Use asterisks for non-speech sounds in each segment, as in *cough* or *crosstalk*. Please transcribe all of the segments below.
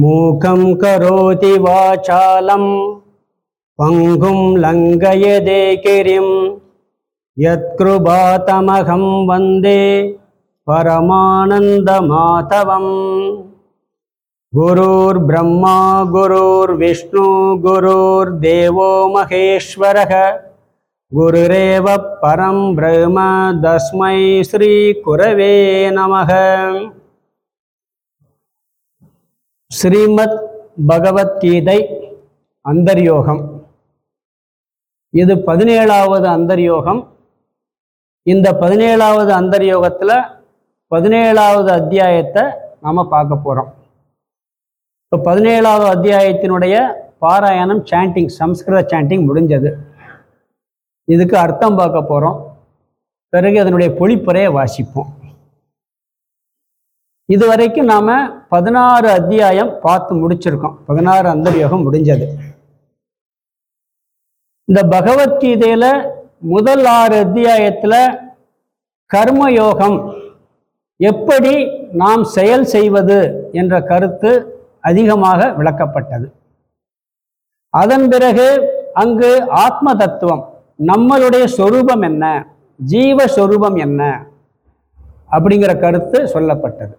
मूकं करोति वाचालं पङ्गुं लङ्घयदे गिरिं यत्कृपातमहं वन्दे परमानन्दमाधवम् गुरुर्ब्रह्मा गुरुर्विष्णु गुरुर्देवो महेश्वरः गुरुरेव परं ब्रह्म तस्मै श्रीकुरवे नमः ஸ்ரீமத் பகவத்கீதை அந்தர்யோகம். இது பதினேழாவது அந்தர்யோகம். இந்த பதினேழாவது அந்தர்யோகத்தில் பதினேழாவது அத்தியாயத்தை நாம் பார்க்க போகிறோம் இப்போ பதினேழாவது அத்தியாயத்தினுடைய பாராயணம் சாண்டிங் சம்ஸ்கிருத சாண்டிங் முடிஞ்சது. இதுக்கு அர்த்தம் பார்க்க போகிறோம் பிறகு அதனுடைய பொழிப்புரையை வாசிப்போம். இதுவரைக்கும் நாம பதினாறு அத்தியாயம் பார்த்து முடிச்சிருக்கோம். பதினாறு அந்தர்யோகம் முடிஞ்சது. இந்த பகவத்கீதையில் முதல் ஆறு அத்தியாயத்துல கர்மயோகம் எப்படி நாம் செயல் செய்வது என்ற கருத்து அதிகமாக விளக்கப்பட்டது. அதன் பிறகு அங்கு ஆத்ம தத்துவம் நம்மளுடைய சொரூபம் என்ன ஜீவஸ்வரூபம் என்ன அப்படிங்கிற கருத்து சொல்லப்பட்டது.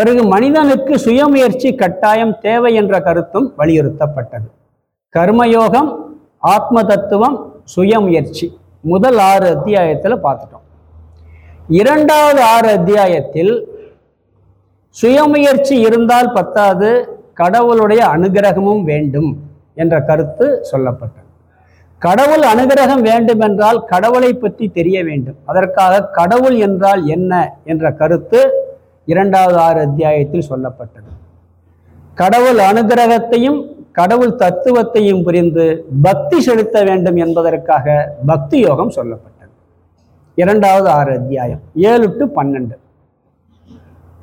பிறகு மனிதனுக்கு சுயமுயற்சி கட்டாயம் தேவை என்ற கருத்தும் வலியுறுத்தப்பட்டது. கர்மயோகம் ஆத்ம தத்துவம் சுயமுயற்சி முதல் ஆறு அத்தியாயத்தில் பார்த்துட்டோம். இரண்டாவது ஆறு அத்தியாயத்தில் சுயமுயற்சி இருந்தால் பத்தாது கடவுளுடைய அனுகிரகமும் வேண்டும் என்ற கருத்து சொல்லப்பட்டது. கடவுள் அனுகிரகம் வேண்டுமென்றால் கடவுளை பற்றி தெரிய வேண்டும். அதற்காக கடவுள் என்றால் என்ன என்ற கருத்து இரண்டாவது ஆறு அத்தியாயத்தில் சொல்லப்பட்டது. கடவுள் அனுகிரகத்தையும் கடவுள் தத்துவத்தையும் புரிந்து பக்தி செலுத்த வேண்டும் என்பதற்காக பக்தி யோகம் சொல்லப்பட்டது. இரண்டாவது ஆறு அத்தியாயம் ஏழு டு பன்னெண்டு.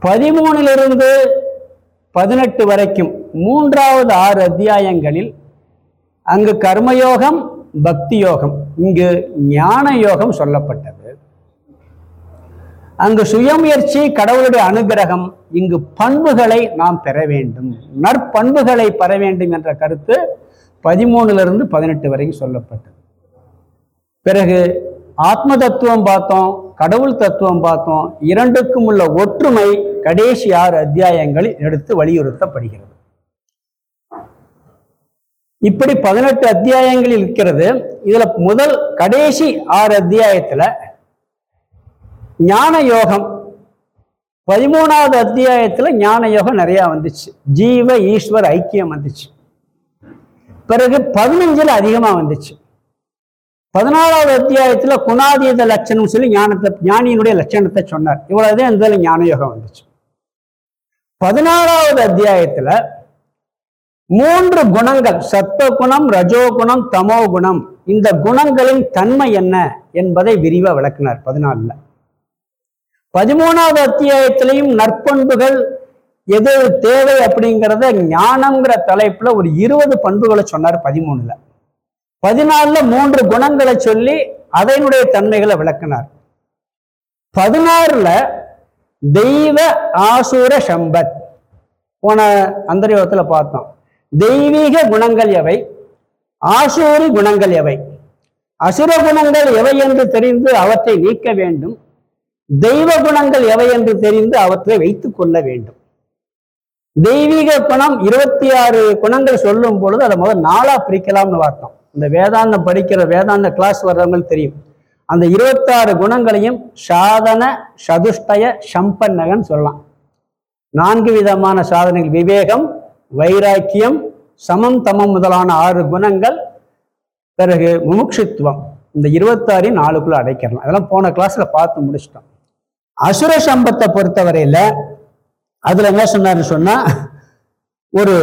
பதிமூணிலிருந்து பதினெட்டு வரைக்கும் மூன்றாவது ஆறு அத்தியாயங்களில் அங்கு கர்மயோகம் பக்தி யோகம் இங்கு ஞான யோகம் சொல்லப்பட்டது. அங்கு சுயமுயற்சி கடவுளுடைய அனுகிரகம் இங்கு பண்புகளை நாம் பெற வேண்டும். நற்பண்புகளை பெற வேண்டும் என்ற கருத்து பதிமூணுலிருந்து பதினெட்டு வரைக்கும் சொல்லப்பட்டது. பிறகு ஆத்ம தத்துவம் பார்த்தோம் கடவுள் தத்துவம் பார்த்தோம் இரண்டுக்கும் உள்ள ஒற்றுமை கடைசி ஆறு அத்தியாயங்களில் எடுத்து வலியுறுத்தப்படுகிறது. இப்படி பதினெட்டு அத்தியாயங்கள் இருக்கிறது. இதுல முதல் கடைசி ஆறு அத்தியாயத்துல ஞான யோகம் பதிமூணாவது அத்தியாயத்துல ஞான யோகம் நிறைய வந்துச்சு. ஜீவ ஈஸ்வர் ஐக்கியம் வந்துச்சு. பிறகு பதினஞ்சில் அதிகமா வந்துச்சு. பதினாலாவது அத்தியாயத்துல குணாதீத லட்சணம் சொல்லி ஞானத்தை ஞானியினுடைய லட்சணத்தை சொன்னார். இவ்வளவுதான் இந்த ஞான யோகம் வந்துச்சு. பதினாலாவது அத்தியாயத்துல மூன்று குணங்கள் சத்துவ குணம் ரஜோ குணம் தமோ குணம் இந்த குணங்களின் தன்மை என்ன என்பதை விரிவா விளக்குனார் பதினாலுல. பதிமூணாவது அத்தியாயத்திலையும் நற்பண்புகள் எது தேவை அப்படிங்கிறத ஞானம்ங்கிற தலைப்புல ஒரு இருபது பண்புகளை சொன்னார் பதிமூணுல. பதினாலுல மூன்று குணங்களை சொல்லி அதனுடைய தன்மைகளை விளக்கினார். பதினாறுல தெய்வ ஆசுர சம்பத். போன அந்தரியோகத்துல பார்த்தோம். தெய்வீக குணங்கள் எவை? ஆசூரி குணங்கள் எவை? அசுர குணங்கள் எவை என்று தெரிந்து அவற்றை நீக்க வேண்டும். தெய்வ குணங்கள் எவை என்று தெரிந்து அவற்றை வைத்துக் கொள்ள வேண்டும். தெய்வீக குணம் இருபத்தி ஆறு குணங்கள் சொல்லும் பொழுது அதை முதல் நாளா பிரிக்கலாம்னு பார்த்தோம். இந்த வேதாந்தம் படிக்கிற வேதாந்த கிளாஸ் வர்றவங்களுக்கு தெரியும். அந்த இருபத்தாறு குணங்களையும் சாதன சதுஷ்டய சம்பன்னகன் சொல்லலாம். நான்கு விதமான சாதனைகள். விவேகம் வைராக்கியம் சமம் தமம் முதலான ஆறு குணங்கள் பிறகு முமுட்சித்துவம். இந்த இருபத்தாறையும் நாலுக்குள்ள அடைக்கிறலாம். அதெல்லாம் போன கிளாஸ்ல பார்த்து முடிச்சிட்டோம். அசுர சம்பத்தை பொறுத்தவரையில அதுல என்ன சொன்னார் சொன்னா ஒரு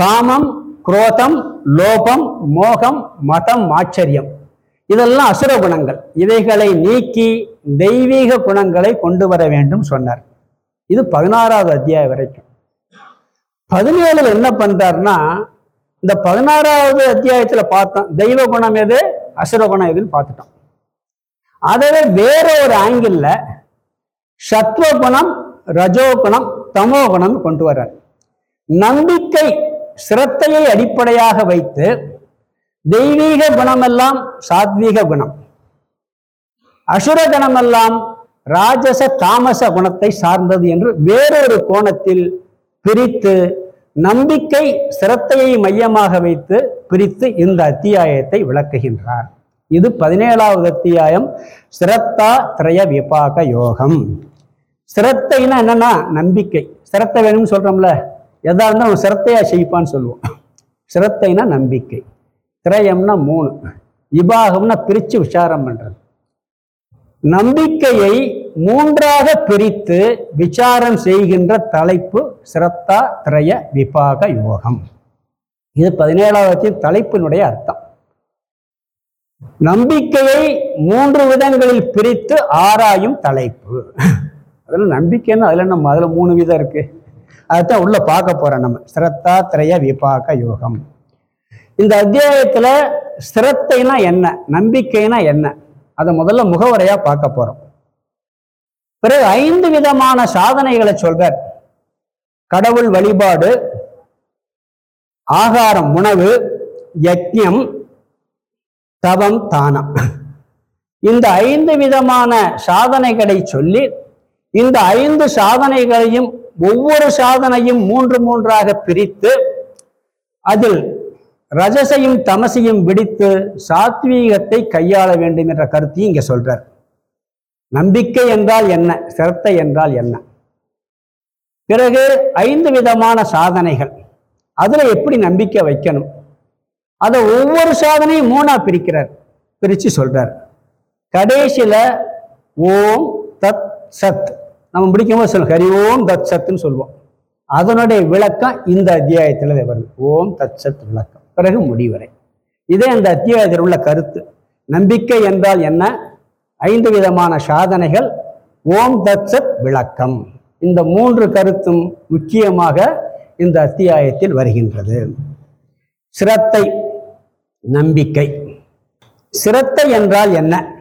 காமம் குரோதம் லோபம் மோகம் மதம் ஆச்சரியம். இதெல்லாம் அசுர குணங்கள். இவைகளை நீக்கி தெய்வீக குணங்களை கொண்டு வர வேண்டும் சொன்னார். இது பதினாறாவது அத்தியாயம் வரைக்கும். பதினேழுல என்ன பண்றாருன்னா இந்த பதினாறாவது அத்தியாயத்துல பார்த்தோம் தெய்வ குணம் எது அசுர குணம் எதுன்னு பார்த்துட்டோம். அதவே வேற ஒரு ஆங்கிள் சத்வகுணம் ரஜோகுணம் தமோகுணம் கொண்டு வர்றார். நம்பிக்கை சிரத்தையை அடிப்படையாக வைத்து தெய்வீக குணமெல்லாம் சாத்வீக குணம். அசுர குணமெல்லாம் ராஜச தாமச குணத்தை சார்ந்தது என்று வேறொரு கோணத்தில் பிரித்து நம்பிக்கை சிரத்தையை மையமாக வைத்து பிரித்து இந்த அத்தியாயத்தை விளக்குகின்றார். இது பதினேழாவது அத்தியாயம் சிரத்தா திரய விபாக யோகம். சிரத்தைனா என்னன்னா நம்பிக்கை. சிரத்தை வேணும்னு சொல்றோம்ல எதா அவன் சிரத்தையா செய்ப்பான்னு சொல்லுவோம் சிரத்தைனா நம்பிக்கை. திரயம்னா மூணு. விபாகம்னா பிரிச்சு விசாரம் பண்றது. நம்பிக்கையை மூன்றாக பிரித்து விசாரம் செய்கின்ற தலைப்பு சிரத்தா திரய விபாக யோகம். இது பதினேழாவது தலைப்பினுடைய அர்த்தம். நம்பிக்கையை மூன்று விதங்களில் பிரித்து ஆராயும் தலைப்பு. அதெல்லாம் நம்பிக்கைன்னு அதுல நம்ம அதில் மூணு விதம் இருக்கு. அதைத்தான் உள்ள பார்க்க போகிறோம் நம்ம. சிரத்தா திரைய விபாக யோகம். இந்த அத்தியாயத்துல ஸ்திரத்தைனா என்ன நம்பிக்கைனா என்ன அதை முதல்ல முகவரையா பார்க்க போறோம். பிறகு ஐந்து விதமான சாதனைகளை சொல்றார். கடவுள் வழிபாடு ஆகாரம் உணவு யஜ்ஞம் தவம் தானம். இந்த ஐந்து விதமான சாதனைகளை சொல்லி இந்த ஐந்து சாதனைகளையும் ஒவ்வொரு சாதனையும் மூன்று மூன்றாக பிரித்து அதில் ரஜசையும் தமசையும் விடித்து சாத்வீகத்தை கையாள வேண்டும் என்ற கருத்தையும் இங்க சொல்றார். நம்பிக்கை என்றால் என்ன? சிரத்தை என்றால் என்ன? பிறகு ஐந்து விதமான சாதனைகள். அதுல எப்படி நம்பிக்கை வைக்கணும்? அதை ஒவ்வொரு சாதனையும் மூணா பிரிக்கிறார். பிரிச்சு சொல்றார். கடைசியில ஓம் தத் சத். நம்ம பிடிக்கும்போது சொல்லுவோம் ஹரி ஓம் தத் சத்துன்னு சொல்லுவோம். அதனுடைய விளக்கம் இந்த அத்தியாயத்தில் வருது ஓம் தத் சத் விளக்கம். பிறகு முடிவரை. இதே அந்த அத்தியாயத்தில் உள்ள கருத்து. நம்பிக்கை என்றால் என்ன? ஐந்து விதமான சாதனைகள். ஓம் தத் சத் விளக்கம். இந்த மூன்று கருத்தும் முக்கியமாக இந்த அத்தியாயத்தில் வருகின்றது. சிரத்தை நம்பிக்கை. சிரத்தை என்றால் என்ன?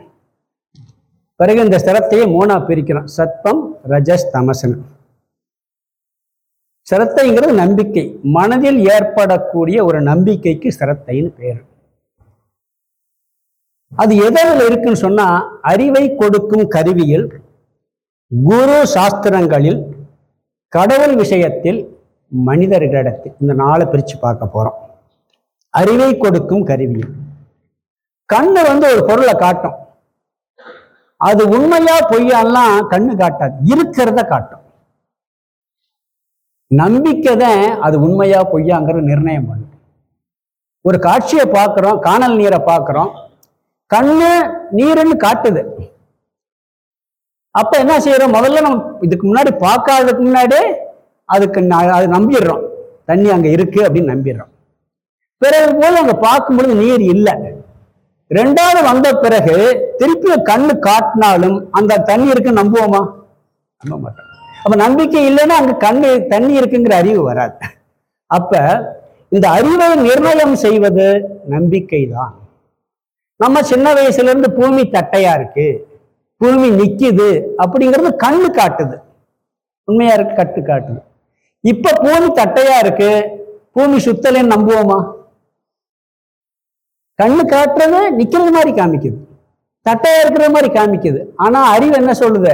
பிறகு இந்த சிரத்தையை மூணா பிரிக்கிறோம் சத்வம் ரஜஸ் தமசன். சிரத்தைங்கிறது நம்பிக்கை. மனதில் ஏற்படக்கூடிய ஒரு நம்பிக்கைக்கு சிரத்தைன்னு பேர். அது எதில் இருக்குன்னு சொன்னா அறிவை கொடுக்கும் கருவியில் குரு சாஸ்திரங்களில் கடவுள் விஷயத்தில் மனிதர்களிடத்தில் இந்த நாளை பிரிச்சு பார்க்க போறோம். அறிவை கொடுக்கும் கருவியில். கண்ணு வந்து ஒரு பொருளை காட்டும். அது உண்மையா பொய்யாலாம் கண்ணு காட்டாது. இருக்கிறத காட்டும். நம்பிக்கை தான் அது உண்மையா பொய்யாங்கிற நிர்ணயம் பண்ணு. ஒரு காட்சியை பார்க்குறோம் காணல் நீரை பார்க்குறோம் கண்ணு நீருன்னு காட்டுது. அப்ப என்ன செய்யறோம்? முதல்ல நம்ம இதுக்கு முன்னாடி பார்க்காததுக்கு முன்னாடி அதுக்கு அது நம்பிடுறோம். தண்ணி அங்க இருக்கு அப்படின்னு நம்பிடுறோம். பிறகு போல அங்க பார்க்கும் பொழுது நீர் இல்லை. ரெண்டாவது வந்த பிறகு திருப்பி கண்ணு காட்டினாலும் அந்த தண்ணி இருக்கு நம்புவோமா? நம்ப மாட்டோம். அப்ப நம்பிக்கை இல்லைன்னா அங்க கண்ணு தண்ணி இருக்குங்கிற அறிவு வராது. அப்ப இந்த அறிவை நிர்ணயம் செய்வது நம்பிக்கை தான் நம்ம சின்ன வயசுல இருந்து பூமி தட்டையா இருக்கு பூமி நிக்குது அப்படிங்கிறது கண்ணு காட்டுது. உண்மையா இருக்கு கட்டு காட்டுது. இப்ப பூமி தட்டையா இருக்கு பூமி சுத்தலைன்னு நம்புவோமா? கண்ணு காட்டுறது நிற்கிறது மாதிரி காமிக்குது. தட்டையாக இருக்கிற மாதிரி காமிக்குது. ஆனால் அறிவு என்ன சொல்லுது?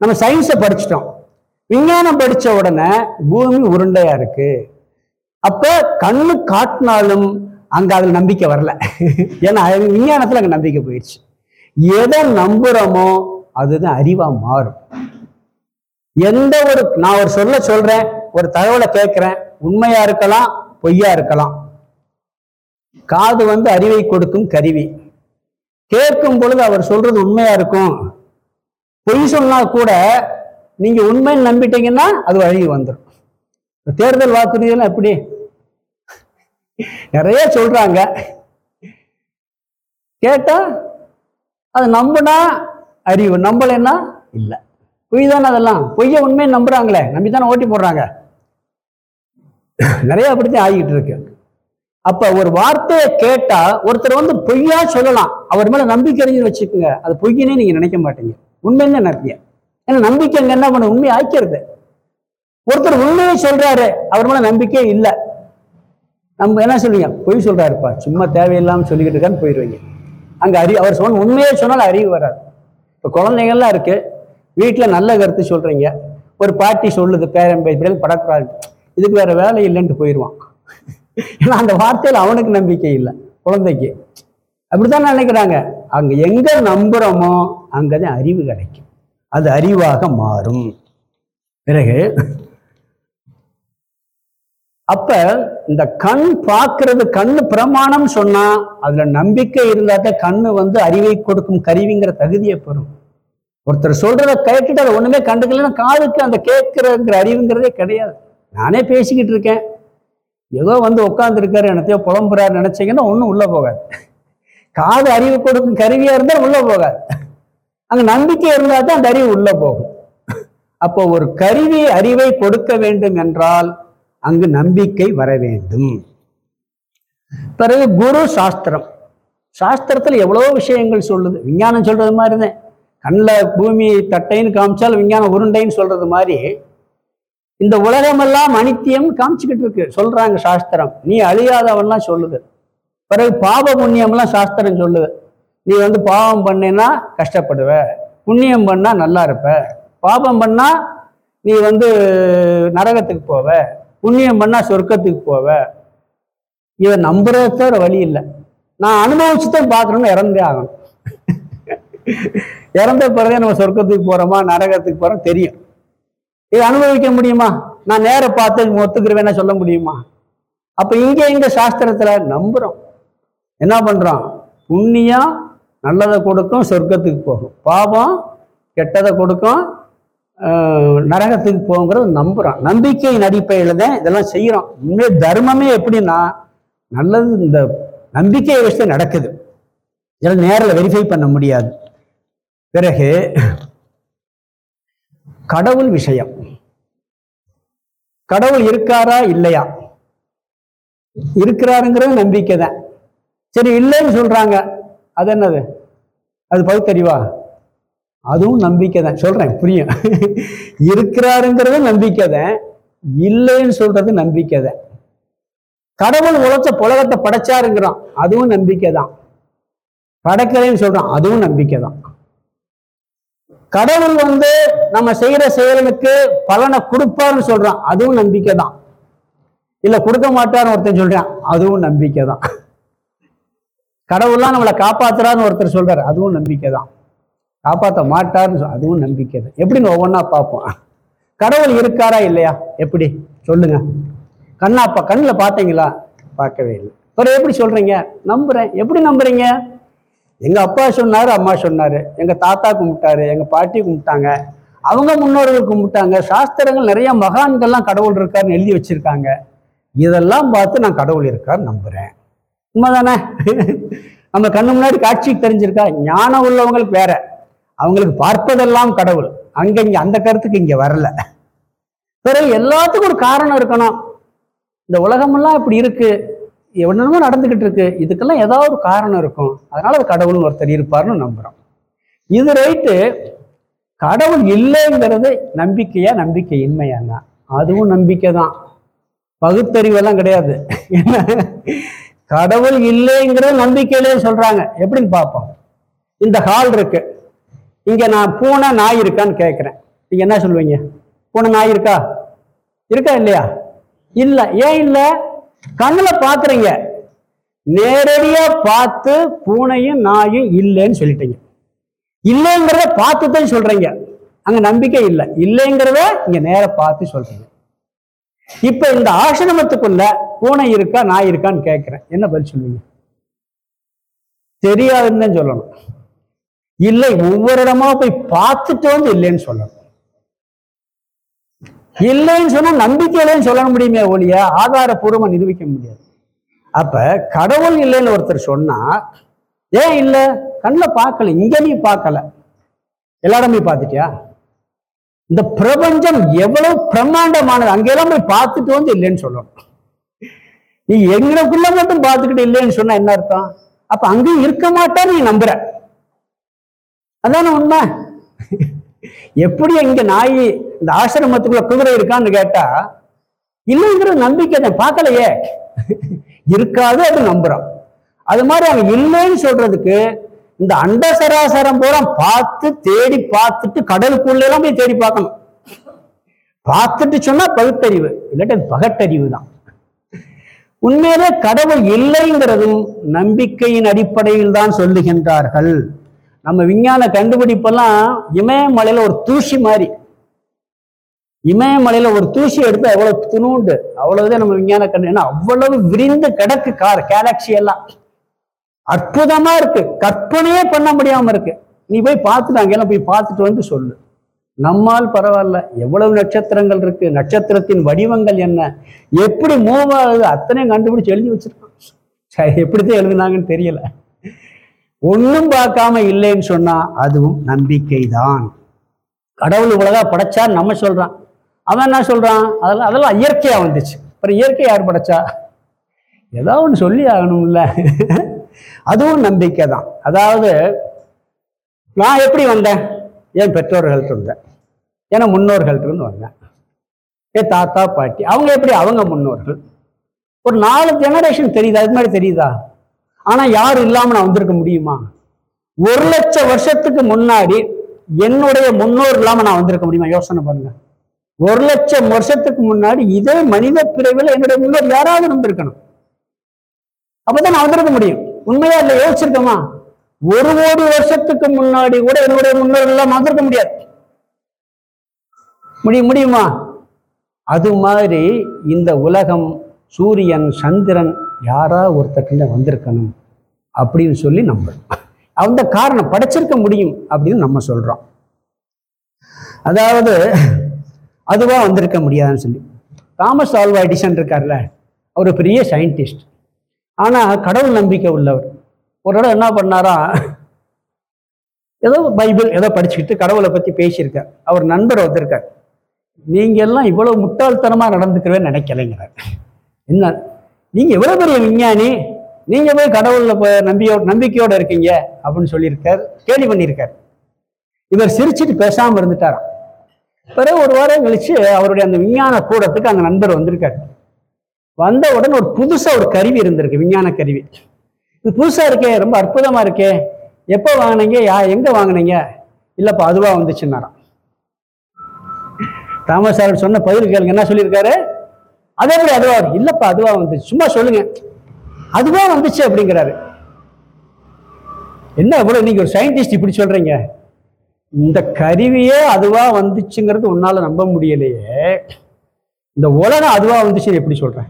நம்ம சயின்ஸை படிச்சிட்டோம். விஞ்ஞானம் படிச்ச உடனே பூமி உருண்டையாக இருக்கு. அப்போ கண்ணு காட்டினாலும் அங்கே அதில் நம்பிக்கை வரல. ஏன்னா விஞ்ஞானத்தில் அங்கே நம்பிக்கை போயிடுச்சு. எதை நம்புகிறோமோ அதுதான் அறிவா மாறும். எந்த ஒரு நான் ஒரு சொல்ல சொல்றேன் ஒரு தகவலை கேட்குறேன் உண்மையாக இருக்கலாம் பொய்யா இருக்கலாம். காது வந்து அறிவை கொடுக்கும் கருவி. கேட்கும் பொழுது அவர் சொல்றது உண்மையா இருக்கும். பொய் சொன்னா கூட நீங்க உண்மைன்னு நம்பிட்டீங்கன்னா அது வழங்கி வந்துடும் தேர்தல் வாக்குறுதியெல்லாம் எப்படி? நிறைய சொல்றாங்க. கேட்டா அது நம்புனா அறிவு நம்பலைன்னா இல்லை. பொய் தானே அதெல்லாம்? பொய்ய உண்மையை நம்புறாங்களே நம்பி தானே ஓட்டி போடுறாங்க. நிறைய அப்படித்தான் ஆகிட்டு இருக்கு. அப்ப ஒரு வார்த்தையை கேட்டா ஒருத்தர் வந்து பொய்யா சொல்லலாம். அவர் மேல நம்பிக்கை அறிஞ்சு வச்சுக்கோங்க. அது பொய்யனே நீங்க நினைக்க மாட்டீங்க. உண்மைன்னு நினைப்பீங்க ஏன்னா நம்பிக்கை அங்க என்ன பண்ண உண்மையை ஆக்கிறது ஒருத்தர் உண்மையை சொல்றாரு அவர் மேல நம்பிக்கையே இல்லை. நம்ம என்ன சொல்லுவீங்க? பொய் சொல்றாருப்பா. சும்மா தேவையில்லாம சொல்லிக்கிட்டு இருக்கான்னு போயிடுவீங்க அங்க அறிவு அவர் சொன்ன உண்மையே சொன்னாலும் அறிவு வராது. இப்போ குழந்தைங்கள்லாம் இருக்கு. வீட்டுல நல்ல கருத்து சொல்றீங்க. ஒரு பாட்டி சொல்லுது பேரன் படக்கூடாது. இதுக்கு வேற வேலை இல்லைன்ட்டு போயிடுவான் ஏன்னா அந்த வார்த்தையில் அவனுக்கு நம்பிக்கை இல்லை குழந்தைக்கு. அப்படித்தான் நினைக்கிறாங்க? அங்க எங்க நம்புறோமோ அங்கதான் அறிவு கிடைக்கும். அது அறிவாக மாறும். பிறகு அப்ப இந்த கண் பார்க்கறது கண்ணு பிரமாணம் சொன்னா அதுல நம்பிக்கை இருந்தாதான் கண்ணு வந்து அறிவை கொடுக்கும் கருவிங்கிற தகுதியை பெறும். ஒருத்தர் சொல்றத கேட்டுட்டு அதை ஒண்ணுமே கண்டுக்கலன்னா காதுக்கு அந்த கேட்கிறங்கிற அறிவுங்கிறதே கிடையாது. நானே பேசிக்கிட்டு இருக்கேன். ஏதோ வந்து உட்காந்துருக்காரு என்னத்தையோ புலம்புறாரு நினைச்சீங்கன்னா ஒன்றும் உள்ளே போகாது. காது அறிவு கொடுக்கும் கருவியாக இருந்தால் உள்ளே போகாது. அங்க நம்பிக்கை இருந்தால் தான் அந்த அறிவு உள்ளே போகும். அப்போ ஒரு கருவி அறிவை கொடுக்க வேண்டும் என்றால் அங்கு நம்பிக்கை வர வேண்டும். பிறகு குரு சாஸ்திரம். சாஸ்திரத்தில் எவ்வளோ விஷயங்கள் சொல்லுது. விஞ்ஞானம் சொல்றது மாதிரி தான் கண்ணில் பூமி தட்டைன்னு காமிச்சால் விஞ்ஞானம் உருண்டைன்னு சொல்றது மாதிரி இந்த உலகமெல்லாம் அனித்தியம் காமிச்சுக்கிட்டு இருக்கு. சொல்றாங்க சாஸ்திரம். நீ அழியாதவன்லாம் சொல்லுது. பிறகு பாப புண்ணியம்லாம் சாஸ்திரம் சொல்லுது. நீ வந்து பாவம் பண்ணினா கஷ்டப்படுவ. புண்ணியம் பண்ணா நல்லா இருப்ப. பாபம் பண்ணா நீ வந்து நரகத்துக்கு போவ. புண்ணியம் பண்ணா சொர்க்கத்துக்கு போவ. இவன் நம்புறத வழி இல்லை. நான் அனுபவிச்சுதான் பார்க்கணும்னு இறந்தே ஆகணும். இறந்த பிறகு நம்ம சொர்க்கத்துக்கு போறோமா நரகத்துக்கு போறோம் தெரியும். இதை அனுபவிக்க முடியுமா? நான் நேர பார்த்து ஒத்துக்கிறவேன்னா சொல்ல முடியுமா? அப்ப இங்க எங்க சாஸ்திரத்துல நம்புறோம். என்ன பண்றோம்? புண்ணியம் நல்லதை கொடுக்கும் சொர்க்கத்துக்கு போகும். பாவம் கெட்டதை கொடுக்கும் ஆஹ், நரகத்துக்கு போகுங்கிறது நம்புறோம். நம்பிக்கையின் அடிப்படையில் தான் இதெல்லாம் செய்யறோம். உண்மையே தர்மமே எப்படின்னா நல்லது இந்த நம்பிக்கையை வச்சு நடக்குது. இதெல்லாம் நேரில் வெரிஃபை பண்ண முடியாது. பிறகு கடவுள் விஷயம். கடவுள் இருக்காரா? இல்லையா? இருக்கிறாருங்கிறது நம்பிக்கை தான். சரி இல்லைன்னு சொல்றாங்க. அது என்னது? அது பகுத்தறிவா? அதுவும் நம்பிக்கை தான். சொல்றேன் புரியும். இருக்கிறாருங்கிறது நம்பிக்கை தான். இல்லைன்னு சொல்றது நம்பிக்கை தான். கடவுள் உழைச்ச புலகத்தை படைச்சாருங்கிறோம் அதுவும் நம்பிக்கை தான். படைக்கலைன்னு சொல்றோம் அதுவும் நம்பிக்கை தான். கடவுள் வந்து நம்ம செய்யற செயலுக்கு பலனை கொடுப்பாருன்னு சொல்றான். அதுவும் நம்பிக்கை தான் இல்ல கொடுக்க மாட்டாருன்னு ஒருத்தன் சொல்றான். அதுவும் நம்பிக்கை தான் கடவுள்லாம் நம்மளை காப்பாத்துறான்னு ஒருத்தர் சொல்றாரு. அதுவும் நம்பிக்கை தான் காப்பாற்ற மாட்டாருன்னு சொல் அதுவும் நம்பிக்கை தான் எப்படின்னு ஒவ்வொன்றா பார்ப்போம். கடவுள் இருக்காரா இல்லையா? எப்படி? சொல்லுங்க. கண்ணாப்பா கண்ணில் பார்த்தீங்களா? பார்க்கவே இல்லை. அப்புறம் எப்படி சொல்றீங்க? நம்புறேன். எப்படி நம்புறீங்க? எங்கள் அப்பா சொன்னார் அம்மா சொன்னார். எங்கள் தாத்தா கும்பிட்டாரு எங்கள் பாட்டி கும்பிட்டாங்க. அவங்க முன்னோர்கள் கும்பிட்டாங்க. சாஸ்திரங்கள் நிறைய மகான்கள்லாம் கடவுள் இருக்காருன்னு எழுதி வச்சிருக்காங்க. இதெல்லாம் பார்த்து நான் கடவுள் இருக்கார் நம்புகிறேன் உண்மைதானே? நம்ம கண்ணு முன்னாடி காட்சிக்கு தெரிஞ்சிருக்கா? ஞானம் உள்ளவங்களுக்கு வேற. அவங்களுக்கு பார்ப்பதெல்லாம் கடவுள். அங்கே இங்கே அந்த கருத்துக்கு இங்கே வரல. பிறகு எல்லாத்துக்கும் ஒரு காரணம் இருக்கணும். இந்த உலகமெல்லாம் இப்படி இருக்குது என்னென்னமோ நடந்துகிட்டு இருக்கு. இதுக்கெல்லாம் ஏதாவது ஒரு காரணம் இருக்கும். அதனால அது கடவுள்னு ஒருத்தர் இருப்பார்னு நம்புறோம். இது ரைட்டு கடவுள் இல்லைங்கிறது நம்பிக்கையா நம்பிக்கை இன்மையானா அதுவும் நம்பிக்கை தான். பகுத்தறிவெல்லாம் கிடையாது. என்ன கடவுள் இல்லைங்கிறது நம்பிக்கையிலே சொல்றாங்க. எப்படின்னு பார்ப்போம். இந்த ஹால் இருக்கு. இங்க நான் பூனை நாய் இருக்கான்னு கேட்குறேன் நீங்க என்ன சொல்லுவீங்க? பூனை நாய் இருக்கா? இருக்கா இல்லையா? இல்லை. ஏன் இல்லை? கண்ணுல பாக்குறீங்க. நேரடியா பார்த்து பூனையும் நாயும் இல்லைன்னு சொல்லிட்டீங்க. இல்லைங்கிறத பார்த்து தான் சொல்றீங்க. அங்க நம்பிக்கை இல்லை. இல்லைங்கிறத இங்க நேர பார்த்து சொல்றீங்க. இப்ப இந்த ஆசிரமத்துக்குள்ள பூனை இருக்கா நாய் இருக்கான்னு கேட்கிறேன் என்ன பதில் சொல்லுவீங்க? தெரியாதுன்னு தான் சொல்லணும். இல்லை ஒவ்வொரு இடமா போய் பார்த்துட்டு வந்து இல்லைன்னு சொல்லணும். இல்லைன்னு சொன்னா நம்பிக்கையிலேன்னு சொல்ல முடியுமே ஒழிய ஆதாரபூர்வமா நிரூபிக்க முடியாது. அப்ப கடவுள் இல்லைன்னு ஒருத்தர் சொன்னா ஏன் இல்லை கண்ணில் பார்க்கல இங்க நீ பார்க்கல. எல்லா போய் பார்த்துட்டியா? இந்த பிரபஞ்சம் எவ்வளவு பிரம்மாண்டமானது அங்கெல்லாம் போய் பார்த்துட்டு வந்து இல்லைன்னு சொல்லணும். நீ எங்களுக்குள்ள மட்டும் பார்த்துக்கிட்டு இல்லைன்னு சொன்னா என்ன அர்த்தம்? அப்ப அங்கேயும் இருக்க மாட்டா நீ நம்புற. அதான உண்மை? எப்படி இங்க நாய் இந்த ஆசிரமத்துக்குள்ள குதிரை இருக்கான்னு கேட்டா இல்லைங்கிற நம்பிக்கை தான் பார்க்கலையே. இருக்காது அது நம்புறோம். அது மாதிரி அவங்க இல்லைன்னு சொல்றதுக்கு இந்த அண்ட சராசரம் பூரா பார்த்து தேடி பார்த்துட்டு கடலுக்குள்ள எல்லாம் போய் தேடி பார்க்கணும். பார்த்துட்டு சொன்னா பகுத்தறிவு இல்லாட்டி அது பகட்டறிவு தான். உண்மையிலே கடவுள் இல்லைங்கிறதும் நம்பிக்கையின் அடிப்படையில் தான் சொல்லுகின்றார்கள். நம்ம விஞ்ஞான கண்டுபிடிப்பெல்லாம் இமயமலையில ஒரு தூசி மாதிரி. இமயமலையில ஒரு தூசி எடுத்து அவ்வளவு துணுண்டு அவ்வளவுதான் நம்ம விஞ்ஞான கண்டு ஏன்னா அவ்வளவு விரிந்து கிடக்கு கார் கேலக்சி எல்லாம். அற்புதமா இருக்கு. கற்பனையே பண்ண முடியாம இருக்கு. நீ போய் பார்த்துட்டு அங்கெல்லாம் போய் பார்த்துட்டு வந்து சொல்லு. நம்மால் பரவாயில்ல. எவ்வளவு நட்சத்திரங்கள் இருக்கு. நட்சத்திரத்தின் வடிவங்கள் என்ன? எப்படி மூவ் ஆகுது? அத்தனையும் கண்டுபிடிச்சு எழுதி வச்சிருக்கோம் எப்படிதான் எப்படித்தான் எழுதுனாங்கன்னு தெரியல. ஒன்றும் பார்க்காம இல்லைன்னு சொன்னா அதுவும் நம்பிக்கை தான் கடவுள் உலகா படைச்சான்னு நம்ம சொல்றான். அவன் என்ன சொல்றான்? அதெல்லாம் அதெல்லாம் இயற்கையா வந்துச்சு. அப்புறம் இயற்கை யார் படைச்சா? ஏதோ ஒன்று சொல்லி ஆகணும்ல. அதுவும் நம்பிக்கை தான் அதாவது நான் எப்படி வந்தேன்? என் பெற்றோர்கள்ட்ட இருந்தேன். ஏன்னா முன்னோர்கள்ட்ட இருந்து வந்தேன். என் தாத்தா பாட்டி அவங்க எப்படி? அவங்க முன்னோர்கள். ஒரு நாலு ஜெனரேஷன் தெரியுதா? அது மாதிரி தெரியுதா? ஆனா யாரும் இல்லாம நான் வந்திருக்க முடியுமா? ஒரு லட்சம் வருஷத்துக்கு முன்னாடி என்னுடைய முன்னோர் இல்லாம நான் வந்திருக்க முடியுமா? யோசனை பண்ணுங்க. ஒரு லட்சம் வருஷத்துக்கு முன்னாடி இதே மனித பிரிவில் என்னுடைய முன்னோர் யாராவது இருந்திருக்கணும் அப்பதான் நான் வந்திருக்க முடியும். உண்மையா இல்ல யோசிச்சிருக்கோமா? ஒரு கோடி வருஷத்துக்கு முன்னாடி கூட என்னுடைய முன்னோர்கள் எல்லாம் வந்திருக்க முடியாது. முடியும் முடியுமா? அது மாதிரி இந்த உலகம் சூரியன் சந்திரன் யாரா ஒருத்தர்கிட்ட வந்திருக்கணும் அப்படின்னு சொல்லி நம்புறோம் அந்த காரணம் படைச்சிருக்க முடியும் அப்படின்னு நம்ம சொல்றோம். அதாவது அதுவா வந்திருக்க முடியாதுன்னு சொல்லி. தாமஸ் ஆல்வா எடிசன் இருக்கார்ல அவர் பெரிய சயின்டிஸ்ட் ஆனா கடவுள் நம்பிக்கை உள்ளவர். ஒரு இடம் என்ன பண்ணாரா ஏதோ பைபிள் ஏதோ படிச்சுக்கிட்டு கடவுளை பத்தி பேசியிருக்கார். அவர் நண்பர் வந்திருக்கார் நீங்க எல்லாம் இவ்வளவு முட்டாள்தனமா நடந்துக்கிறவே நினைக்கலைங்கிறார். என்ன? நீங்கள் எவ்வளோ பெரிய விஞ்ஞானி? நீங்கள் போய் கடவுளில் போய் நம்பியோ நம்பிக்கையோடு இருக்கீங்க அப்படின்னு சொல்லியிருக்கார் கேள்வி பண்ணியிருக்கார். இவர் சிரிச்சுட்டு பேசாமல் இருந்துட்டாராம். பிறகு ஒரு வாரம் கழிச்சு அவருடைய அந்த விஞ்ஞான கூடத்துக்கு அந்த நண்பர் வந்திருக்காரு. வந்த உடனே ஒரு புதுசாக ஒரு கருவி இருந்திருக்கு விஞ்ஞான கருவி. இது புதுசாக இருக்கே ரொம்ப அற்புதமாக இருக்கே. எப்போ வாங்குனீங்க? யா எங்கே வாங்குனீங்க? இல்லைப்பா அதுவாக வந்துச்சுன்னாராம். தாமஸ் சார் சொன்ன பதில் கேளுங்க என்ன சொல்லியிருக்காரு? அதே மாதிரி அதுவா இல்லப்பா அதுவா வந்துச்சு. சும்மா சொல்லுங்க. அதுவா வந்துச்சு அப்படிங்கிறாரு. என்ன இவ்வளவு நீங்க ஒரு சயின்டிஸ்ட் இப்படி சொல்றீங்க? இந்த கருவியே அதுவா வந்துச்சுங்கிறது உன்னால நம்ப முடியலையே. இந்த உலகம் அதுவா வந்துச்சுன்னு எப்படி சொல்றேன்?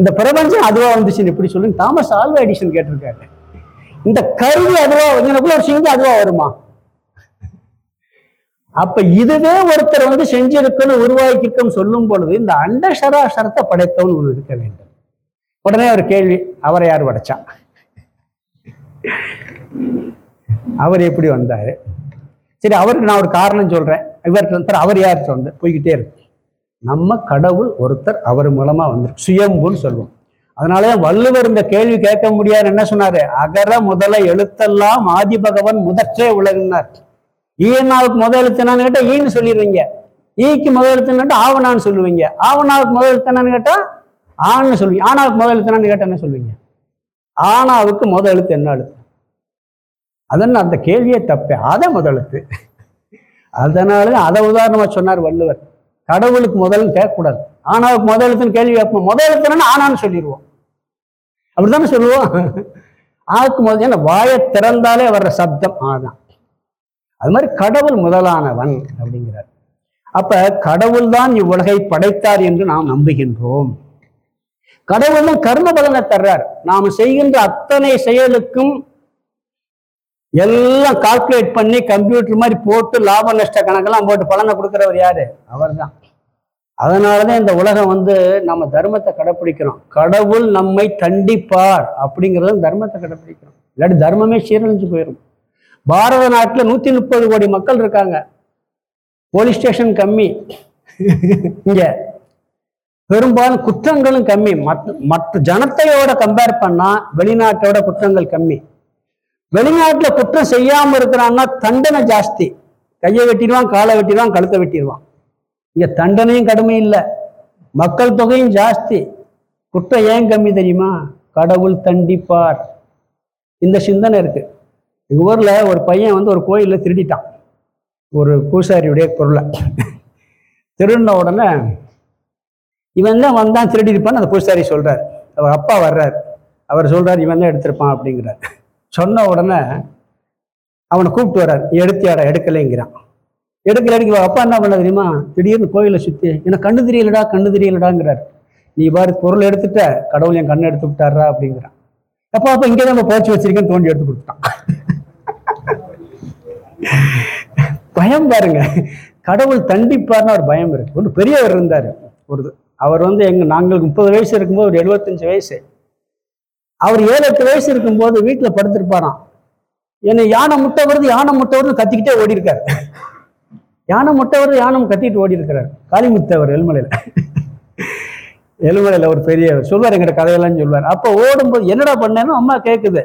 இந்த பிரபஞ்சம் அதுவா வந்துச்சுன்னு எப்படி சொல்லுங்க தாமஸ் ஆல்வா எடிஷன் கேட்டிருக்காரு. இந்த கருவி அதுவா எனக்குள்ள ஒரு சிங்கம் அதுவா வருமா? அப்ப இதுவே ஒருத்தர் வந்து செஞ்சிருக்குன்னு உருவாக்கியிருக்கன்னு சொல்லும் பொழுது இந்த அண்ட சராசரத்தை படைத்தவன் ஒன்று இருக்க வேண்டும். உடனே ஒரு கேள்வி அவரை யார் படைச்சா? அவர் எப்படி வந்தாரு? சரி அவருக்கு நான் ஒரு காரணம் சொல்றேன். இவர் வந்து அவர் யார் வந்து போய்கிட்டே இருக்கு. நம்ம கடவுள் ஒருத்தர் அவர் மூலமா வந்திருக்கு சுயம்புன்னு சொல்லுவோம். அதனாலே வள்ளுவர் இந்த கேள்வி கேட்க முடியாது என்ன சொன்னாரு? அகர முதல எழுத்தெல்லாம் ஆதி பகவன் முதற்றே உலகினார். ஈனாவுக்கு முதல் எழுத்து என்னன்னு கேட்டா ஈன்னு சொல்லிடுவீங்க ஈக்கு முதல் எழுத்துன்னு ஆவனான்னு சொல்லுவீங்க. ஆவனாவுக்கு முதல் எழுத்து என்னன்னு கேட்டா ஆன்னு சொல்லுவீங்க. ஆனாவுக்கு முதல் எழுத்து என்னன்னு கேட்டா என்ன சொல்லுவீங்க? ஆனாவுக்கு முதல் எழுத்து என்ன எழுத்து? அதனால் அந்த கேள்வியே தப்பே. அதை முதலுத்து அதனால அதை உதாரணமாக சொன்னார் வள்ளுவர். கடவுளுக்கு முதல்னு கேட்கக்கூடாது. ஆனாவுக்கு முதல் எழுத்துன்னு கேள்வி கேட்போம். முதல் ஆனான்னு சொல்லிடுவோம். அப்படித்தானே சொல்லுவோம்? ஆவுக்கு முதல் ஏன்னா வாயை திறந்தாலே வர்ற சப்தம் ஆதான். அது மாதிரி கடவுள் முதலானவன் அப்படிங்கிறார். அப்ப கடவுள் தான் இவ்வுலகை படைத்தார் என்று நாம் நம்புகின்றோம். கடவுள் தான் கர்ம பலனை தர்றார். நாம் செய்கின்ற அத்தனை செயலுக்கும் எல்லாம் கால்குலேட் பண்ணி கம்ப்யூட்டர் மாதிரி போட்டு லாப நஷ்ட கணக்கெல்லாம் போட்டு பலனை கொடுக்கிறவர் யாரு? அவர்தான். அதனாலதான் இந்த உலகம் வந்து நம்ம தர்மத்தை கடைப்பிடிக்கிறோம். கடவுள் நம்மை தண்டிப்பார் அப்படிங்கிறது தர்மத்தை கடைப்பிடிக்கிறோம். இல்லாட்டி தர்மமே சீரழிஞ்சு போயிடும் பாரத நாட்டில் நூத்தி முப்பது கோடி மக்கள் இருக்காங்க. போலீஸ் ஸ்டேஷன் கம்மி. இங்க பெரும்பாலும் குற்றங்களும் கம்மி. மற்ற மற்ற ஜனத்தையோட கம்பேர் பண்ணா வெளிநாட்டோட குற்றங்கள் கம்மி. வெளிநாட்டுல குற்றம் செய்யாம இருக்கிறாங்கன்னா தண்டனை ஜாஸ்தி. கையை வெட்டிடுவான் காலை வெட்டிடுவான் கழுத்தை வெட்டிடுவான். இங்க தண்டனையும் கடுமை இல்லை. மக்கள் தொகையும் ஜாஸ்தி. குற்றம் ஏன் கம்மி தெரியுமா? கடவுள் தண்டிப்பார். இந்த சிந்தனை இருக்கு. எங்கள் ஊரில் ஒரு பையன் வந்து ஒரு கோயிலில் திருடிட்டான். ஒரு பூசாரியுடைய பொருளை. திருடின உடனே இவன் தான் வந்தான் திருடி இருப்பான்னு அந்த பூசாரி சொல்கிறார் அவர் அப்பா வர்றார். அவர் சொல்கிறார் இவன் தான் எடுத்திருப்பான் அப்படிங்கிறார். சொன்ன உடனே அவனை கூப்பிட்டு வர்றார். எடுத்தியாடா எடுக்கலைங்கிறான். எடுக்கல எடுக்க அப்பா என்ன பண்ண தெரியுமா? திடீர்னு கோயிலை சுற்றி எனக்கு கண்ணு தெரியலடா கண்ணு தெரியலடாங்கிறார். நீ பாரு பொருள் எடுத்துட்ட கடவுள் என் கண்ணை எடுத்து விட்டாரா அப்படிங்கிறான். அப்பா அப்போ இங்கே தான் போச்சு வச்சிருக்கேன்னு தோண்டி எடுத்து கொடுத்துட்டான். *laughs* பயம் பாருங்க. கடவுள் தண்டிப்பார்னு ஒரு பயம் இருக்கு. ஒரு பெரியவர் இருந்தார். ஒரு அவர் வந்து எங்க நாங்களுக்கு முப்பது வயசு இருக்கும்போது ஒரு எழுபத்தஞ்சு வயசு. அவர் ஏழு எட்டு வயசு இருக்கும்போது வீட்டில் படுத்திருப்பாராம். என்னை யானை முட்டை வருது யானை முட்டை வருது கத்திக்கிட்டே ஓடி இருக்காரு *laughs* யானை முட்டை வருது யானை கத்திக்கிட்டு ஓடி இருக்கிறார் காளிமுத்தவர் எழுமலையில் *laughs* எலுமலையில் ஒரு பெரியவர். சொல்வார் எங்கிட்ட கதையெல்லாம் சொல்வார். அப்போ ஓடும்போது என்னடா பண்ணேன்னு அம்மா கேட்குது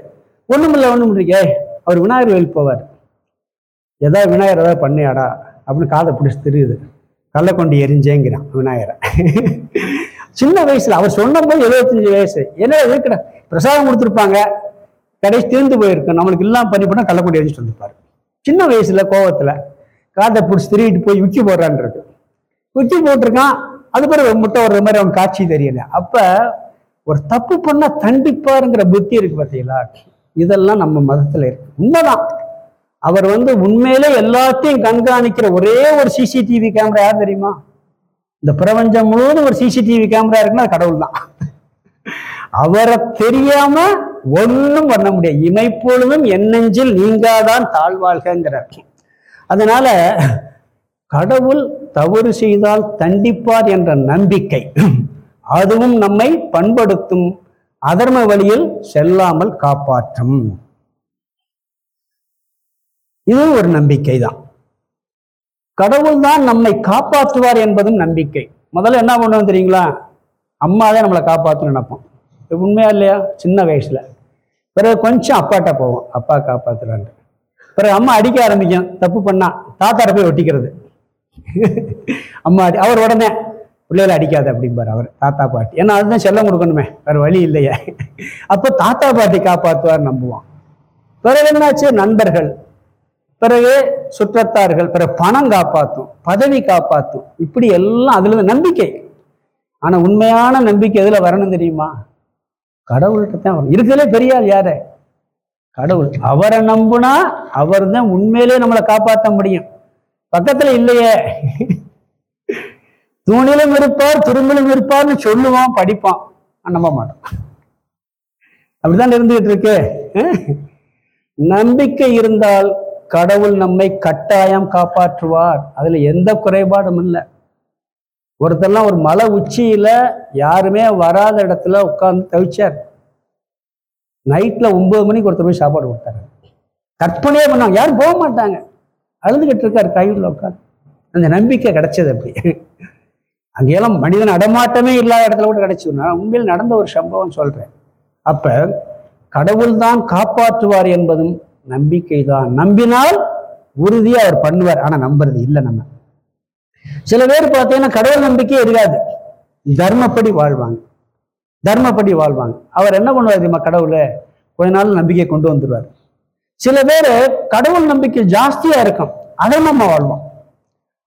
ஒண்ணுமில்ல ஒன்றும் இருக்கே அவர் விநாயகர் கோயில் போவார். ஏதாவது விநாயகர் ஏதாவது பண்ணியாடா அப்படின்னு காதை பிடிச்சி தெரியுது. கல்லை கொண்டு எரிஞ்சேங்கிறான் விநாயகரை. சின்ன வயசில் அவர் சொன்னபோது எழுபத்தஞ்சு வயசு. என்ன இருக்கிற பிரசாதம் கொடுத்துருப்பாங்க. கடைசி தீர்ந்து போயிருக்கும். நம்மளுக்கு இல்லாமல் பண்ணி போனால் கல்லை கொண்டு எரிஞ்சிட்டு வந்துருப்பார். சின்ன வயசில் கோவத்தில் காதை பிடிச்சி திருவிட்டு போய் உச்சி போடுறான்றது. உச்சி போட்டிருக்கான். அது பிறகு முட்டை வர்ற மாதிரி அவன் காட்சி தெரியல. அப்போ ஒரு தப்பு பண்ணால் தண்டிப்பாருங்கிற புத்தி இருக்கு பார்த்தீங்களா இதெல்லாம் நம்ம மதத்தில் இருக்கு. உண்மைதான். அவர் வந்து உண்மையிலே எல்லாத்தையும் கண்காணிக்கிற ஒரே ஒரு சிசிடிவி கேமரா யார் தெரியுமா? இந்த பிரபஞ்சம் முழுவதும் ஒரு சிசிடிவி கேமரா இருக்குன்னா கடவுள் தான். அவரை தெரியாம ஒன்றும் பண்ண முடியாது. இமைப்பொழுதும் எண்ணெஞ்சில் நீங்காதான் தாழ்வாழ்கிறார் அதனால கடவுள் தவறு செய்தால் தண்டிப்பார் என்ற நம்பிக்கை அதுவும் நம்மை பண்படுத்தும் அதர்ம வழியில் செல்லாமல் காப்பாற்றும். இது ஒரு நம்பிக்கை தான் கடவுள் தான் நம்மை காப்பாற்றுவார் என்பதும் நம்பிக்கை. முதல்ல என்ன பண்ணுவோம் தெரியுங்களா? அம்மா தான் நம்மளை காப்பாற்றணும்னு நினைப்போம். உண்மையா இல்லையா? சின்ன வயசுல. பிறகு கொஞ்சம் அப்பாட்ட போவோம். அப்பா காப்பாத்துறான்னு பிறகு அம்மா அடிக்க ஆரம்பிக்கும். தப்பு பண்ணா தாத்தாட போய் ஒட்டிக்கிறது. அம்மா அடி அவர் உடனே பிள்ளைகளை அடிக்காது அப்படிம்பார் அவர் தாத்தா பாட்டி. ஏன்னா அதுதான் செல்லம் கொடுக்கணுமே. வேற வழி இல்லையே. அப்போ தாத்தா பாட்டி காப்பாற்றுவார் நம்புவான் பிறகு என்னாச்சு? நண்பர்கள். பிறகு சுற்றத்தார்கள் பிறகு பணம் காப்பாற்றும் பதவி காப்பாற்றும் இப்படி எல்லாம் அதுல இருந்து நம்பிக்கை. ஆனா உண்மையான நம்பிக்கை எதுல வரணும் தெரியுமா? கடவுள்கிட்ட தான் வரும் இருக்கிறதுலே யாரு? கடவுள். அவரை நம்புனா அவர் தான் உண்மையிலே நம்மளை காப்பாற்ற முடியும். பக்கத்துல இல்லையே. தூணிலும் இருப்பார் துரும்பிலும் இருப்பார்னு சொல்லுவான் படிப்பான். நம்ப மாட்டோம் அப்படிதான் இருந்துகிட்டு இருக்கு? நம்பிக்கை இருந்தால் கடவுள் நம்மை கட்டாயம் காப்பாற்றுவார். அதில் எந்த குறைபாடும் இல்லை. ஒருத்தர்லாம் ஒரு மலை உச்சியில யாருமே வராத இடத்துல உட்காந்து தவிச்சார். நைட்ல ஒன்பது மணிக்கு ஒருத்தர் போய் சாப்பாடு கொடுத்தாரு. கற்பனையே பண்ணாங்க. யாரும் போக மாட்டாங்க. அழுதுகிட்டு இருக்கார் கையில் உட்காந்து அந்த நம்பிக்கை கிடைச்சது அப்படி. அங்கெல்லாம் மனிதன் அடமாட்டமே இல்லாத இடத்துல கூட கிடைச்சு. உண்மையில் நடந்த ஒரு சம்பவம் சொல்றேன். அப்ப கடவுள் தான் காப்பாற்றுவார் என்பதும் நம்பிக்கை தான் நம்பினால் உறுதியா அவர் பண்ணுவார். ஆனா நம்புறது இல்லை நம்ம. சில பேர் பார்த்தீங்கன்னா கடவுள் நம்பிக்கையே இருக்காது. தர்மப்படி வாழ்வாங்க. தர்மப்படி வாழ்வாங்க. அவர் என்ன பண்ணுவார் தெரியுமா கடவுளை? கொஞ்ச நாள் நம்பிக்கை கொண்டு வந்துடுவார் சில பேர் கடவுள் நம்பிக்கை ஜாஸ்தியா இருக்கும். அதை நம்ம வாழ்வோம்.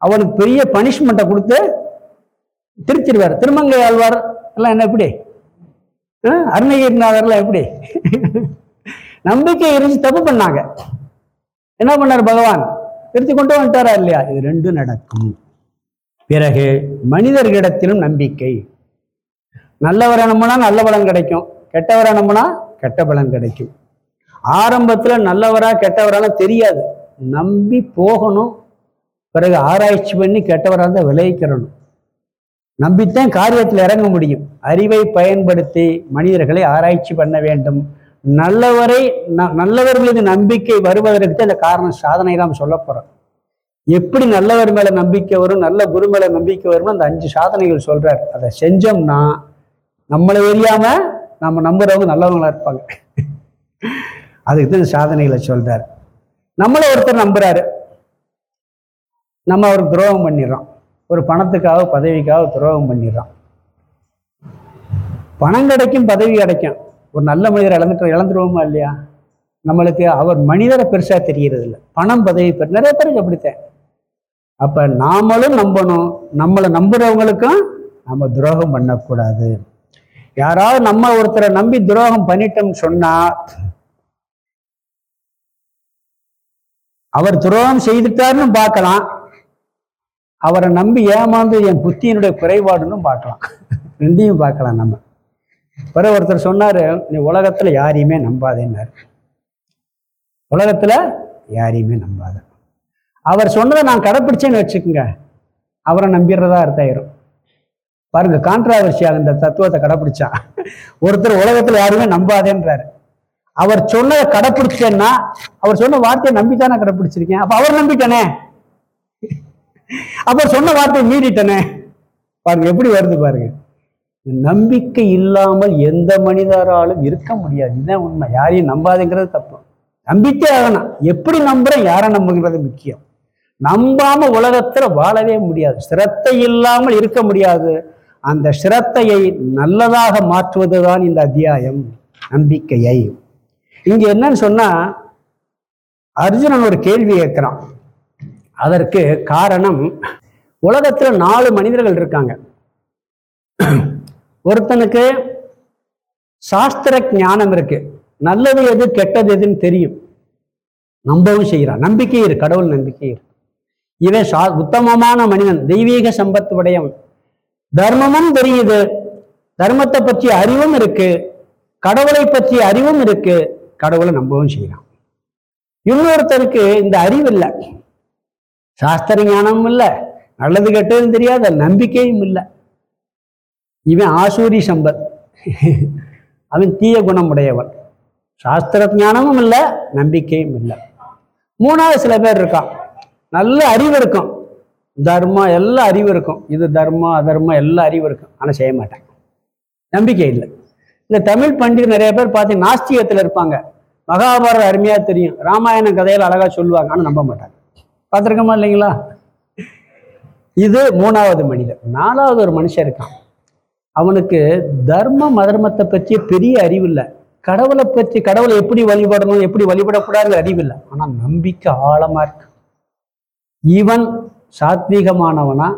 அவனுக்கு பெரிய பனிஷ்மெண்ட்டை கொடுத்து திருத்திடுவார். திருமங்கை ஆழ்வார் எல்லாம் என்ன எப்படி? அருணகிரிநாதர்லாம் எப்படி? நம்பிக்கை இருந்து தப்பு பண்ணாங்க. என்ன பண்ணார் பகவான்? திருத்தி கொண்டு வந்துட்டாரா இல்லையா? இது ரெண்டும் நடக்கும். பிறகு மனிதர்களிடத்திலும் நம்பிக்கை. நல்லவரை நம்பினா நல்ல பலன் கிடைக்கும். கெட்டவரை நம்பினா கெட்ட பலன் கிடைக்கும். ஆரம்பத்துல நல்லவரா கெட்டவரான தெரியாது. நம்பி போகணும். பிறகு ஆராய்ச்சி பண்ணி கெட்டவராக இருந்தால் விளைவிக்கிறணும். நம்பித்தான் காரியத்தில் இறங்க முடியும். அறிவை பயன்படுத்தி மனிதர்களை ஆராய்ச்சி பண்ண வேண்டும். நல்லவரை ந- நல்லவர் மீது நம்பிக்கை வருவதற்கு அந்த காரணம் சாதனை நாம் சொல்ல போறோம் எப்படி நல்லவர் மேல நம்பிக்கை வரும் நல்ல குரு மேல நம்பிக்கை வரும்னு அந்த அஞ்சு சாதனைகள் சொல்றார். அதை செஞ்சோம்னா நம்மளை தெரியாம நம்ம நம்புறவங்க நல்லவங்களா இருப்பாங்க. அதுக்கு தான் சாதனைகளை சொல்றார். நம்மளை ஒருத்தர் நம்புறாரு. நம்ம அவருக்கு துரோகம் பண்ணிடுறோம். ஒரு பணத்துக்காக பதவிக்காக துரோகம் பண்ணிடுறோம். பணம் கிடைக்கும் பதவி கிடைக்கும். ஒரு நல்ல மனிதர் இழந்துட்டு இழந்துருவோமா இல்லையா? நம்மளுக்கு அவர் மனிதரை பெருசா தெரியறது இல்லை பணம் பதவி பெரு நிறைய பேருக்கு அப்படித்தான். அப்ப நாமளும் நம்பணும். நம்மளை நம்புறவங்களுக்கும் நம்ம துரோகம் பண்ணக்கூடாது. யாராவது நம்ம ஒருத்தரை நம்பி துரோகம் பண்ணிட்டோம்னு சொன்னா அவர் துரோகம் செய்துட்டாருன்னு பார்க்கலாம். அவரை நம்பி ஏமாந்து என் புத்தியினுடைய குறைபாடுன்னு பார்க்கலாம். ரெண்டையும் பார்க்கலாம் நம்ம. வேற ஒருத்தர் சொன்னார் நீ உலகத்தில் யாரையுமே நம்பாதேன்னார். உலகத்தில் யாரையுமே நம்பாத. அவர் சொன்னதை நான் கடைப்பிடிச்சேன்னு வச்சுக்கோங்க. அவரை நம்பிடுறதா அர்த்தாயிரும் பாருங்க கான்ட்ராவர்சியாக இந்த தத்துவத்தை கடைப்பிடிச்சா. ஒருத்தர் உலகத்தில் யாருமே நம்பாதேன்றார். அவர் சொன்னதை கடைப்பிடிச்சேன்னா அவர் சொன்ன வார்த்தையை நம்பித்தானே கடைப்பிடிச்சிருக்கேன். அப்போ அவர் நம்பிட்டனே? அப்போ சொன்ன வார்த்தையை மீறிட்டனே? பாருங்க எப்படி வருது பாருங்க. நம்பிக்கை இல்லாமல் எந்த மனிதராலும் இருக்க முடியாது. இதுதான் உண்மை. யாரையும் நம்பாதுங்கிறது தப்பு. நம்பித்தே ஆகணும். எப்படி நம்புறேன் யாரை நம்புங்கிறது முக்கியம். நம்பாம உலகத்துல வாழவே முடியாது. சிரத்தை இல்லாமல் இருக்க முடியாது. அந்த சிரத்தையை நல்லதாக மாற்றுவதுதான் இந்த அத்தியாயம். நம்பிக்கையை. இங்க என்னன்னு சொன்னா அர்ஜுனன் ஒரு கேள்வி கேட்கிறான். அதற்கு காரணம் உலகத்துல நாலு மனிதர்கள் இருக்காங்க. ஒருத்தனுக்கு சாஸ்திர ஞானம் இருக்கு. நல்லது எது கெட்டது எதுன்னு தெரியும். நம்பவும் செய்கிறான். நம்பிக்கை இருக்கு கடவுள் நம்பிக்கை இருக்கு இவன் சா உத்தமமான மனிதன் தெய்வீக சம்பத்து உடையவன். தர்மமும் தெரியுது. தர்மத்தை பற்றிய அறிவும் இருக்கு. கடவுளை பற்றிய அறிவும் இருக்கு. கடவுளை நம்பவும் செய்கிறான். இன்னொருத்தருக்கு இந்த அறிவு இல்லை. சாஸ்திர ஞானமும் இல்லை. நல்லது கெட்டதும் தெரியாத நம்பிக்கையும் இல்லை. இவன் ஆசூரி சம்பத். அவன் தீய குணம் உடையவன் சாஸ்திர ஞானமும் இல்லை நம்பிக்கையும் இல்லை. மூணாவது சில பேர் இருக்கான். நல்ல அறிவு இருக்கும். தர்மம் எல்லாம் அறிவு இருக்கும். இது தர்மம் அதர்மம் எல்லாம் அறிவு இருக்கும். ஆனால் செய்ய மாட்டேன். நம்பிக்கை இல்லை. இந்த தமிழ் பண்டிகை நிறைய பேர் பார்த்து நாஸ்திகத்தில் இருப்பாங்க. மகாபாரதம் அருமையாக தெரியும். ராமாயண கதையில் அழகாக சொல்லுவாங்க. ஆனால் நம்ப மாட்டாங்க. பார்த்துருக்கோமா இல்லைங்களா? இது மூணாவது மனிதர் நாலாவது ஒரு மனுஷன் இருக்கான். அவனுக்கு தர்மம் அதர்மத்தை பற்றிய பெரிய அறிவு இல்லை கடவுளை பற்றி கடவுளை எப்படி வழிபடணும் எப்படி வழிபடக்கூடாதுங்கிற அறிவு இல்லை ஆனால் நம்பிக்கை ஆழமா இருக்கு. இவன் சாத்வீகமானவனா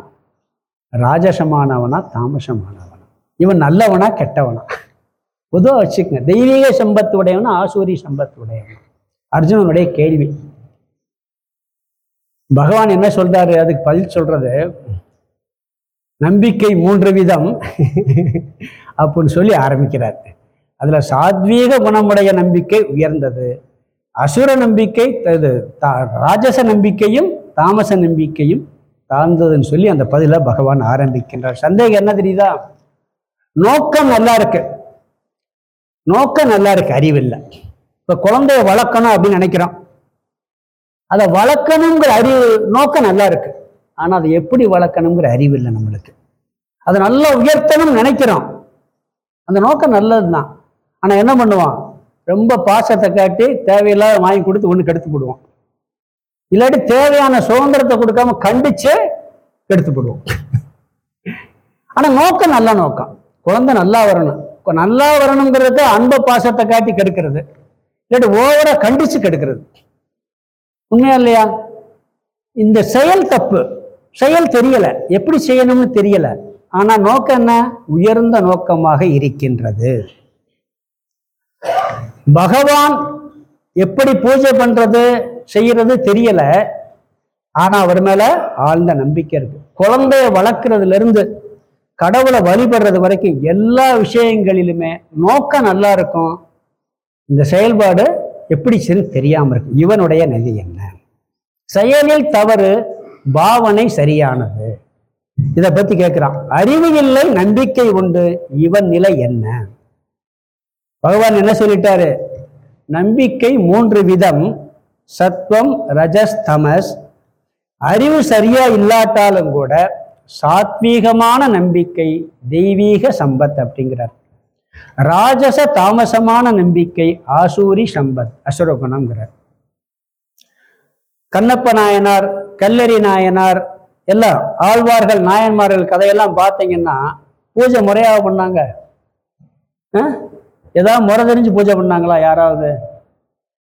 ராஜசமானவனா தாமசமானவனா? இவன் நல்லவனா கெட்டவனா? பொதுவாக வச்சுக்கங்க தெய்வீக சம்பத்து உடையவனா ஆசூரி சம்பத்து உடையவனா? அர்ஜுனனுடைய கேள்வி. பகவான் என்ன சொல்றாரு அதுக்கு பதில் சொல்றது நம்பிக்கை மூன்று விதம். அப்படின்னு சொல்லி ஆரம்பிக்கிறார். அதில் சாத்வீக குணமுடைய நம்பிக்கை உயர்ந்தது. அசுர நம்பிக்கை இது தா- ராஜச நம்பிக்கையும் தாமச நம்பிக்கையும் தாழ்ந்ததுன்னு சொல்லி அந்த பதில பகவான் ஆரம்பிக்கின்றார். சந்தேகம் என்ன தெரியுதா? நோக்கம் நல்லா இருக்கு. நோக்கம் நல்லா இருக்கு அறிவில்லை. இப்போ குழந்தைய வளர்க்கணும் அப்படின்னு நினைக்கிறோம். அதை வளர்க்கணுங்கிற அறிவு நோக்கம் நல்லா இருக்கு. ஆனா அதை எப்படி வளர்க்கணுங்கிற அறிவு இல்லை நம்மளுக்கு. அதை நல்லா உயர்த்தணும்னு நினைக்கிறோம். அந்த நோக்கம் நல்லதுதான். ஆனா என்ன பண்ணுவான் ரொம்ப பாசத்தை காட்டி தேவையில்லாத வாங்கி கொடுத்து ஒண்ணு கெடுத்து போடுவோம். இல்லாட்டி தேவையான சுதந்திரத்தை கொடுக்காம கண்டிச்சு கெடுத்து போடுவோம். ஆனா நோக்கம் நல்ல நோக்கம். குழந்தை நல்லா வரணும். நல்லா வரணுங்கிறது அன்ப பாசத்தை காட்டி கெடுக்கிறது. இல்லாட்டி ஓவரா கண்டிச்சு கெடுக்கிறது. உண்மையா இல்லையா? இந்த செயல் தப்பு. செயல் தெரியலை. எப்படி செய்யணும்னு தெரியலை. ஆனா நோக்கம் என்ன? உயர்ந்த நோக்கமாக இருக்கின்றது. பகவான் எப்படி பூஜை பண்றது செய்யறது தெரியலை. ஆனா அவர் மேல ஆழ்ந்த நம்பிக்கை இருக்கு. குழந்தைய வளர்க்குறதுலேருந்து கடவுளை வழிபடுறது வரைக்கும் எல்லா விஷயங்களிலுமே நோக்கம் நல்லா இருக்கும். இந்த செயல்பாடு எப்படி சரி தெரியாமல் இருக்கு. இவனுடைய நிதி என்ன? செயலில் தவறு பாவனை சரியானது. இதை பத்தி கேட்கிறான் அறிவு இல்லை நம்பிக்கை உண்டு. இவன் நிலை என்ன? பகவான் என்ன சொல்லிட்டாரு? நம்பிக்கை மூன்று விதம். சத்வம் ரஜஸ் தமஸ். அறிவு சரியா இல்லாட்டாலும் கூட சாத்வீகமான நம்பிக்கை தெய்வீக சம்பத் அப்படிங்கிறார். ராஜச தாமசமான நம்பிக்கை ஆசூரி சம்பத் அசுரகுணம்ங்கிறார். கண்ணப்ப நாயனார் கல்லறி நாயனார் எல்லாம் ஆழ்வார்கள் நாயன்மார்கள் கதையெல்லாம் பார்த்தீங்கன்னா பூஜை முறையாக பண்ணாங்க. ஆ? ஏதாவது முறை தெரிஞ்சு பூஜை பண்ணாங்களா யாராவது?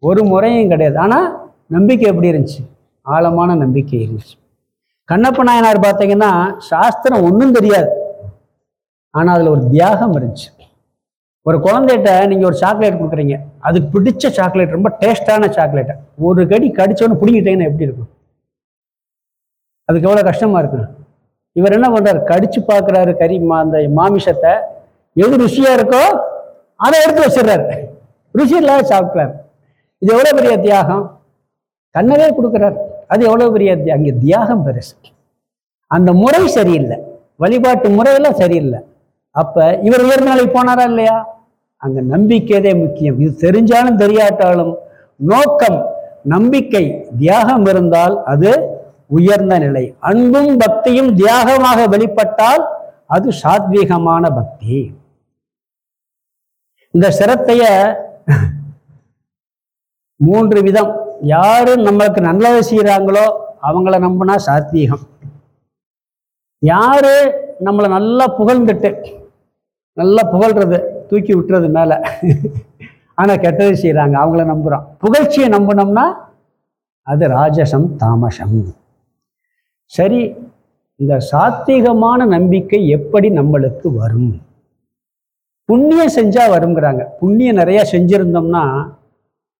ஒரு முறையும் கிடையாது. ஆனால் நம்பிக்கை எப்படி இருந்துச்சு? ஆழமான நம்பிக்கை இருந்துச்சு. கண்ணப்ப நாயனார் பார்த்தீங்கன்னா சாஸ்திரம் ஒன்றும் தெரியாது. ஆனால் அதில் ஒரு தியாகம் இருந்துச்சு. ஒரு குழந்தைகிட்ட நீங்கள் ஒரு சாக்லேட் கொடுக்குறீங்க. அதுக்கு பிடிச்ச சாக்லேட் ரொம்ப டேஸ்டான சாக்லேட்டை ஒரு கடி கடிச்சோன்னு பிடிங்கிட்டீங்கன்னா எப்படி இருக்கும்? அதுக்கு எவ்வளோ கஷ்டமாக இருக்கு? இவர் என்ன பண்ணுறாரு கடிச்சு பார்க்குறாரு கறி மா அந்த மாமிசத்தை எது ருசியாக இருக்கோ அதை எடுத்து வச்சிடுறாரு. ருசி இல்லாத சாப்பிட்றாரு இது எவ்வளோ பெரிய தியாகம்? கண்ணவே கொடுக்குறாரு. அது எவ்வளோ பெரிய அங்கே தியாகம் பெருசு. அந்த முறை சரியில்லை. வழிபாட்டு முறையெல்லாம் சரியில்லை. அப்போ இவர் உயர் நிலைக்கு போனாரா இல்லையா? அங்கே நம்பிக்கையதே முக்கியம். இது தெரிஞ்சாலும் தெரியாட்டாலும் நோக்கம் நம்பிக்கை தியாகம் இருந்தால் அது உயர்ந்த நிலை. அன்பும் பக்தியும் தியாகமாக வெளிப்பட்டால் அது சாத்வீகமான பக்தி. இந்த சிரத்தைய மூன்று விதம். யாரு நம்மளுக்கு நல்லது செய்யறாங்களோ அவங்கள நம்பினா சாத்வீகம். யாரு நம்மளை நல்லா புகழ்ந்துட்டு நல்லா புகழ்றது தூக்கி விட்டுறது மேல ஆனா கெட்டது செய்யறாங்க அவங்கள நம்புறோம். புகழ்ச்சியை நம்பினோம்னா அது ராஜசம் தாமசம். சரி இந்த சாத்திகமான நம்பிக்கை எப்படி நம்மளுக்கு வரும்? புண்ணியம் செஞ்சால் வருங்கிறாங்க புண்ணியம் நிறையா செஞ்சுருந்தோம்னா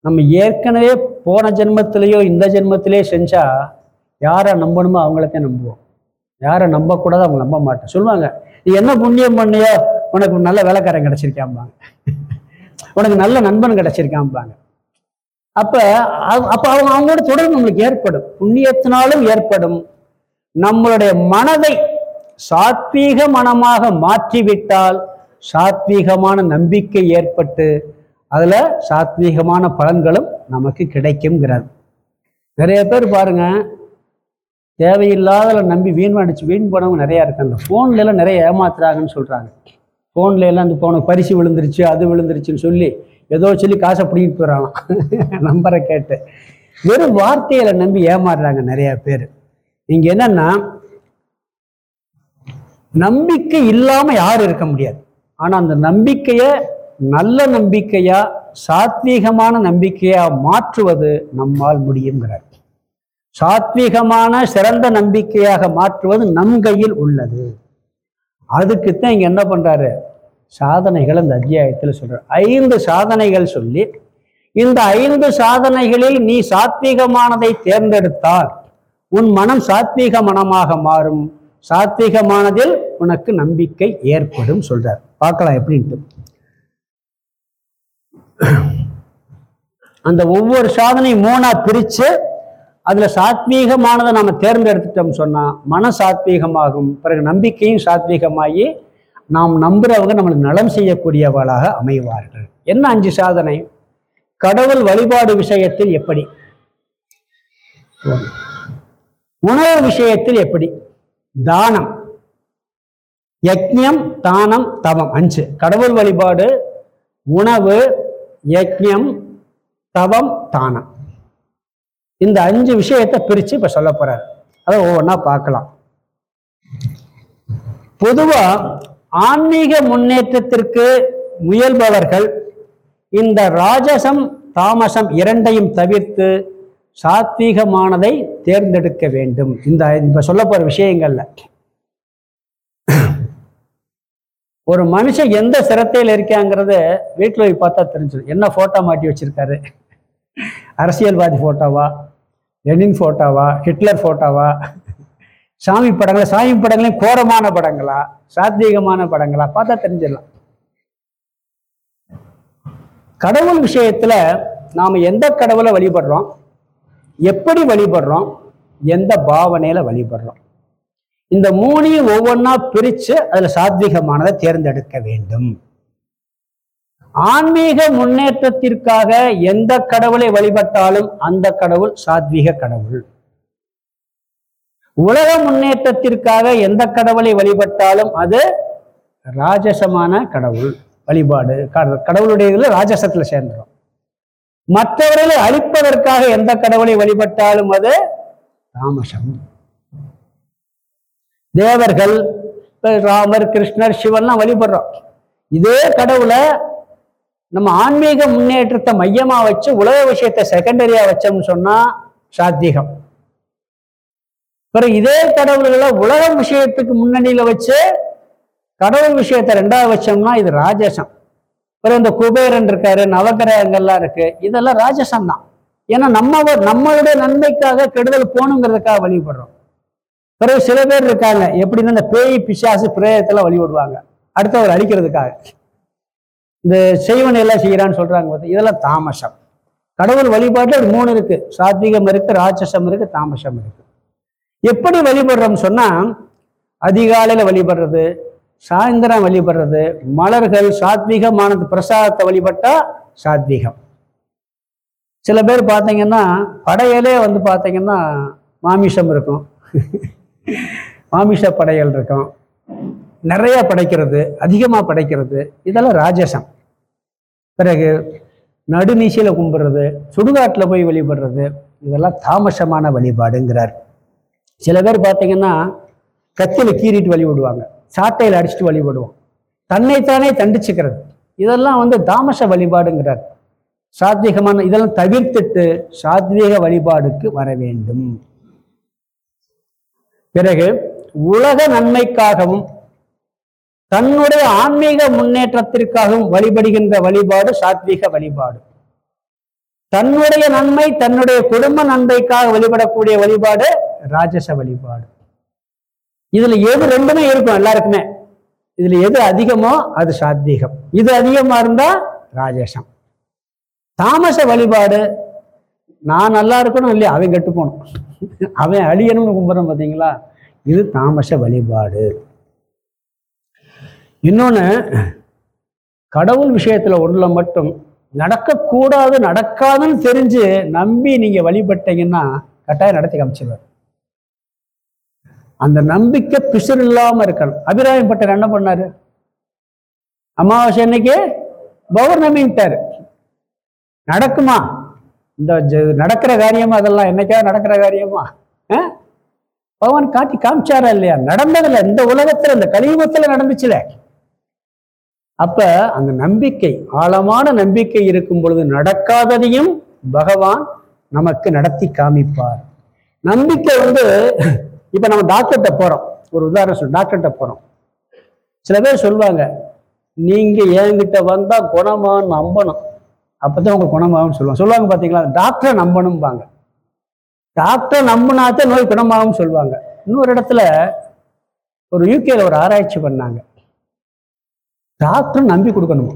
நம்ம ஏற்கனவே போன ஜென்மத்திலேயோ இந்த ஜென்மத்திலேயோ செஞ்சால் யாரை நம்பணுமோ அவங்களத்தான் நம்புவோம். யாரை நம்பக்கூடாது அவங்க நம்ப மாட்டோம். சொல்லுவாங்க நீ என்ன புண்ணியம் பண்ணியோ உனக்கு நல்ல வேலைக்காரன் கிடச்சிருக்கான்பாங்க. உனக்கு நல்ல நண்பன் கிடச்சிருக்கான்பாங்க. அப்போ அப்போ அவங்க அவங்களோட தொடர்பு நம்மளுக்கு ஏற்படும். புண்ணியத்தினாலும் ஏற்படும். நம்மளுடைய மனதை சாத்வீக மனமாக மாற்றிவிட்டால் சாத்வீகமான நம்பிக்கை ஏற்பட்டு அதில் சாத்வீகமான பலன்களும் நமக்கு கிடைக்கும்ங்கிறார். நிறைய பேர் பாருங்க தேவையில்லாத நம்பி வீண் அடிச்சு வீண் போனவங்க நிறையா இருக்கு. அந்த ஃபோன்ல எல்லாம் நிறைய ஏமாத்துறாங்கன்னு சொல்கிறாங்க ஃபோன்ல எல்லாம் அந்த போன பரிசு விழுந்துருச்சு அது விழுந்துருச்சுன்னு சொல்லி ஏதோ சொல்லி காசை பிடிக்கிட்டு போயிடறாங்க *laughs* நம்பரை கேட்டு. வெறும் வார்த்தையில நம்பி ஏமாறுறாங்க நிறையா பேர். இங்க என்னன்னா நம்பிக்கை இல்லாம யாரும் இருக்க முடியாது. ஆனா அந்த நம்பிக்கைய நல்ல நம்பிக்கையா சாத்வீகமான நம்பிக்கையா மாற்றுவது நம்மால் முடியுங்கிறார் சாத்வீகமான சிறந்த நம்பிக்கையாக மாற்றுவது நம் கையில் உள்ளது. அதுக்குத்தான் இங்க என்ன பண்றாரு? சாதனைகள் அந்த அத்தியாயத்தில் சொல்றார். ஐந்து சாதனைகள் சொல்லி இந்த ஐந்து சாதனைகளில் நீ சாத்வீகமானதை தேர்ந்தெடுத்தால் உன் மனம் சாத்வீக மனமாக மாறும். சாத்வீகமானதில் உனக்கு நம்பிக்கை ஏற்படும் சொல்றார். பார்க்கலாம் எப்படின்ட்டு. அந்த ஒவ்வொரு சாதனையும் மூணா பிரிச்சு அதுல சாத்வீகமானதை நாம தேர்ந்தெடுத்துட்டோம் சொன்னா மன சாத்வீகமாகும் பிறகு நம்பிக்கையும் சாத்வீகமாகி நாம் நம்புறவங்க நம்மளுக்கு நலம் செய்யக்கூடியவளாக அமைவார்கள். என்ன அஞ்சு சாதனை? கடவுள் வழிபாடு விஷயத்தில் எப்படி? உணவு விஷயத்தில் எப்படி? தானம். யக்ஞம் தானம் தவம். அஞ்சு. கடவுள் வழிபாடு உணவு யக்ஞம் தவம் தானம். இந்த அஞ்சு விஷயத்தை பிரிச்சு இப்ப சொல்ல போறாரு. அதை ஒவ்வொன்றா பார்க்கலாம். பொதுவா ஆன்மீக முன்னேற்றத்திற்கு முயல்பவர்கள் இந்த ராஜசம் தாமசம் இரண்டையும் தவிர்த்து சாத்வீகமானதை தேர்ந்தெடுக்க வேண்டும். இந்த இப்போ சொல்ல போகிற விஷயங்கள்ல. ஒரு மனுஷன் எந்த சிரத்தையில் இருக்காங்கிறது வீட்டில் போய் பார்த்தா தெரிஞ்சிடும் என்ன ஃபோட்டோ மாட்டி வச்சிருக்காரு? அரசியல்வாதி ஃபோட்டோவா லெனின் ஃபோட்டோவா ஹிட்லர் ஃபோட்டோவா சாமி படங்களா? சாமி படங்களையும் கோரமான படங்களா? சாத்வீகமான படங்களா? பார்த்தா தெரிஞ்சிடலாம். கடவுள் விஷயத்தில் நாம் எந்த கடவுளை வழிபடுறோம்? எப்படி வழிபடுறோம்? எந்த பாவனையில வழிபடுறோம்? இந்த மூணையும் ஒவ்வொன்றா பிரிச்சு அதுல சாத்வீகமானதை தேர்ந்தெடுக்க வேண்டும். ஆன்மீக முன்னேற்றத்திற்காக எந்த கடவுளை வழிபட்டாலும் அந்த கடவுள் சாத்வீக கடவுள். உலக முன்னேற்றத்திற்காக எந்த கடவுளை வழிபட்டாலும் அது ராஜசமான கடவுள். வழிபாடு கட- கடவுளுடைய ராஜசத்துல சேர்ந்துடும் மற்றவர்களை அழிப்பதற்காக எந்த கடவுளை வழிபட்டாலும் அது தாமசம். தேவர்கள் ராமர் கிருஷ்ணர் சிவன்லாம் வழிபடுறோம். இதே கடவுளை நம்ம ஆன்மீக முன்னேற்றத்தை மையமா வச்சு உலக விஷயத்தை செகண்டரியா வச்சோம்னு சொன்னா சாத்வீகம் பிறகு இதே கடவுள்களை உலக விஷயத்துக்கு முன்னணியில வச்சு கடவுள் விஷயத்தை ரெண்டாவது வச்சோம்னா இது ராஜசம். பிறகு இந்த குபேரன் இருக்காரு நவகிரகங்கள்லாம் இருக்கு. இதெல்லாம் ராஜசம் தான். ஏன்னா நம்ம நம்மளுடைய நன்மைக்காக கெடுதல் போகணுங்கிறதுக்காக வழிபடுறோம். பிறகு சில பேர் இருக்காங்க. எப்படின்னா இந்த பேய் பிசாசு பிரேயத்தெல்லாம் வழிபடுவாங்க. அடுத்தவர் அழிக்கிறதுக்காக. இந்த செய்வனை எல்லாம் செய்கிறான்னு சொல்றாங்க இதெல்லாம் தாமசம். கடவுள் வழிபாட்டு ஒரு மூணு இருக்கு. சாத்விகம் இருக்கு ராட்சசம் இருக்கு தாமசம் இருக்கு. எப்படி வழிபடுறோம்னு சொன்னா அதிகாலையில வழிபடுறது சாயந்தரம் வழிபடுறது மலர்கள் சாத்வீகமானது பிரசாதத்தை வழிபட்டா சாத்வீகம். சில பேர் பார்த்தீங்கன்னா படையலே வந்து பார்த்தீங்கன்னா மாமிசம் இருக்கும். *laughs* மாமிச படையல் இருக்கும். நிறைய படைக்கிறது அதிகமாக படைக்கிறது. இதெல்லாம் ராஜசம். பிறகு நடுநீசியில் கும்பிடுறது சுடுகாட்டில் போய் வழிபடுறது இதெல்லாம் தாமசமான வழிபாடுங்கிறார். சில பேர் பார்த்தீங்கன்னா கத்தியில் கீறிட்டு வழிபடுவாங்க. சாட்டையில் அடிச்சுட்டு வழிபடுவோம். தன்னைத்தானே தண்டிச்சுக்கிறது. இதெல்லாம் வந்து தாமச வழிபாடுங்கிறார். சாத்வீகமான இதெல்லாம் தவிர்த்துட்டு சாத்வீக வழிபாடுக்கு வர வேண்டும். பிறகு உலக நன்மைக்காகவும் தன்னுடைய ஆன்மீக முன்னேற்றத்திற்காகவும் வழிபடுகின்ற வழிபாடு சாத்வீக வழிபாடு. தன்னுடைய நன்மை தன்னுடைய குடும்ப நன்மைக்காக வழிபடக்கூடிய வழிபாடு ராஜச வழிபாடு. இதுல எது ரெண்டுமே இருக்கும் எல்லாருக்குமே. இதுல எது அதிகமோ அது சாத்வீகம். இது அதிகமா இருந்தா ராஜேஷம். தாமச வழிபாடு நான் நல்லா இருக்கணும் இல்லையா? அவன் கெட்டு போகணும். அவன் அழியணும்னு கும்பிட்றான் பார்த்தீங்களா இது தாமச வழிபாடு. இன்னொன்று கடவுள் விஷயத்தில் ஒன்றில் மட்டும் நடக்கக்கூடாது நடக்காதுன்னு தெரிஞ்சு நம்பி நீங்கள் வழிபட்டீங்கன்னா கட்டாயம் நடத்தி காமிச்சிடுவார் அந்த நம்பிக்கை பிசுறு இல்லாமல் இருக்கணும். அபிராயம் பட்டர் என்ன பண்ணாரு? அமாவாசை அன்னைக்கு பௌர்ணமின்ட்டார் நடக்குமா? இந்த ஜ- நடக்கிற காரியமா? அதெல்லாம் என்னைக்கா நடக்கிற காரியமா? ஆ? பகவான் காட்டி காமிச்சாரா இல்லையா? நடந்ததில்ல இந்த உலகத்துல இந்த கலியுகத்துல நடந்துச்சுல. அப்ப அந்த நம்பிக்கை ஆழமான நம்பிக்கை இருக்கும் பொழுது நடக்காததையும் பகவான் நமக்கு நடத்தி காமிப்பார். நம்பிக்கை வந்து இப்போ நம்ம டாக்டர்கிட்ட போகிறோம் ஒரு உதாரணம் சொல் டாக்டர்கிட்ட போகிறோம் சில பேர் சொல்லுவாங்க நீங்கள் என்கிட்ட வந்தால் குணமாக நம்பணும். அப்போ தான் உங்க குணமாகும்னு சொல்லுவாங்க. சொல்லுவாங்க பார்த்தீங்களா டாக்டரை நம்பணும்பாங்க. டாக்டரை நம்பினாத்தான் நோய் குணமாகும்னு சொல்லுவாங்க. இன்னொரு இடத்துல ஒரு யூகேல ஒரு ஆராய்ச்சி பண்ணாங்க. டாக்டர் நம்பி கொடுக்கணுமா?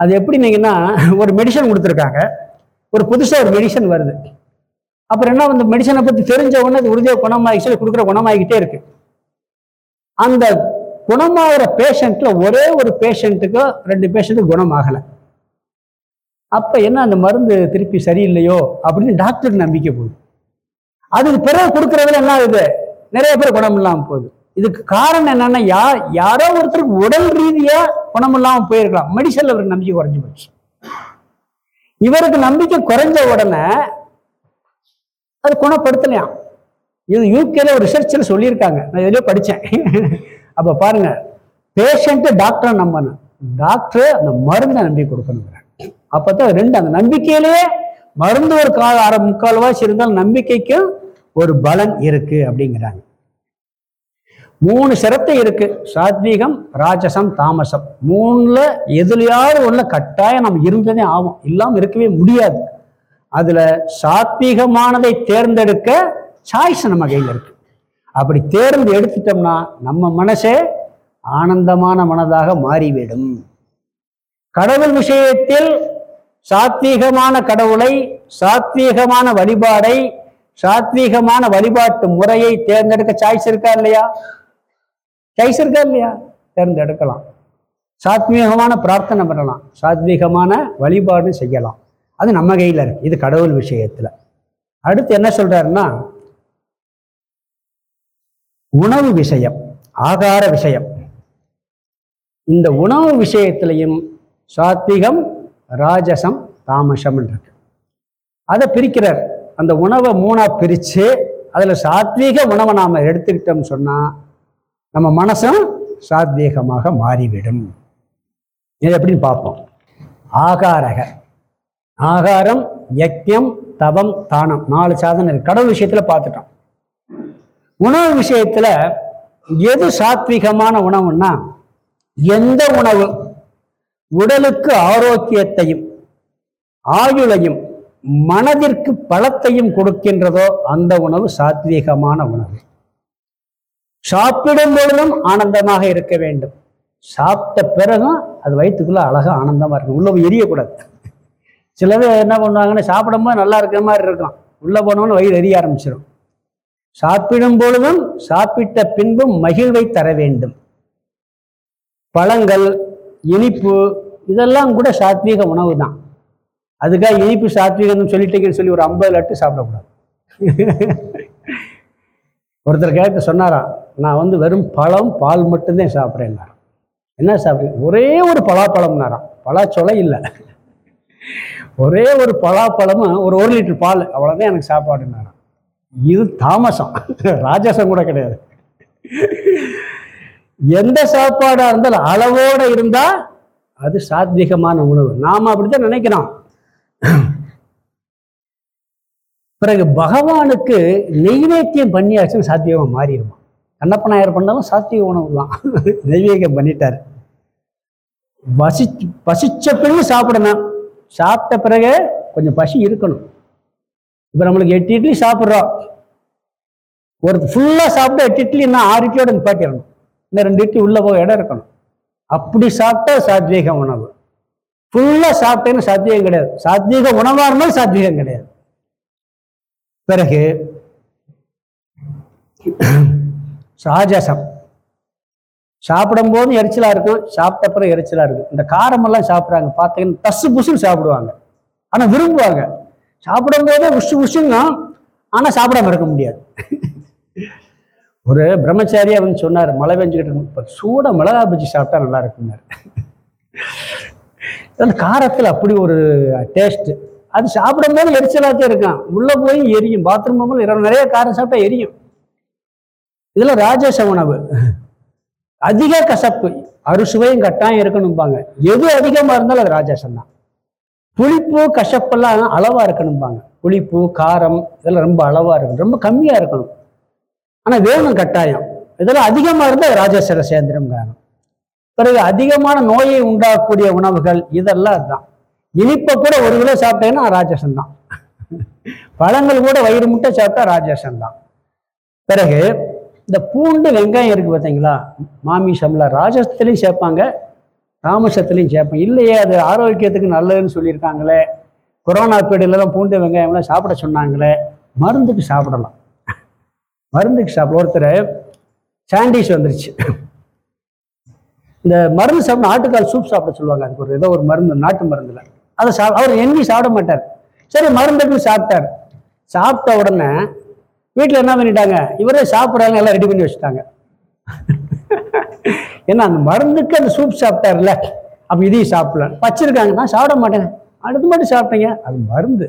அது எப்படின்னீங்கன்னா ஒரு மெடிசன் கொடுத்துருக்காங்க. ஒரு புதுசாக ஒரு மெடிசன் வருது. அப்புறம் என்ன அந்த மெடிசனை பத்தி தெரிஞ்ச உடனே அது உறுதியாக குணமாகி கொடுக்குற குணமாகிக்கிட்டே இருக்கு. அந்த குணமாகிற பேஷண்ட்ல ஒரே ஒரு பேஷண்ட்டுக்கு ரெண்டு பேஷண்ட்டுக்கு குணமாகலை. அப்ப என்ன அந்த மருந்து திருப்பி சரியில்லையோ அப்படின்னு டாக்டருக்கு நம்பிக்கை போகுது. அதுக்கு பிறகு கொடுக்கறதுல என்ன ஆகுது? நிறைய பேர் குணம் இல்லாமல் போகுது. இதுக்கு காரணம் என்னன்னா யா யாரோ ஒருத்தருக்கு உடல் ரீதியா குணம் இல்லாமல் போயிருக்கலாம். மெடிசன்ல அவருக்கு நம்பிக்கை குறைஞ்சு போச்சு. இவருக்கு நம்பிக்கை குறைஞ்ச உடனே அது குணப்படுத்தலையாம். இது யூகேல ஒரு ரிசர்ச்சில் சொல்லியிருக்காங்க. நான் எதுலயோ படித்தேன் *laughs* அப்ப பாருங்க பேஷண்ட்டு டாக்டரை நம்பணும். டாக்டர் அந்த மருந்தை நம்பி கொடுக்கணுங்கிறாங்க அப்பதான் ரெண்டு அந்த நம்பிக்கையிலேயே மருந்து ஒரு கால அரை முக்கால்வாசி இருந்தால் நம்பிக்கைக்கும் ஒரு பலன் இருக்கு அப்படிங்கிறாங்க. மூணு சிரத்தை இருக்கு. சாத்வீகம் ராஜசம் தாமசம். மூணுல எதுலையாவது ஒண்ணு கட்டாயம் நம்ம இருந்ததே ஆகும். இல்லாம இருக்கவே முடியாது. அதுல சாத்வீகமானதை தேர்ந்தெடுக்க சாய்ஸ் நம்ம கையில் இருக்கு. அப்படி தேர்ந்து எடுத்துட்டோம்னா நம்ம மனசே ஆனந்தமான மனதாக மாறிவிடும். கடவுள் விஷயத்தில் சாத்வீகமான கடவுளை சாத்வீகமான வழிபாடை சாத்வீகமான வழிபாட்டு முறையை தேர்ந்தெடுக்க சாய்ஸ் இருக்கா இல்லையா? சாய்ஸ் இருக்கா இல்லையா? தேர்ந்தெடுக்கலாம். சாத்வீகமான பிரார்த்தனை பண்ணலாம். சாத்வீகமான வழிபாடு செய்யலாம். அது நம்ம கையில் இருக்கு. இது கடவுள் விஷயத்தில். அடுத்து என்ன சொல்றாருன்னா உணவு விஷயம் ஆகார விஷயம். இந்த உணவு விஷயத்திலையும் சாத்விகம் ராஜசம் தாமசம் இருக்கு. அதை பிரிக்கிறார். அந்த உணவை மூணா பிரித்து அதில் சாத்வீக உணவை நாம் எடுத்துக்கிட்டோம்னு சொன்னால் நம்ம மனசும் சாத்வீகமாக மாறிவிடும். இது எப்படின்னு பார்ப்போம். ஆகாரக. ஆகாரம் யக்கியம் தவம் தானம் நாலு சாதனை இருக்கு. கடவுள் விஷயத்துல பார்த்துட்டோம். உணவு விஷயத்துல எது சாத்விகமான உணவுன்னா எந்த உணவு? உடலுக்கு ஆரோக்கியத்தையும் ஆயுளையும் மனதிற்கு பலத்தையும் கொடுக்கின்றதோ அந்த உணவு சாத்வீகமான உணவு. சாப்பிடும் பொழுதும் ஆனந்தமாக இருக்க வேண்டும். சாப்பிட்ட பிறகும் அது வயிற்றுக்குள்ள அழகா ஆனந்தமா இருக்கும். உள்ள எரியக்கூடாது. எரியக்கூடாது சிலது என்ன பண்ணுவாங்கன்னா சாப்பிடும்போது நல்லா இருக்கிற மாதிரி இருக்கும். உள்ளே போனோன்னு வயிறு எரிய ஆரம்பிச்சிடும் சாப்பிடும் பொழுதும் சாப்பிட்ட பின்பும் மகிழ்வை தர வேண்டும். பழங்கள் இனிப்பு இதெல்லாம் கூட சாத்வீக உணவு தான். அதுக்காக இனிப்பு சாத்வீகம்னு சொல்லிட்டீங்கன்னு சொல்லி ஒரு ஐம்பது லட்டு சாப்பிடக்கூடாது. ஒருத்தர் கேட்டு சொன்னாராம் நான் வந்து வெறும் பழம் பால் மட்டும்தான் சாப்பிட்றேன் என்ன சாப்பிட்றேன் ஒரே ஒரு பலாப்பழம்னாராம். பலாச்சொலை இல்லை. ஒரே ஒரு பலாப்பழமும் ஒரு ஒரு லிட்டர் பால் அவ்வளோதான் எனக்கு சாப்பாடுன்னாராம் இது தாமசம். ராஜசம் கூட கிடையாது. எந்த சாப்பாடா இருந்தாலும் அளவோட இருந்தா அது சாத்விகமான உணவு. நாம அப்படித்தான் நினைக்கிறோம். பிறகு பகவானுக்கு நெய்வேத்தியம் பண்ணியாச்சுன்னு சாத்விகமா மாறிடுமா? கண்ணப்பநாயர் பண்ணாலும் சாத்விக உணவு தான். நெய்வேத்தியம் பண்ணிட்டாரு. பசி பசிச்ச பிறகு சாப்பிடணும். சாப்பிட்ட பிறகு கொஞ்சம் பசி இருக்கணும். இப்போ நம்மளுக்கு எட்டு இட்லி சாப்பிட்றோம். ஒரு ஃபுல்லாக சாப்பிட்டா எட்டு இட்லி இன்னும் ஆறு இட்லியோட நிப்பாட்டிடணும் இன்னும் ரெண்டு இட்லி உள்ளே போக இடம் இருக்கணும். அப்படி சாப்பிட்டா சாத்வீக உணவு. ஃபுல்லாக சாப்பிட்டேன்னு சாத்வீகம் கிடையாது. சாத்வீக உணவாக இருந்தாலும் சாத்வீகம் கிடையாது. பிறகு ராஜசம் சாப்பிடும் போது எரிச்சலா இருக்கும் சாப்பிட்ட அப்புறம் எரிச்சலா இருக்கும் இந்த காரமெல்லாம் சாப்பிட்றாங்க. பார்த்தீங்கன்னா தசு புசுன்னு சாப்பிடுவாங்க. ஆனா விரும்புவாங்க. சாப்பிடும் போதே உஷு உஷுங்க ஆனா சாப்பிடாம இருக்க முடியாது. ஒரு பிரம்மச்சாரியா அவன் சொன்னார். மழை பெஞ்சுக்கிட்டு இருக்கும் இப்போ சூட மிளகா பஜ்ஜி சாப்பிட்டா நல்லா இருக்குன்னாரு அந்த காரத்தில் அப்படி ஒரு டேஸ்ட் அது சாப்பிடும் போது எரிச்சலாத்தே இருக்கும் உள்ள போய் எரியும். பாத்ரூம் போகும்போது நிறைய காரம் சாப்பிட்டா எரியும். இதெல்லாம் ராஜேஷ உணவு அதிக கசப்பு அறுசுவையும் கட்டாயம் இருக்கணும்பாங்க. எது அதிகமாக இருந்தாலும் அது ராஜேஷம் தான் புளிப்பு கசப்பெல்லாம் அளவாக இருக்கணும்பாங்க. புளிப்பு காரம் இதெல்லாம் ரொம்ப அளவாக இருக்கணும். ரொம்ப கம்மியாக இருக்கணும். ஆனால் வேணும் கட்டாயம். இதெல்லாம் அதிகமாக இருந்தால் ராஜேஸ்வர சேந்திரம் காரணம் பிறகு அதிகமான நோயை உண்டாகக்கூடிய உணவுகள் இதெல்லாம் அதுதான். இனிப்பை கூட ஒரு கிலோ சாப்பிட்டேன்னா ராஜேசன் தான் பழங்கள் கூட வயிறு முட்டை சாப்பிட்டா ராஜேசன் தான் பிறகு இந்த பூண்டு வெங்காயம் இருக்குது பார்த்தீங்களா? மாமிசம்ல ராஜசத்துலையும் சேர்ப்பாங்க தாமசத்துலையும் சேர்ப்பாங்க. இல்லையே அது ஆரோக்கியத்துக்கு நல்லதுன்னு சொல்லியிருக்காங்களே. கொரோனா பீரியட்லாம் பூண்டு வெங்காயம்லாம் சாப்பிட சொன்னாங்களே. மருந்துக்கு சாப்பிடலாம். மருந்துக்கு சாப்பிட ஒருத்தர் சாண்டிஸ் வந்துருச்சு. இந்த மருந்து சாப்பிட ஆட்டுக்கால் சூப் சாப்பிட சொல்லுவாங்க. அதுக்கு ஒரு ஏதோ ஒரு மருந்து நாட்டு மருந்துல. அதை சா அவர் எண்ணி சாப்பிட மாட்டார். சரி மருந்துக்கு சாப்பிட்டார். சாப்பிட்ட உடனே வீட்டில் என்ன பண்ணிட்டாங்க? இவரே சாப்பிட்றாங்க எல்லாம் ரெடி பண்ணி வச்சுட்டாங்க. ஏன்னா அந்த மருந்துக்கு அந்த சூப் சாப்பிட்டார்ல அப்போ இதையும் சாப்பிடலாம் வச்சிருக்காங்க நான் சாப்பிட மாட்டேங்க அடுத்து மட்டும் சாப்பிட்டீங்க. அது மருந்து.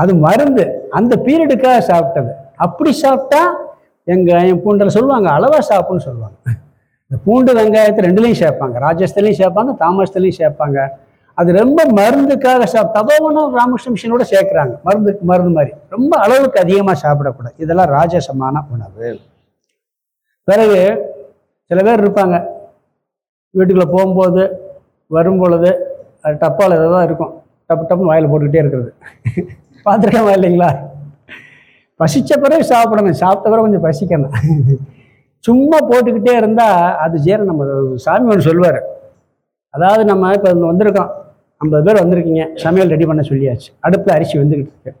அது மருந்து. அந்த பீரியடுக்காக சாப்பிட்டது. அப்படி சாப்பிட்டா எங்கள் என் பூண்டில் சொல்லுவாங்க அளவாக சாப்பிடுன்னு சொல்லுவாங்க. இந்த பூண்டு வெங்காயத்தை ரெண்டுலேயும் சேர்ப்பாங்க. ராஜஸ்தலையும் சேர்ப்பாங்க தாமஸ்தலையும் சேர்ப்பாங்க. அது ரொம்ப மருந்துக்காக சாப் தபோவனம் ராமகிருஷ்ண மிஷனோட சேர்க்குறாங்க. மருந்துக்கு மருந்து மாதிரி. ரொம்ப அளவுக்கு அதிகமாக சாப்பிடக்கூடாது. இதெல்லாம் ராஜசமான உணவு. பிறகு சில பேர் இருப்பாங்க. வீட்டுக்குள்ளே போகும்போது வரும்பொழுது அது டப்பாவில் ஏதோ இருக்கும். டப்பு டப்புன்னு வாயில் போட்டுக்கிட்டே இருக்கிறது. பார்த்துருக்கேன் இல்லைங்களா? பசித்த பிறகு சாப்பிடணும். சாப்பிட்ட பிறகு கொஞ்சம் பசிக்கணும். சும்மா போட்டுக்கிட்டே இருந்தால் அது ஜீரணம் நம்ம சாமி ஒன்று சொல்லுவார். அதாவது நம்ம இப்போ வந்திருக்கோம். ஐம்பது பேர் வந்திருக்கீங்க. சமையல் ரெடி பண்ண சொல்லியாச்சு. அடுப்பில் அரிசி வெந்துக்கிட்டு இருக்கு.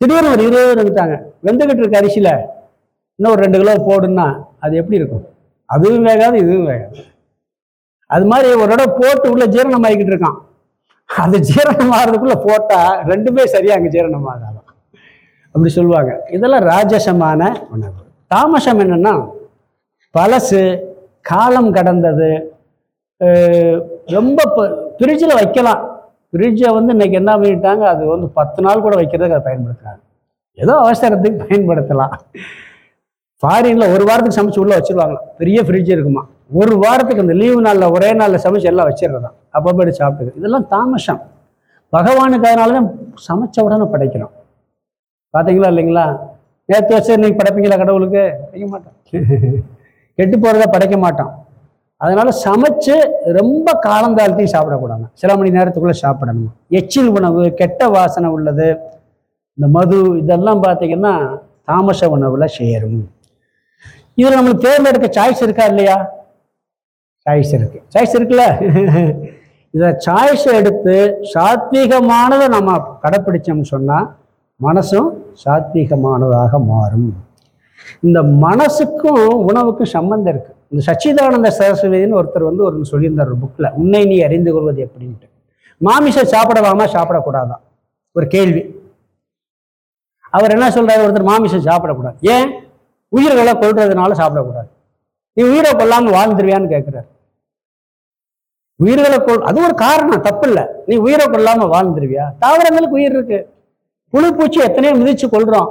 திடீர்னு ஒரு இருபது பேர் வந்துட்டாங்க. வெந்துக்கிட்டு இருக்க அரிசியில் இன்னும் ஒரு ரெண்டு கிலோ போடுன்னா அது எப்படி இருக்கும்? அதுவும் வேகாது இதுவும் வேகாது. அது மாதிரி ஒரு இடம் போட்டு உள்ள ஜீரணம் ஆகிக்கிட்டு இருக்கான். அது ஜீரணம் ஆகிறதுக்குள்ள போட்டால் ரெண்டுமே சரியாக அங்கே ஜீரணம் ஆகாதான் அப்படி சொல்லுவாங்க. இதெல்லாம் ராஜசமான உணவு. தாமசம் என்னன்னா பழசு காலம் கடந்தது ரொம்ப ஃப்ரிட்ஜில் வைக்கலாம். ஃப்ரிட்ஜை வந்து இன்னைக்கு என்ன பண்ணிட்டாங்க அது வந்து பத்து நாள் கூட வைக்கிறதுக்கு அதை பயன்படுத்துறாங்க. ஏதோ அவசரத்துக்கு பயன்படுத்தலாம். ஃபாரினில் ஒரு வாரத்துக்கு சமைச்சு உள்ளே வச்சுருவாங்களாம். பெரிய ஃப்ரிட்ஜ் இருக்குமா. ஒரு வாரத்துக்கு அந்த லீவு நாளில் ஒரே நாளில் சமைச்சு எல்லாம் வச்சிடுறதாம். அப்போ போய் சாப்பிட்டுது இதெல்லாம் தாமசம். பகவானுக்கு அதனால தான் சமைச்ச உடனே படைக்கிறோம். பார்த்தீங்களா இல்லைங்களா? நேற்று வச்சு இன்னைக்கு படைப்பீங்களா கடவுளுக்கு? படைக்க மாட்டோம். கெட்டு போகிறத படைக்க மாட்டோம். அதனால சமைச்சு ரொம்ப காலந்தாழ்த்தையும் சாப்பிடக்கூடாது. சில மணி நேரத்துக்குள்ளே சாப்பிடணும். எச்சில் உணவு கெட்ட வாசனை உள்ளது இந்த மது இதெல்லாம் பார்த்தீங்கன்னா தாமச உணவுல சேரும். இதில் நம்மளுக்கு தேர்ந்தெடுக்க சாய்ஸ் இருக்கா இல்லையா? சாய்ஸ் இருக்கு. சாய்ஸ் இருக்குல்ல? *laughs* இதை சாய்ஸ் எடுத்து சாத்வீகமானதை நம்ம கடைப்பிடிச்சோம்னு சொன்னால் மனசும் சாத்வீகமானதாக மாறும். இந்த மனசுக்கும் உணவுக்கும் சம்பந்தம் இருக்குது இந்த சச்சிதானந்த சரஸ்வதினு ஒருத்தர் வந்து ஒரு சொல்லியிருந்தார் ஒரு புக்கில் உன்னை நீ அறிந்து கொள்வது எப்படின்ட்டு. மாமிசம் சாப்பிடலாமா சாப்பிடக்கூடாதா? ஒரு கேள்வி. அவர் என்ன சொல்றாரு? ஒருத்தர் மாமிசம் சாப்பிடக்கூடாது. ஏன்? உயிர்களை கொள்றதுனால சாப்பிடக்கூடாது. நீ உயிரை கொல்லாமல் வாழ்ந்துருவியான்னு கேட்குறாரு உயிர்களை கொள் அது ஒரு காரணம் தப்பு இல்லை நீ உயிரை கொல்லாமல் வாழ்ந்துருவியா? தாவரங்களுக்கு உயிர் இருக்கு. புழு பூச்சி எத்தனையோ மிதிச்சு கொள்றோம்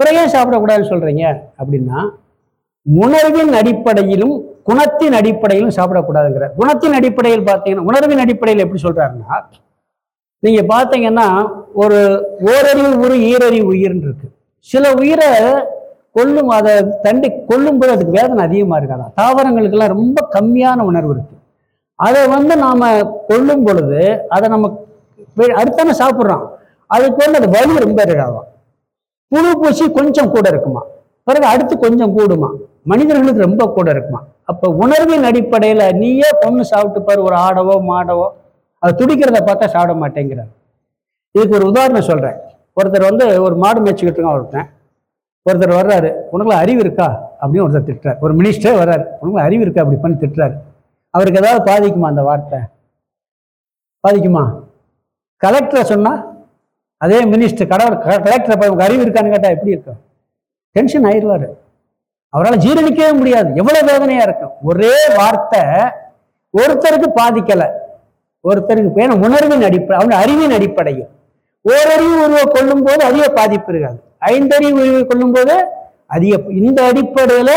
பிறகு சாப்பிடக்கூடாதுன்னு சொல்றீங்க? அப்படின்னா உணர்வின் அடிப்படையிலும் குணத்தின் அடிப்படையிலும் சாப்பிடக்கூடாதுங்கிற. குணத்தின் அடிப்படையில் பார்த்தீங்கன்னா உணர்வின் அடிப்படையில் எப்படி சொல்றாருன்னா நீங்க பார்த்தீங்கன்னா ஒரு ஓரறிவு உரு ஈரறிவு உயிர்னு இருக்கு. சில உயிரை கொல்லும் அதை தண்டி கொல்லும்போது அதுக்கு வேதனை அதிகமா இருக்காதான் தாவரங்களுக்கெல்லாம் ரொம்ப கம்மியான உணர்வு இருக்கு. அதை வந்து நாம கொல்லும் பொழுது அதை நம்ம வெ- அடுத்தான சாப்பிட்றோம் அதுக்கு வந்து அது வலி ரொம்ப இருக்காதான் புழு பூசி கொஞ்சம் கூட இருக்குமா? பிறகு அடுத்து கொஞ்சம் கூடுமா? மனிதர்களுக்கு ரொம்ப கூட இருக்குமா? அப்போ உணர்வின் அடிப்படையில் நீயே பொண்ணு சாப்பிட்டு பாரு ஒரு ஆடவோ மாடவோ அது துடிக்கிறத பார்த்தா சாப்பிட மாட்டேங்கிறார். இதுக்கு ஒரு உதாரணம் சொல்கிறேன் ஒருத்தர் வந்து ஒரு மாடு மேய்ச்சிக்கிட்டு இருக்கான் ஒருத்தன். ஒருத்தர் வர்றாரு உனக்குள்ள அறிவு இருக்கா? அப்படின்னு ஒருத்தர் திட்டுறாரு. ஒரு மினிஸ்டரே வர்றாரு உனக்குள்ள அறிவு இருக்கா? அப்படி பண்ணி திட்டுறாரு. அவருக்கு ஏதாவது பாதிக்குமா அந்த வார்த்தை? பாதிக்குமா? கலெக்டரை சொன்னால் அதே மினிஸ்டர் கடவுள் கலெக்டரை போய் உங்க அறிவு இருக்கான்னு கேட்டால் எப்படி இருக்கும்? டென்ஷன் ஆயிடுவார். அவரால் ஜீரணிக்கவே முடியாது. எவ்வளவு வேதனையா இருக்கும் ஒரே வார்த்தை ஒருத்தருக்கு பாதிக்கல. ஒருத்தருக்கு பேன உணர்வின் அடிப்படை அவன் அறிவின் அடிப்படையில். ஓரறிவு உருவை கொள்ளும் போது அதிக பாதிப்பு இருக்காது. ஐந்தறிவு உருவை கொள்ளும் போது அதிக இந்த அடிப்படையில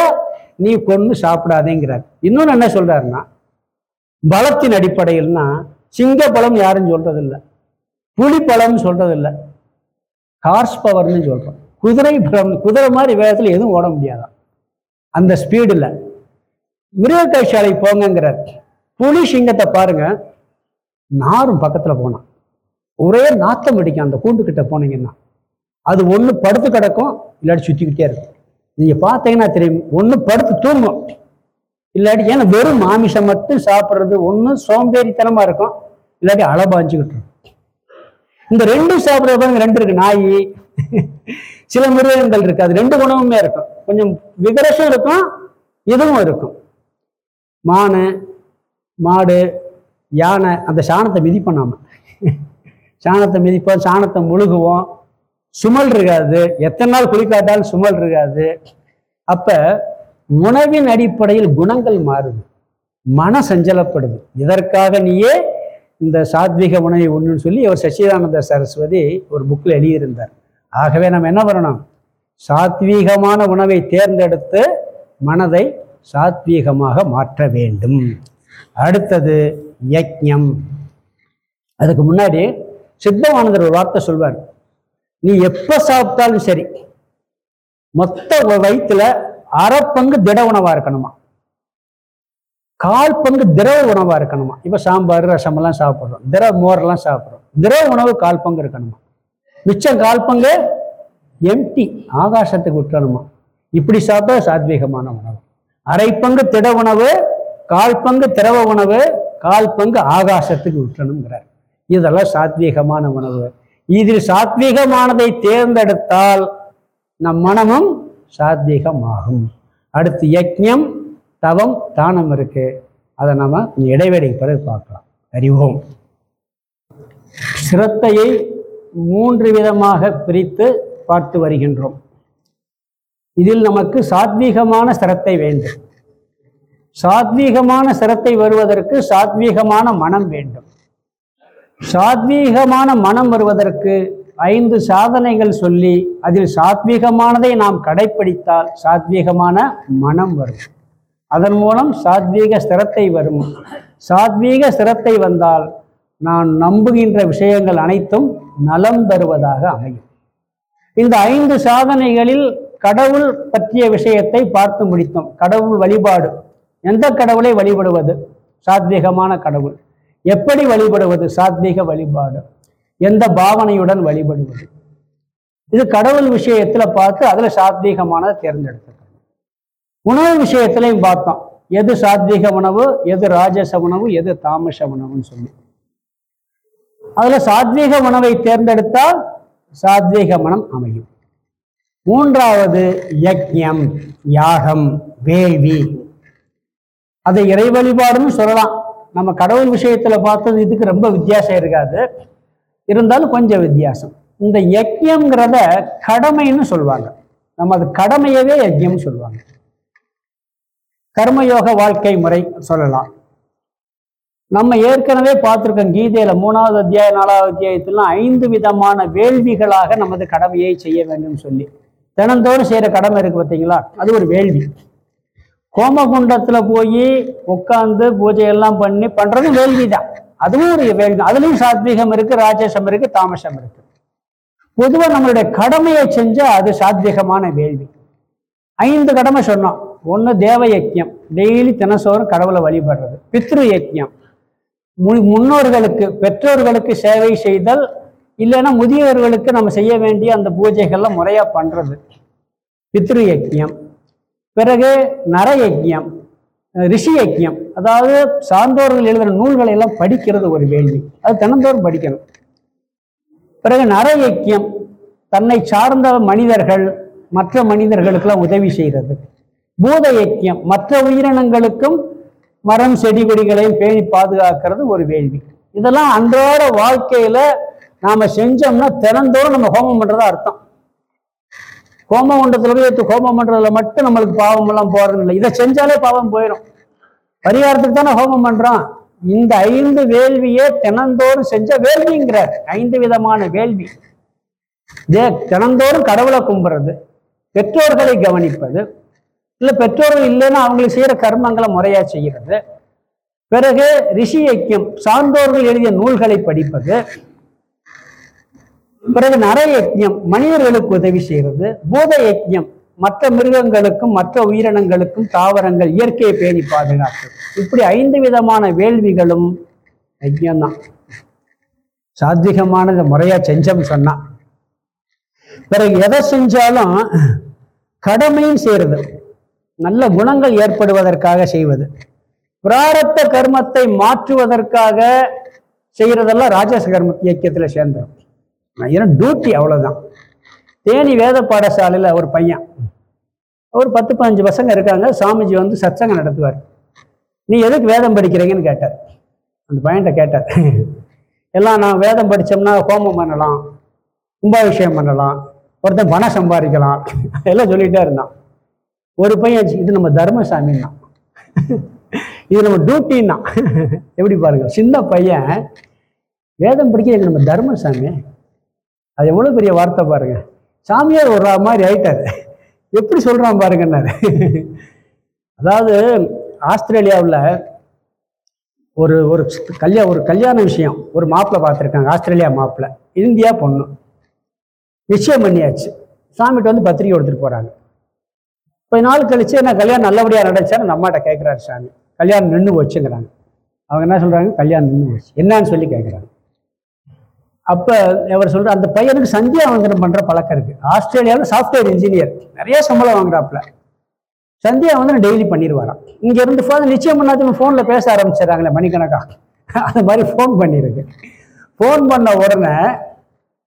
நீ கொண்டு சாப்பிடாதேங்கிறார். இன்னொன்னு என்ன சொல்றாருன்னா பலத்தின் அடிப்படையில்னா சிங்க பலம் யாரும் சொல்றதில்லை. புலி பலம்னு சொல்றதில்லை. ஹார்ஸ் பவர்னு சொல்றோம். குதிரை பலம் குதிரை மாதிரி வேகத்தில் எதுவும் ஓட முடியாதான். அந்த ஸ்பீடில் மிருக காட்சியாலை போங்கங்கிறார். புலி சிங்கத்தை பாருங்க. நாரும் பக்கத்தில் போனான். ஒரே நாத்தம் அடிக்கும். அந்த கூண்டுக்கிட்ட போனீங்கன்னா. அது ஒன்று படுத்து கிடக்கும் இல்லாட்டி சுற்றிக்கிட்டே இருக்கும். நீங்கள் பார்த்தீங்கன்னா தெரியும் ஒன்று படுத்து தூங்கும். இல்லாட்டி ஏன்னா வெறும் மாமிசம் மட்டும் சாப்பிட்றது ஒன்று சோம்பேறித்தனமாக இருக்கும். இல்லாட்டி அளபாஞ்சுக்கிட்டு இருக்கும். இந்த ரெண்டும் சாப்பிட்றது பாருங்க ரெண்டு இருக்கு. நாய் சில மிருகங்கள் இருக்கு. அது ரெண்டு குணமுமே இருக்கும். கொஞ்சம் விகரசும் இருக்கும் இதுவும் இருக்கும். மானு மாடு யானை அந்த சாணத்தை மிதிப்போம் நாம். சாணத்தை மிதிப்போம் சாணத்தை முழுகுவோம். சுமல் இருக்காது. எத்தனை நாள் குளிக்காட்டாலும் சுமல் இருக்காது. அப்போ உணவின் அடிப்படையில் குணங்கள் மாறுது. மன சஞ்சலப்படுது. இதற்காக நீயே இந்த சாத்விக உணவை ஒன்றுன்னு சொல்லி அவர் சச்சிதானந்த சரஸ்வதி ஒரு புக்கில் எழுதியிருந்தார். ஆகவே நம்ம என்ன பண்ணணும்? சாத்வீகமான உணவை தேர்ந்தெடுத்து மனதை சாத்வீகமாக மாற்ற வேண்டும். அடுத்தது யஜ்ஞம் அதுக்கு முன்னாடி சித்தமானந்தர் ஒரு வார்த்தை சொல்வார். நீ எப்போ சாப்பிட்டாலும் சரி மொத்த வயிற்றுல வயித்துல அரை பங்கு திட உணவா இருக்கணுமா? கால் பங்கு திரவ உணவா இருக்கணுமா? இப்போ சாம்பார் ரசம் எல்லாம் சாப்பிடுறோம். திரவ மோரெல்லாம் சாப்பிட்றோம். திரவ உணவு கால் பங்கு இருக்கணுமா? மிச்சம் கால் பங்கு எம்டி ஆகாசத்துக்கு விட்டுறணுமா இப்படி சாப்பிட்டா சாத்வீகமான உணவு. அரை பங்கு திட உணவு கால் பங்கு திரவ உணவு கால் பங்கு ஆகாசத்துக்கு விட்டணுங்கிறார் இதெல்லாம் சாத்வீகமான உணவு. இதில் சாத்வீகமானதை தேர்ந்தெடுத்தால் நம் மனமும் சாத்வீகமாகும். அடுத்து யக்ஞம் தவம் தானம் இருக்கு. அதை நாம இடைவெளிக்கு பிறகு பார்க்கலாம். அறிவோம் சிரத்தையை மூன்று விதமாக பிரித்து பார்த்து வருகின்றோம். இதில் நமக்கு சாத்வீகமான சிரத்தை வேண்டும். சாத்வீகமான சிரத்தை வருவதற்கு சாத்வீகமான மனம் வேண்டும். சாத்வீகமான மனம் வருவதற்கு ஐந்து சாதனைகள் சொல்லி அதில் சாத்வீகமானதை நாம் கடைப்பிடித்தால் சாத்வீகமான மனம் வரும். அதன் மூலம் சாத்வீக ஸ்திரத்தை வரும். சாத்வீக ஸ்திரத்தை வந்தால் நான் நம்புகின்ற விஷயங்கள் அனைத்தும் நலம் தருவதாக அமையும். இந்த ஐந்து சாதனைகளில் கடவுள் பற்றிய விஷயத்தை பார்த்து முடித்தோம். கடவுள் வழிபாடு. எந்த கடவுளை வழிபடுவது? சாத்வீகமான கடவுள். எப்படி வழிபடுவது? சாத்வீக வழிபாடு. எந்த பாவனையுடன் வழிபடுவது? இது கடவுள் விஷயத்துல பார்த்து அதுல சாத்வீகமானதை தேர்ந்தெடுத்துக்கணும் உணவு விஷயத்திலையும் பார்த்தோம். எது சாத்வீக உணவு? எது ராஜச உணவு? எது தாமச உணவுன்னு சொல்லி. அதுல சாத்வீக உணவை தேர்ந்தெடுத்தால் சாத்வீக மனம் அமையும். மூன்றாவது யக்ஞம் யாகம் வேள்வி. அதை இறை வழிபாடுன்னு சொல்லலாம். நம்ம கடவுள் விஷயத்துல பார்த்தது இதுக்கு ரொம்ப வித்தியாசம் இருக்காது. இருந்தாலும் கொஞ்சம் வித்தியாசம். இந்த யக்ஞங்கிறத கடமைன்னு சொல்லுவாங்க. நம்ம அது கடமையவே யஜ்யம் சொல்லுவாங்க. கர்மயோக வாழ்க்கை முறை சொல்லலாம். நம்ம ஏற்கனவே பார்த்துருக்கோம் கீதையில மூணாவது அத்தியாயம் நாலாவது அத்தியாயத்திலாம் ஐந்து விதமான வேள்விகளாக நமது கடமையை செய்ய வேண்டும் சொல்லி. தினந்தோறும் செய்யற கடமை இருக்கு பார்த்தீங்களா? அது ஒரு வேள்வி. கோமகுண்டத்துல போய் உட்காந்து பூஜை எல்லாம் பண்ணி பண்றது வேள்வி தான் அதுவும் ஒரு வேள்வி. தான். அதுலயும் சாத்வீகம் இருக்கு ராஜசம் இருக்கு தாமசம் இருக்கு. பொதுவா நம்மளுடைய கடமையை செஞ்சா அது சாத்வீகமான வேள்வி. ஐந்து கடமை சொன்னோம். ஒன்று தேவ யஜ்யம். டெய்லி தினசோறும் கடவுளை வழிபடுறது. பித்ரு யஜ்யம். முன்னோர்களுக்கு பெற்றோர்களுக்கு சேவை செய்தல் இல்லைன்னா முதியவர்களுக்கு நம்ம செய்ய வேண்டிய அந்த பூஜைகள்லாம் முறையா பண்றது. பித்ரு யக்கியம் பிறகு நர யக்கியம் ரிஷி யக்கியம் அதாவது சான்றோர்கள் எழுதுகிற நூல்களை எல்லாம் படிக்கிறது ஒரு வேள்வி. அது தினந்தோறும் படிக்கணும். பிறகு நர யக்கியம் தன்னை சார்ந்த மனிதர்கள் மற்ற மனிதர்களுக்கெல்லாம் உதவி செய்கிறது பூத யக்கியம் மற்ற உயிரினங்களுக்கும் மரம் செடி கொடிகளையும் பேணி பாதுகாக்கிறது ஒரு வேள்வி. இதெல்லாம் அன்றாட வாழ்க்கையில நாம செஞ்சோம்னா தினந்தோறும் நம்ம ஹோமம் பண்றதா அர்த்தம். ஹோம குண்டத்துல போய் ஹோமம் பண்றதுல மட்டும் நம்மளுக்கு பாவம் எல்லாம் போறது இல்லை. இதை செஞ்சாலே பாவம் போயிடும் பரிகாரத்துக்கு தானே ஹோமம் பண்றோம். இந்த ஐந்து வேள்வியே தினந்தோறும் செஞ்ச வேள்விங்கிறார். ஐந்து விதமான வேள்வி. தினந்தோறும் கடவுளை கும்புறது பெற்றோர்களை கவனிப்பது இல்ல பெற்றோர்கள் இல்லைன்னா அவங்களுக்கு செய்யற கர்மங்களை முறையா செய்யறது. பிறகு ரிஷி ஐக்கியம் சான்றோர்கள் எழுதிய நூல்களை படிப்பது. பிறகு நர யஜ்யம் மனிதர்களுக்கு உதவி செய்கிறது பூத யஜ்யம் மற்ற மிருகங்களுக்கும் மற்ற உயிரினங்களுக்கும் தாவரங்கள் இயற்கையை பேணி பாதுகாப்பு. இப்படி ஐந்து விதமான வேள்விகளும் யஜ்யம்தான். சாத்விகமானதை முறையா செஞ்சோம்னு சொன்னா. பிறகு எதை செஞ்சாலும் கடமையும் செய்யறது. நல்ல குணங்கள் ஏற்படுவதற்காக செய்வது. பிராரத்த கர்மத்தை மாற்றுவதற்காக செய்கிறதெல்லாம் ராஜச கர்ம இயக்கத்தில் சேர்ந்தோம் ஏன்னா டியூட்டி அவ்வளோதான் தேனி வேத பாடசாலையில் ஒரு பையன். ஒரு பத்து பதினஞ்சு பசங்க இருக்காங்க. சாமிஜி வந்து சத்சங்கம் நடத்துவார். நீ எதுக்கு வேதம் படிக்கிறீங்கன்னு கேட்டார். அந்த பையன்கிட்ட கேட்டார். எல்லாம் நான் வேதம் படித்தோம்னா ஹோமம் பண்ணலாம் கும்பாபிஷேகம் பண்ணலாம் ஒருத்தன் பணம் சம்பாதிக்கலாம். எல்லாம் சொல்லிகிட்டே இருந்தான். ஒரு பையன் இது நம்ம தர்மசாமின்னா. இது நம்ம டியூட்டின்னா எப்படி பாருங்க சின்ன பையன் வேதம் படிக்கிறது நம்ம தர்மசாமி? அது எவ்வளோ பெரிய வார்த்தை பாருங்க. சாமியார் ஒரு மாதிரி ஆயிட்டாரு. எப்படி சொல்றான் பாருங்கன்னாரு. அதாவது ஆஸ்திரேலியாவில் ஒரு ஒரு கல்யாண ஒரு கல்யாண விஷயம். ஒரு மாப்பிள்ளை பார்த்துருக்காங்க ஆஸ்திரேலியா மாப்பிள்ளை இந்தியா பொண்ணு. நிச்சயம் பண்ணியாச்சு. சாமிகிட்ட வந்து பத்திரிக்கை கொடுத்துட்டு போகிறாங்க கொஞ்ச நாள் கழிச்சு என்ன கல்யாணம் நல்லபடியாக நடந்துச்சான்னு நம்ம அம்மாட்ட கேட்குறாரு சாமி. கல்யாணம் நின்று வச்சுங்கிறாங்க அவங்க என்ன சொல்கிறாங்க கல்யாணம் நின்று வச்சு என்னன்னு சொல்லி கேட்குறாங்க அப்போ அவர் சொல்கிற அந்த பையனுக்கு சந்தியாவந்தனம் பண்ணுற பழக்கம் இருக்குது ஆஸ்திரேலியாவில் சாஃப்ட்வேர் இன்ஜினியர் நிறைய சம்பளம் வாங்குறாப்புல. சந்தியாவந்தனம் டெய்லி பண்ணிடுவாராம் இங்கேருந்து ஃபோன் நிச்சயம் பண்ணாதுன்னு ஃபோனில் பேச ஆரம்பிச்சிடறாங்களே மணிக்கணக்காக அந்த மாதிரி ஃபோன் பண்ணியிருக்கு ஃபோன் பண்ண உடனே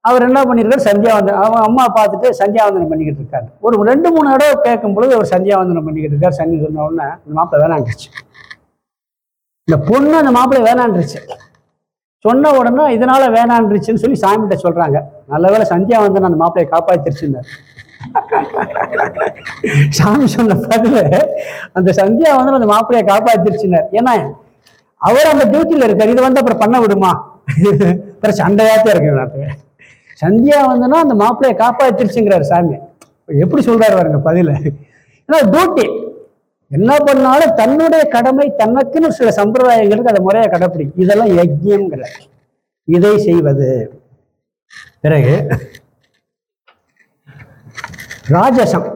அவர் என்ன பண்ணியிருக்காரு சந்தியாவந்தனம் அவன் அம்மா பார்த்துட்டு சந்தியாவந்தனம் பண்ணிக்கிட்டு இருக்காரு. ஒரு ரெண்டு மூணு தடவை கேட்கும் பொழுது அவர் சந்தியாவந்தனம் பண்ணிக்கிட்டு இருக்காரு. சங்கி சொன்ன உடனே இந்த மாப்பிள்ளை வேணாண்டுருச்சு இந்த பொண்ணு அந்த மாப்பிள்ளை வேணாண்டுருச்சு சொன்ன உடனே இதனால வேணாண்டுருச்சுன்னு சொல்லி சாமிகிட்ட சொல்றாங்க. நல்ல வேளை சந்தியா அந்த மாப்பிளையை காப்பாத்திருச்சுன்னார் சாமி சொன்ன பதில அந்த சந்தியா வந்து அந்த மாப்பிள்ளையை காப்பாத்திருச்சுனார் ஏன்னா அவர் அந்த டியூட்டில இருக்காரு. இது வந்து அப்புறம் பண்ண விடுமா? அப்புறம் சண்டையாத்தான் இருக்கு சந்தியா வந்தனா அந்த மாப்பிள்ளையை காப்பாத்திருச்சுங்கிறார் சாமி. எப்படி சொல்றாரு பாருங்க பதில. ஏன்னா டியூட்டி என்ன பண்ணாலும் தன்னுடைய கடமை தனக்குன்னு சில சம்பிரதாயங்களுக்கு அதை முறையை கடைப்பிடி. இதெல்லாம் யஜ்யம்ங்கிற. இதை செய்வது. பிறகு ராஜசம்.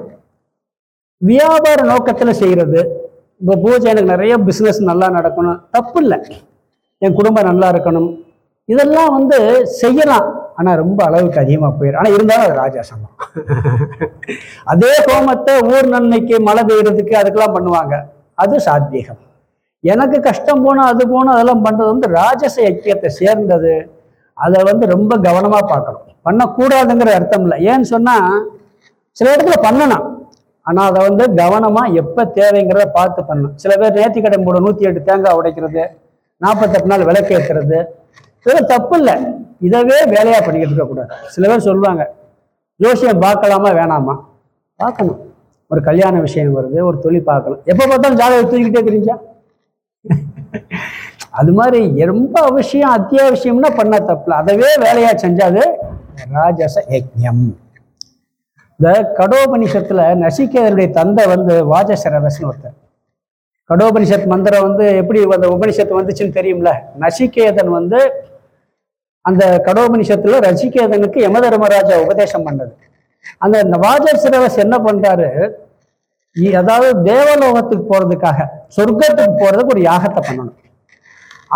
வியாபார நோக்கத்தில் செய்கிறது இப்போ பூஜை எனக்கு நிறைய பிஸ்னஸ் நல்லா நடக்கணும். தப்பு இல்லை. என் குடும்பம் நல்லா இருக்கணும். இதெல்லாம் வந்து செய்யலாம். ஆனால் ரொம்ப அளவுக்கு அதிகமாக போயிடும் ஆனால் இருந்தாலும் அது ராஜா சமம். அதே ஹோமத்தை ஊர் நன்மைக்கு மழை பெய்யறதுக்கு அதுக்கெல்லாம் பண்ணுவாங்க. அது சாத்வீகம். எனக்கு கஷ்டம் போனால் அது போனால் அதெல்லாம் பண்ணுறது வந்து ராஜச ஐக்கியத்தை சேர்ந்தது. அதை வந்து ரொம்ப கவனமாக பார்க்கணும். பண்ணக்கூடாதுங்கிற அர்த்தம் இல்லை. ஏன்னு சொன்னால் சில இடத்துல பண்ணலாம். ஆனால் அதை வந்து கவனமாக எப்போ தேவைங்கிறத பார்த்து பண்ணணும். சில பேர் நேர்த்தி கடை மூட நூற்றி எட்டு தேங்காய் உடைக்கிறது நாற்பத்தெட்டு நாள் விளக்கு ஏற்றுறது இதெல்லாம் தப்பு இல்லை. இதவே வேலையாக பண்ணிக்கிட்டு இருக்கக்கூடாது சில பேர் சொல்லுவாங்க ஜோசியம் பார்க்கலாமா வேணாமா? பார்க்கணும். ஒரு கல்யாண விஷயம் வருது ஒரு தொழில் பார்க்கலாம் எப்போ பார்த்தாலும் ஜாதகம் தூக்கிட்டே தெரிஞ்சா? அது மாதிரி ரொம்ப அவசியம் அத்தியாவசியம்னா பண்ண தப்புல. அதவே வேலையாக செஞ்சாது ராஜச யஜ்யம். இந்த கடோபனிஷத்தில் நசிகேதனுடைய தந்தை வந்து வாஜசரதஸ்னு ஒருத்தர். கடோபனிஷத் மந்திரம் வந்து எப்படி அந்த உபனிஷத்து வந்துச்சுன்னு தெரியும்ல? நசிகேதன் வந்து அந்த கடோபனிஷத்துல ரசிகேதனுக்கு யமதர்மராஜா உபதேசம் பண்ணது. அந்த வாஜசிரவஸ் என்ன பண்றாரு? அதாவது தேவலோகத்துக்கு போறதுக்காக சொர்க்கத்துக்கு போறதுக்கு ஒரு யாகத்தை பண்ணணும்.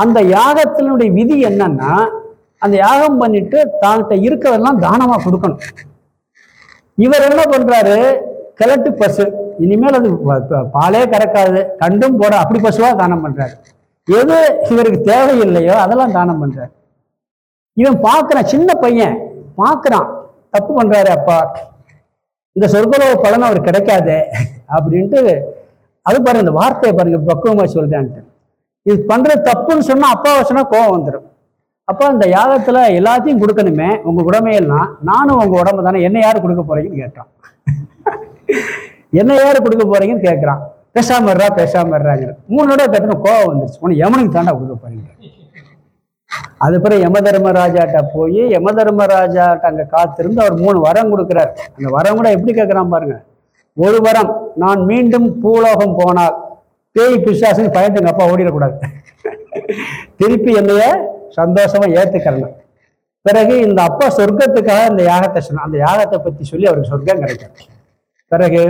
அந்த யாகத்தினுடைய விதி என்னன்னா அந்த யாகம் பண்ணிட்டு தான்கிட்ட இருக்கிறதெல்லாம் தானமா கொடுக்கணும். இவர் என்ன பண்றாரு? கிழட்டு பசு. இனிமேல் அது பாலே கறக்காது. கண்டும் போட அப்படி பசுவா தானம் பண்றாரு. எது இவருக்கு தேவையில்லையோ அதெல்லாம் தானம் பண்றாரு. இவன் பார்க்குறான் சின்ன பையன் பார்க்குறான். தப்பு பண்றாரு அப்பா. இந்த சொர்க்கலோக பலன் அவர் கிடைக்காதே அப்படின்ட்டு அது பாருங்க இந்த வார்த்தையை பாருங்க பக்குவமா சொல்றேன்ட்டு. இது பண்றது தப்புன்னு சொன்னா அப்பாவை சொன்னால் கோவம் வந்துடும் அப்போ அந்த யாகத்துல எல்லாத்தையும் கொடுக்கணுமே உங்க உடமையெல்லாம் நானும் உங்க உடம்பு தானே என்ன யாரு கொடுக்க போறீங்கன்னு கேட்டான். என்ன யாரு கொடுக்க போறீங்கன்னு கேட்கறான் பேசாம இருறா பேசாம இருறாங்க மூணு தடவை கட்டணும் கோவம் வந்துருச்சு. உனக்கு எவனுக்கு தாண்டா கொடுக்க போறீங்க? அதுக்கப்புறம் யம தர்மராஜாட்ட போய் யம தர்மராஜாட்ட அங்க காத்திருந்து அவர் மூணு வரம் கொடுக்குறார். அந்த வரம் கூட எப்படி கேட்குறான் பாருங்க. ஒரு வரம் நான் மீண்டும் பூலோகம் போனால் பேய் பிசாசுன்னு பயந்துங்க அப்பா ஓடிடக்கூடாது. திருப்பி என்னைய சந்தோஷமா ஏற்றுக்கிறேன் பிறகு இந்த அப்பா சொர்க்கத்துக்காக இந்த யாகத்தை சொன்ன அந்த யாகத்தை பத்தி சொல்லி அவருக்கு சொர்க்கம் கிடைக்கும். பிறகு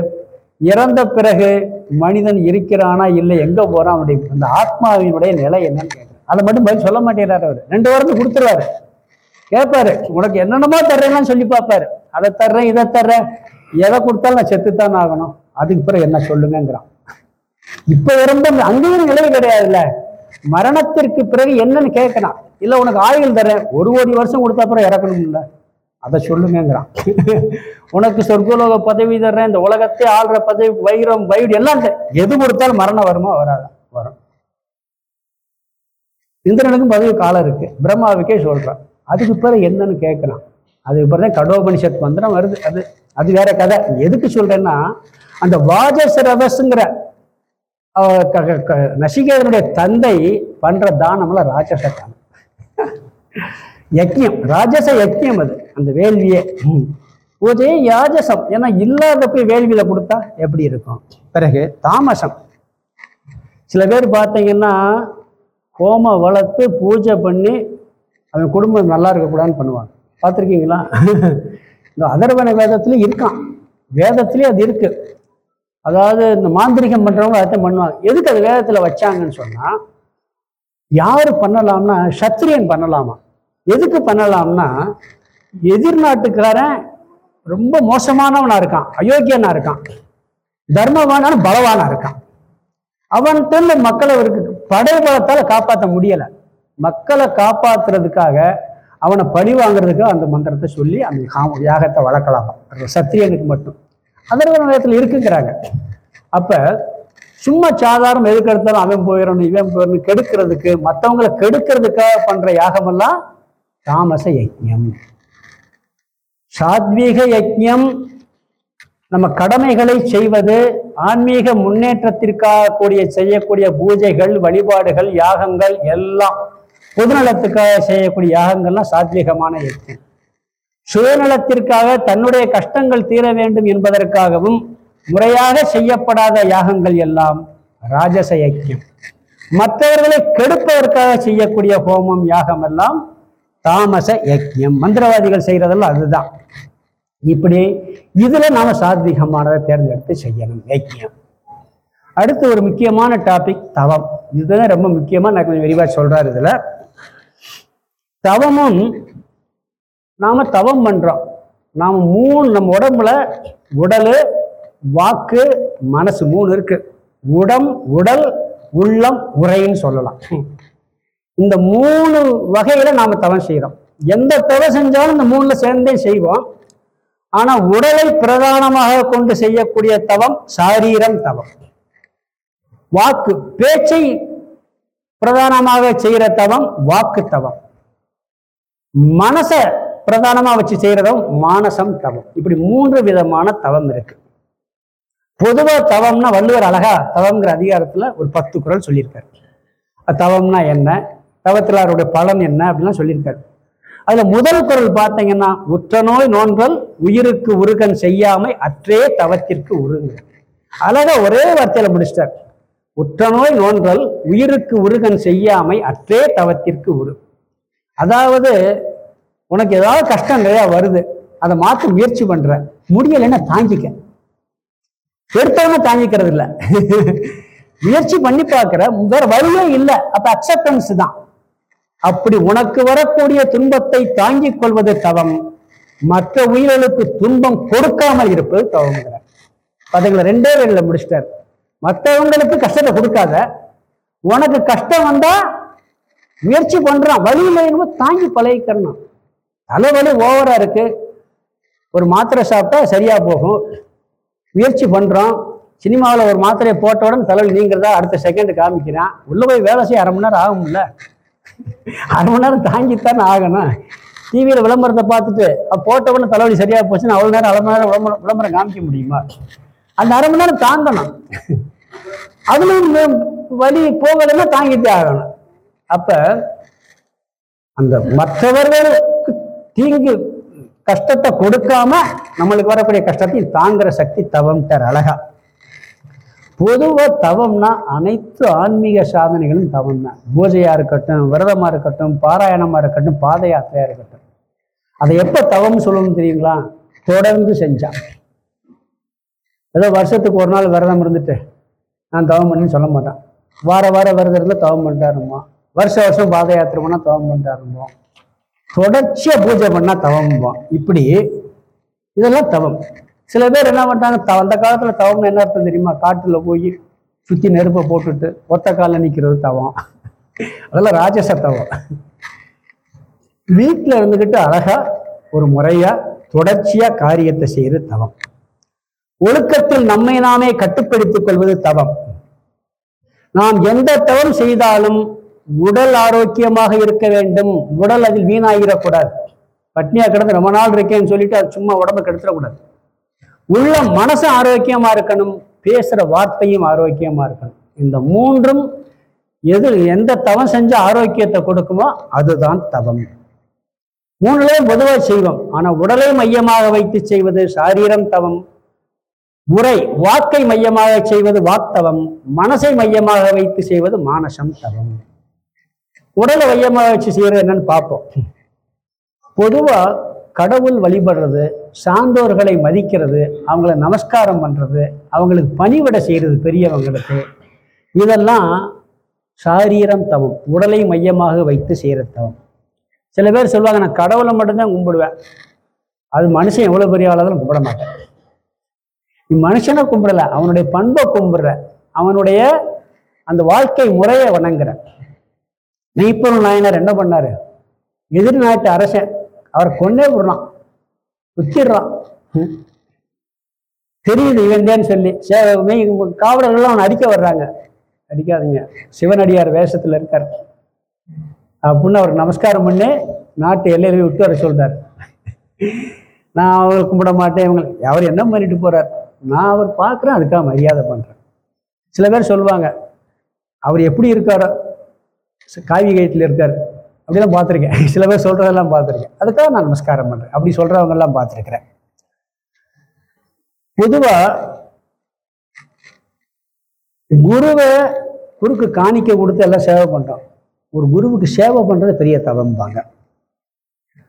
இறந்த பிறகு மனிதன் இருக்கிறானா இல்லை எங்க போறான் அவனுடைய அந்த ஆத்மாவினுடைய நிலை என்னன்னு கேட்குறேன் அதை மட்டும் பதில் சொல்ல மாட்டேறாரு அவர். ரெண்டு வாரத்துக்கு கொடுத்துருவாரு. கேட்பாரு உனக்கு என்னென்னமோ தர்றேன்னு சொல்லி பார்ப்பாரு அதை தர்றேன் இதை தர்றேன். எதை கொடுத்தாலும் நான் செத்துத்தான் ஆகணும். அதுக்கு பிறகு என்ன சொல்லுங்கிறான் இப்ப இருந்த அங்கேயும் நிலைவு கிடையாதுல்ல. மரணத்திற்கு பிறகு என்னன்னு கேட்கலாம் இல்லை உனக்கு ஆயுள் தரேன் ஒரு கோடி வருஷம் கொடுத்த அப்புறம் இறக்கணும்ல. அதை சொல்லுங்கங்கிறான். *laughs* உனக்கு சொர்க்கலோக பதவி தர்றேன். இந்த உலகத்தை ஆள்ற பதவி வைரம் வைடு எல்லாம் எது கொடுத்தாலும் மரணம் வருமா? வராதான் வரும். இந்திரனுக்கும் பதவி காலம் இருக்குது பிரம்மாவுக்கே சொல்கிறான் அதுக்கு பிறகு என்னன்னு கேட்கலாம் அதுக்கு பிறகு தான் கடோபனிஷத் மந்திரம் வருது. அது அது வேற கதை. எதுக்கு சொல்கிறேன்னா அந்த வாஜசரவசுங்கிற அஹ், க- க- நசிகேதனுடைய தந்தை பண்ணுற தானம்லாம் ராட்சச தானம். ராஜச யக்கியம் அது. அந்த வேள்வியே. ஒரே பூஜையே யாஜசம். ஏன்னா இல்லாத போய் வேள்வியில் கொடுத்தா எப்படி இருக்கும்? பிறகு தாமசம். சில பேர் பார்த்தீங்கன்னா கோம வளர்த்து பூஜை பண்ணி அவன் குடும்பம் நல்லா இருக்கக்கூடாதுன்னு பண்ணுவாங்க. பார்த்துருக்கீங்களா? இந்த அதர்வன வேதத்துலேயும் இருக்கான். வேதத்துலேயும் அது இருக்கு. அதாவது இந்த மாந்திரிகம் பண்றவங்க அதை பண்ணுவாங்க. எதுக்கு அது வேதத்துல வச்சாங்கன்னு சொன்னா யார் பண்ணலாம்னா சத்திரியன் பண்ணலாமா? எதுக்கு பண்ணலாம்னா எதிர்நாட்டுக்காரன் ரொம்ப மோசமானவனா இருக்கான் அயோக்கியனா இருக்கான் தர்மவானான பலவானா இருக்கான். அவன் இருந்து மக்களை படை பலத்தால் காப்பாற்ற முடியலை. மக்களை காப்பாத்துறதுக்காக அவனை பழி வாங்குறதுக்கு அந்த மந்திரத்தை சொல்லி அந்த காம- யாகத்தை வளர்க்கலாம்? சத்திரியனுக்கு மட்டும். அதர்வன நேரத்தில் இருக்குங்கிறாங்க. அப்ப சும்மா சாதாரண எதுக்கெடுத்தாலும் அவன் போயிடணும் இவன் போயிடணும் கெடுக்கிறதுக்கு மற்றவங்களை கெடுக்கிறதுக்காக பண்ணுற யாகமெல்லாம் தாமச யஜ்யம். சாத்வீக யஜ்யம். நம்ம கடமைகளை செய்வது ஆன்மீக முன்னேற்றத்திற்காக கூடிய செய்யக்கூடிய பூஜைகள் வழிபாடுகள் யாகங்கள் எல்லாம் பொதுநலத்துக்காக செய்யக்கூடிய யாகங்கள்லாம் சாத்வீகமான யஜ்யம் சுயநலத்திற்காக தன்னுடைய கஷ்டங்கள் தீர வேண்டும் என்பதற்காகவும் முறையாக செய்யப்படாத யாகங்கள் எல்லாம் ராஜச யக்கியம் மற்றவர்களை கெடுப்பதற்காக செய்யக்கூடிய ஹோமம் யாகம் எல்லாம் தாமச யக்கியம் மந்திரவாதிகள் செய்யறதெல்லாம் அதுதான். இப்படி இதுல நாம சாத்வீகமானதை தேர்ந்தெடுத்து செய்யணும் வைக்கியம் அடுத்து ஒரு முக்கியமான டாபிக் தவம். இதுதான் ரொம்ப முக்கியமா நான் கொஞ்சம் விரிவாக சொல்றாரு இதுல. தவமும் நாம தவம் பண்றோம். நாம மூணு நம்ம உடம்புல உடல் வாக்கு மனசு மூணு இருக்கு. உடம் உடல் உள்ளம் உரைன்னு சொல்லலாம். இந்த மூணு வகையில நாம தவம் செய்யறோம். எந்த தவம் செஞ்சாலும் இந்த மூணுல சேர்ந்தே செய்வோம். ஆனா உடலை பிரதானமாக கொண்டு செய்யக்கூடிய தவம் சாரீரம் தவம். வாக்கு பேச்சை பிரதானமாக செய்யற தவம் வாக்கு தவம். மனச பிரதானமா வச்சு செய்யறதும் மானசம் தவம். இப்படி மூன்று விதமான தவம் இருக்கு. பொதுவா தவம்னா வள்ளுவர் அழகா தவம்ங்கிற அதிகாரத்துல ஒரு பத்து குறள் சொல்லியிருக்காரு. தவம்னா என்ன? தவத்தில் அவருடைய பலன் என்ன? அப்படின்லாம் சொல்லியிருக்காரு. அதுல முதல் குரல் பார்த்தீங்கன்னா உற்ற நோய் நோன்கள் உயிருக்கு உருகன் செய்யாமை அற்றே தவத்திற்கு உருங்க அழகா ஒரே வார்த்தையில முடிச்சிட்டார். உற்ற நோய் நோன்கள் உயிருக்கு உருகன் செய்யாமை அற்றே தவத்திற்கு உரு. அதாவது உனக்கு ஏதாவது கஷ்டம் நிறையா வருது அதை மாற்ற முயற்சி பண்ற. முடியலைன்னா தாங்கிக்க. எடுத்தவங்க தாங்கிக்கிறது இல்லை முயற்சி பண்ணி பார்க்கிற வேற வழியே இல்லை. அப்ப அக்செப்டன்ஸ் தான். அப்படி உனக்கு வரக்கூடிய துன்பத்தை தாங்கிக் கொள்வது தவம். மற்ற உயிர்களுக்கு துன்பம் கொடுக்காமல் இருப்பது தவங்கிறார் அதுங்களை ரெண்டே ரெண்டுல முடிச்சிட்டார். மற்றவங்களுக்கு கஷ்டத்தை கொடுக்காத. உனக்கு கஷ்டம் வந்தா முயற்சி பண்றான். வழி தாங்கி பழகிக்கணும் தலைவலி ஓவரா இருக்கு. ஒரு மாத்திரை சாப்பிட்டா சரியா போகும். முயற்சி பண்றோம். சினிமாவில் ஒரு மாத்திரையை போட்ட உடனே தலைவலி நீங்கிறதா அடுத்த செகண்ட் காமிக்கிறான். உள்ள போய் வேலை செய்ய அரை மணி நேரம் ஆகும்ல அரை மணி நேரம் தாங்கித்தானே ஆகணும். டிவியில் விளம்பரத்தை பார்த்துட்டு அப்ப போட்ட உடனே தலைவலி சரியா போச்சுன்னா அவ்வளோ நேரம் அரை மணி நேரம் விளம்பரம் விளம்பரம் காமிக்க முடியுமா? அந்த அரை மணி நேரம் தாங்கணும். அதுலேயும் வழி வலி போகலைன்னா தாங்கிட்டே ஆகணும். அப்ப அந்த மற்றவர்களுக்கு தீங்கு கஷ்டத்தை கொடுக்காம நம்மளுக்கு வரக்கூடிய கஷ்டத்தையும் தாங்குற சக்தி தவம்ட்டார் அழகா. பொதுவாக தவம்னா அனைத்து ஆன்மீக சாதனைகளும் தவம் தான் பூஜையாக இருக்கட்டும் விரதமாக இருக்கட்டும் பாராயணமாக இருக்கட்டும் பாத யாத்திரையாக இருக்கட்டும். அதை எப்போ தவம் சொல்லணும்னு தெரியுங்களா? தொடர்ந்து செஞ்சான் ஏதோ வருஷத்துக்கு ஒரு நாள் விரதம் இருந்துட்டு நான் தவம் பண்ணி சொல்ல மாட்டேன். வார வார விரதம் இருந்தால் தவம் பண்ணிட்டாருமோ? வருஷ வருஷம் பாத யாத்திரை பண்ணால் தவம் பண்ணிட்டாருமோ? தொடர்ச்சியாக பூஜை பண்ணால் தவம்போம் இப்படி இதெல்லாம் தவம். சில பேர் என்ன பண்ணிட்டாங்க த- அந்த காலத்துல தவம்னு என்ன அர்த்தம் தெரியுமா? காட்டுல போய் சுத்தி நெருப்பை போட்டுட்டு ஒத்த காலில் நிக்கிறது தவம். அதெல்லாம் ராஜச தவம். வீட்டில் இருந்துக்கிட்டு அழகா ஒரு முறையா தொடர்ச்சியா காரியத்தை செய்கிறது தவம். ஒழுக்கத்தில் நம்மை நாமே கட்டுப்படுத்திக் கொள்வது தவம். நாம் எந்த தவம் செய்தாலும் உடல் ஆரோக்கியமாக இருக்க வேண்டும். உடல் அதில் வீணாகிடக்கூடாது. பட்னியா கிடந்து ரொம்ப நாள் இருக்கேன்னு சொல்லிட்டு அது சும்மா உடம்ப கெடுத்துடக்கூடாது. உள்ள மனசு ஆரோக்கியமா இருக்கணும் பேசுற வார்த்தையும் ஆரோக்கியமா இருக்கணும். இந்த மூன்றும் எது எந்த தவம் செஞ்சு ஆரோக்கியத்தை கொடுக்குமோ அதுதான் தவம். மூணுலையும் பொதுவாக செய்வோம். ஆனால் உடலை மையமாக வைத்து செய்வது சாரீரம் தவம். உரை வாக்கை மையமாக செய்வது வாக்தவம் மனசை மையமாக வைத்து செய்வது மானசம் தவம். உடலை மையமாக வச்சு செய்யறது என்னன்னு பார்ப்போம். பொதுவாக கடவுள் வழிபடுறது சான்றோர்களை மதிக்கிறது அவங்கள நமஸ்காரம் பண்ணுறது அவங்களுக்கு பணிவிட செய்கிறது பெரியவங்களுக்கு இதெல்லாம் சாரீரம் தவம் உடலை மையமாக வைத்து செய்கிற தவம். சில பேர் சொல்லுவாங்க நான் கடவுளை மட்டும்தான் கும்பிடுவேன். அது மனுஷன் எவ்வளோ பெரிய ஆளாலும் கும்பிட மாட்டேன். நீ மனுஷனை கும்பிடல அவனுடைய பண்பை கும்பிடுற அவனுடைய அந்த வாழ்க்கை முறையை வணங்குற. மெய்ப்பொருள் நாயனார் என்ன பண்ணார்? எதிர்நாட்டு அரசன் அவரை கொன்னே விடுறான். குத்திடுறான். தெரியுது இவன்தேன்னு சொல்லி. சே- காவலர்கள்லாம் அவனை அடிக்க வர்றாங்க. அடிக்காதீங்க. சிவனடியார் வேஷத்துல இருக்கார். அப்படின்னு அவர் நமஸ்காரம் பண்ணி நாட்டு எல்லையில விட்டு வர சொல்கிறார் நான் அவரை கும்பிட மாட்டேன். இவங்க அவர் என்ன பண்ணிட்டு போறார்? நான் அவர் பார்க்குறேன் அதுக்காக மரியாதை பண்ணுறேன் சில பேர் சொல்லுவாங்க அவர் எப்படி இருக்காரோ ச- காவி இருக்கார். அப்படிலாம் பார்த்துருக்கேன். *laughs* சில பேர் சொல்றதெல்லாம் பார்த்துருக்கேன். அதுக்காக நான் நமஸ்காரம் பண்றேன். அப்படி சொல்றவங்க எல்லாம் பொதுவாக பொதுவா குருவை குருக்கு காணிக்க கொடுத்து எல்லாம் சேவை பண்றோம். ஒரு குருவுக்கு சேவை பண்றது பெரிய தவம்பாங்க.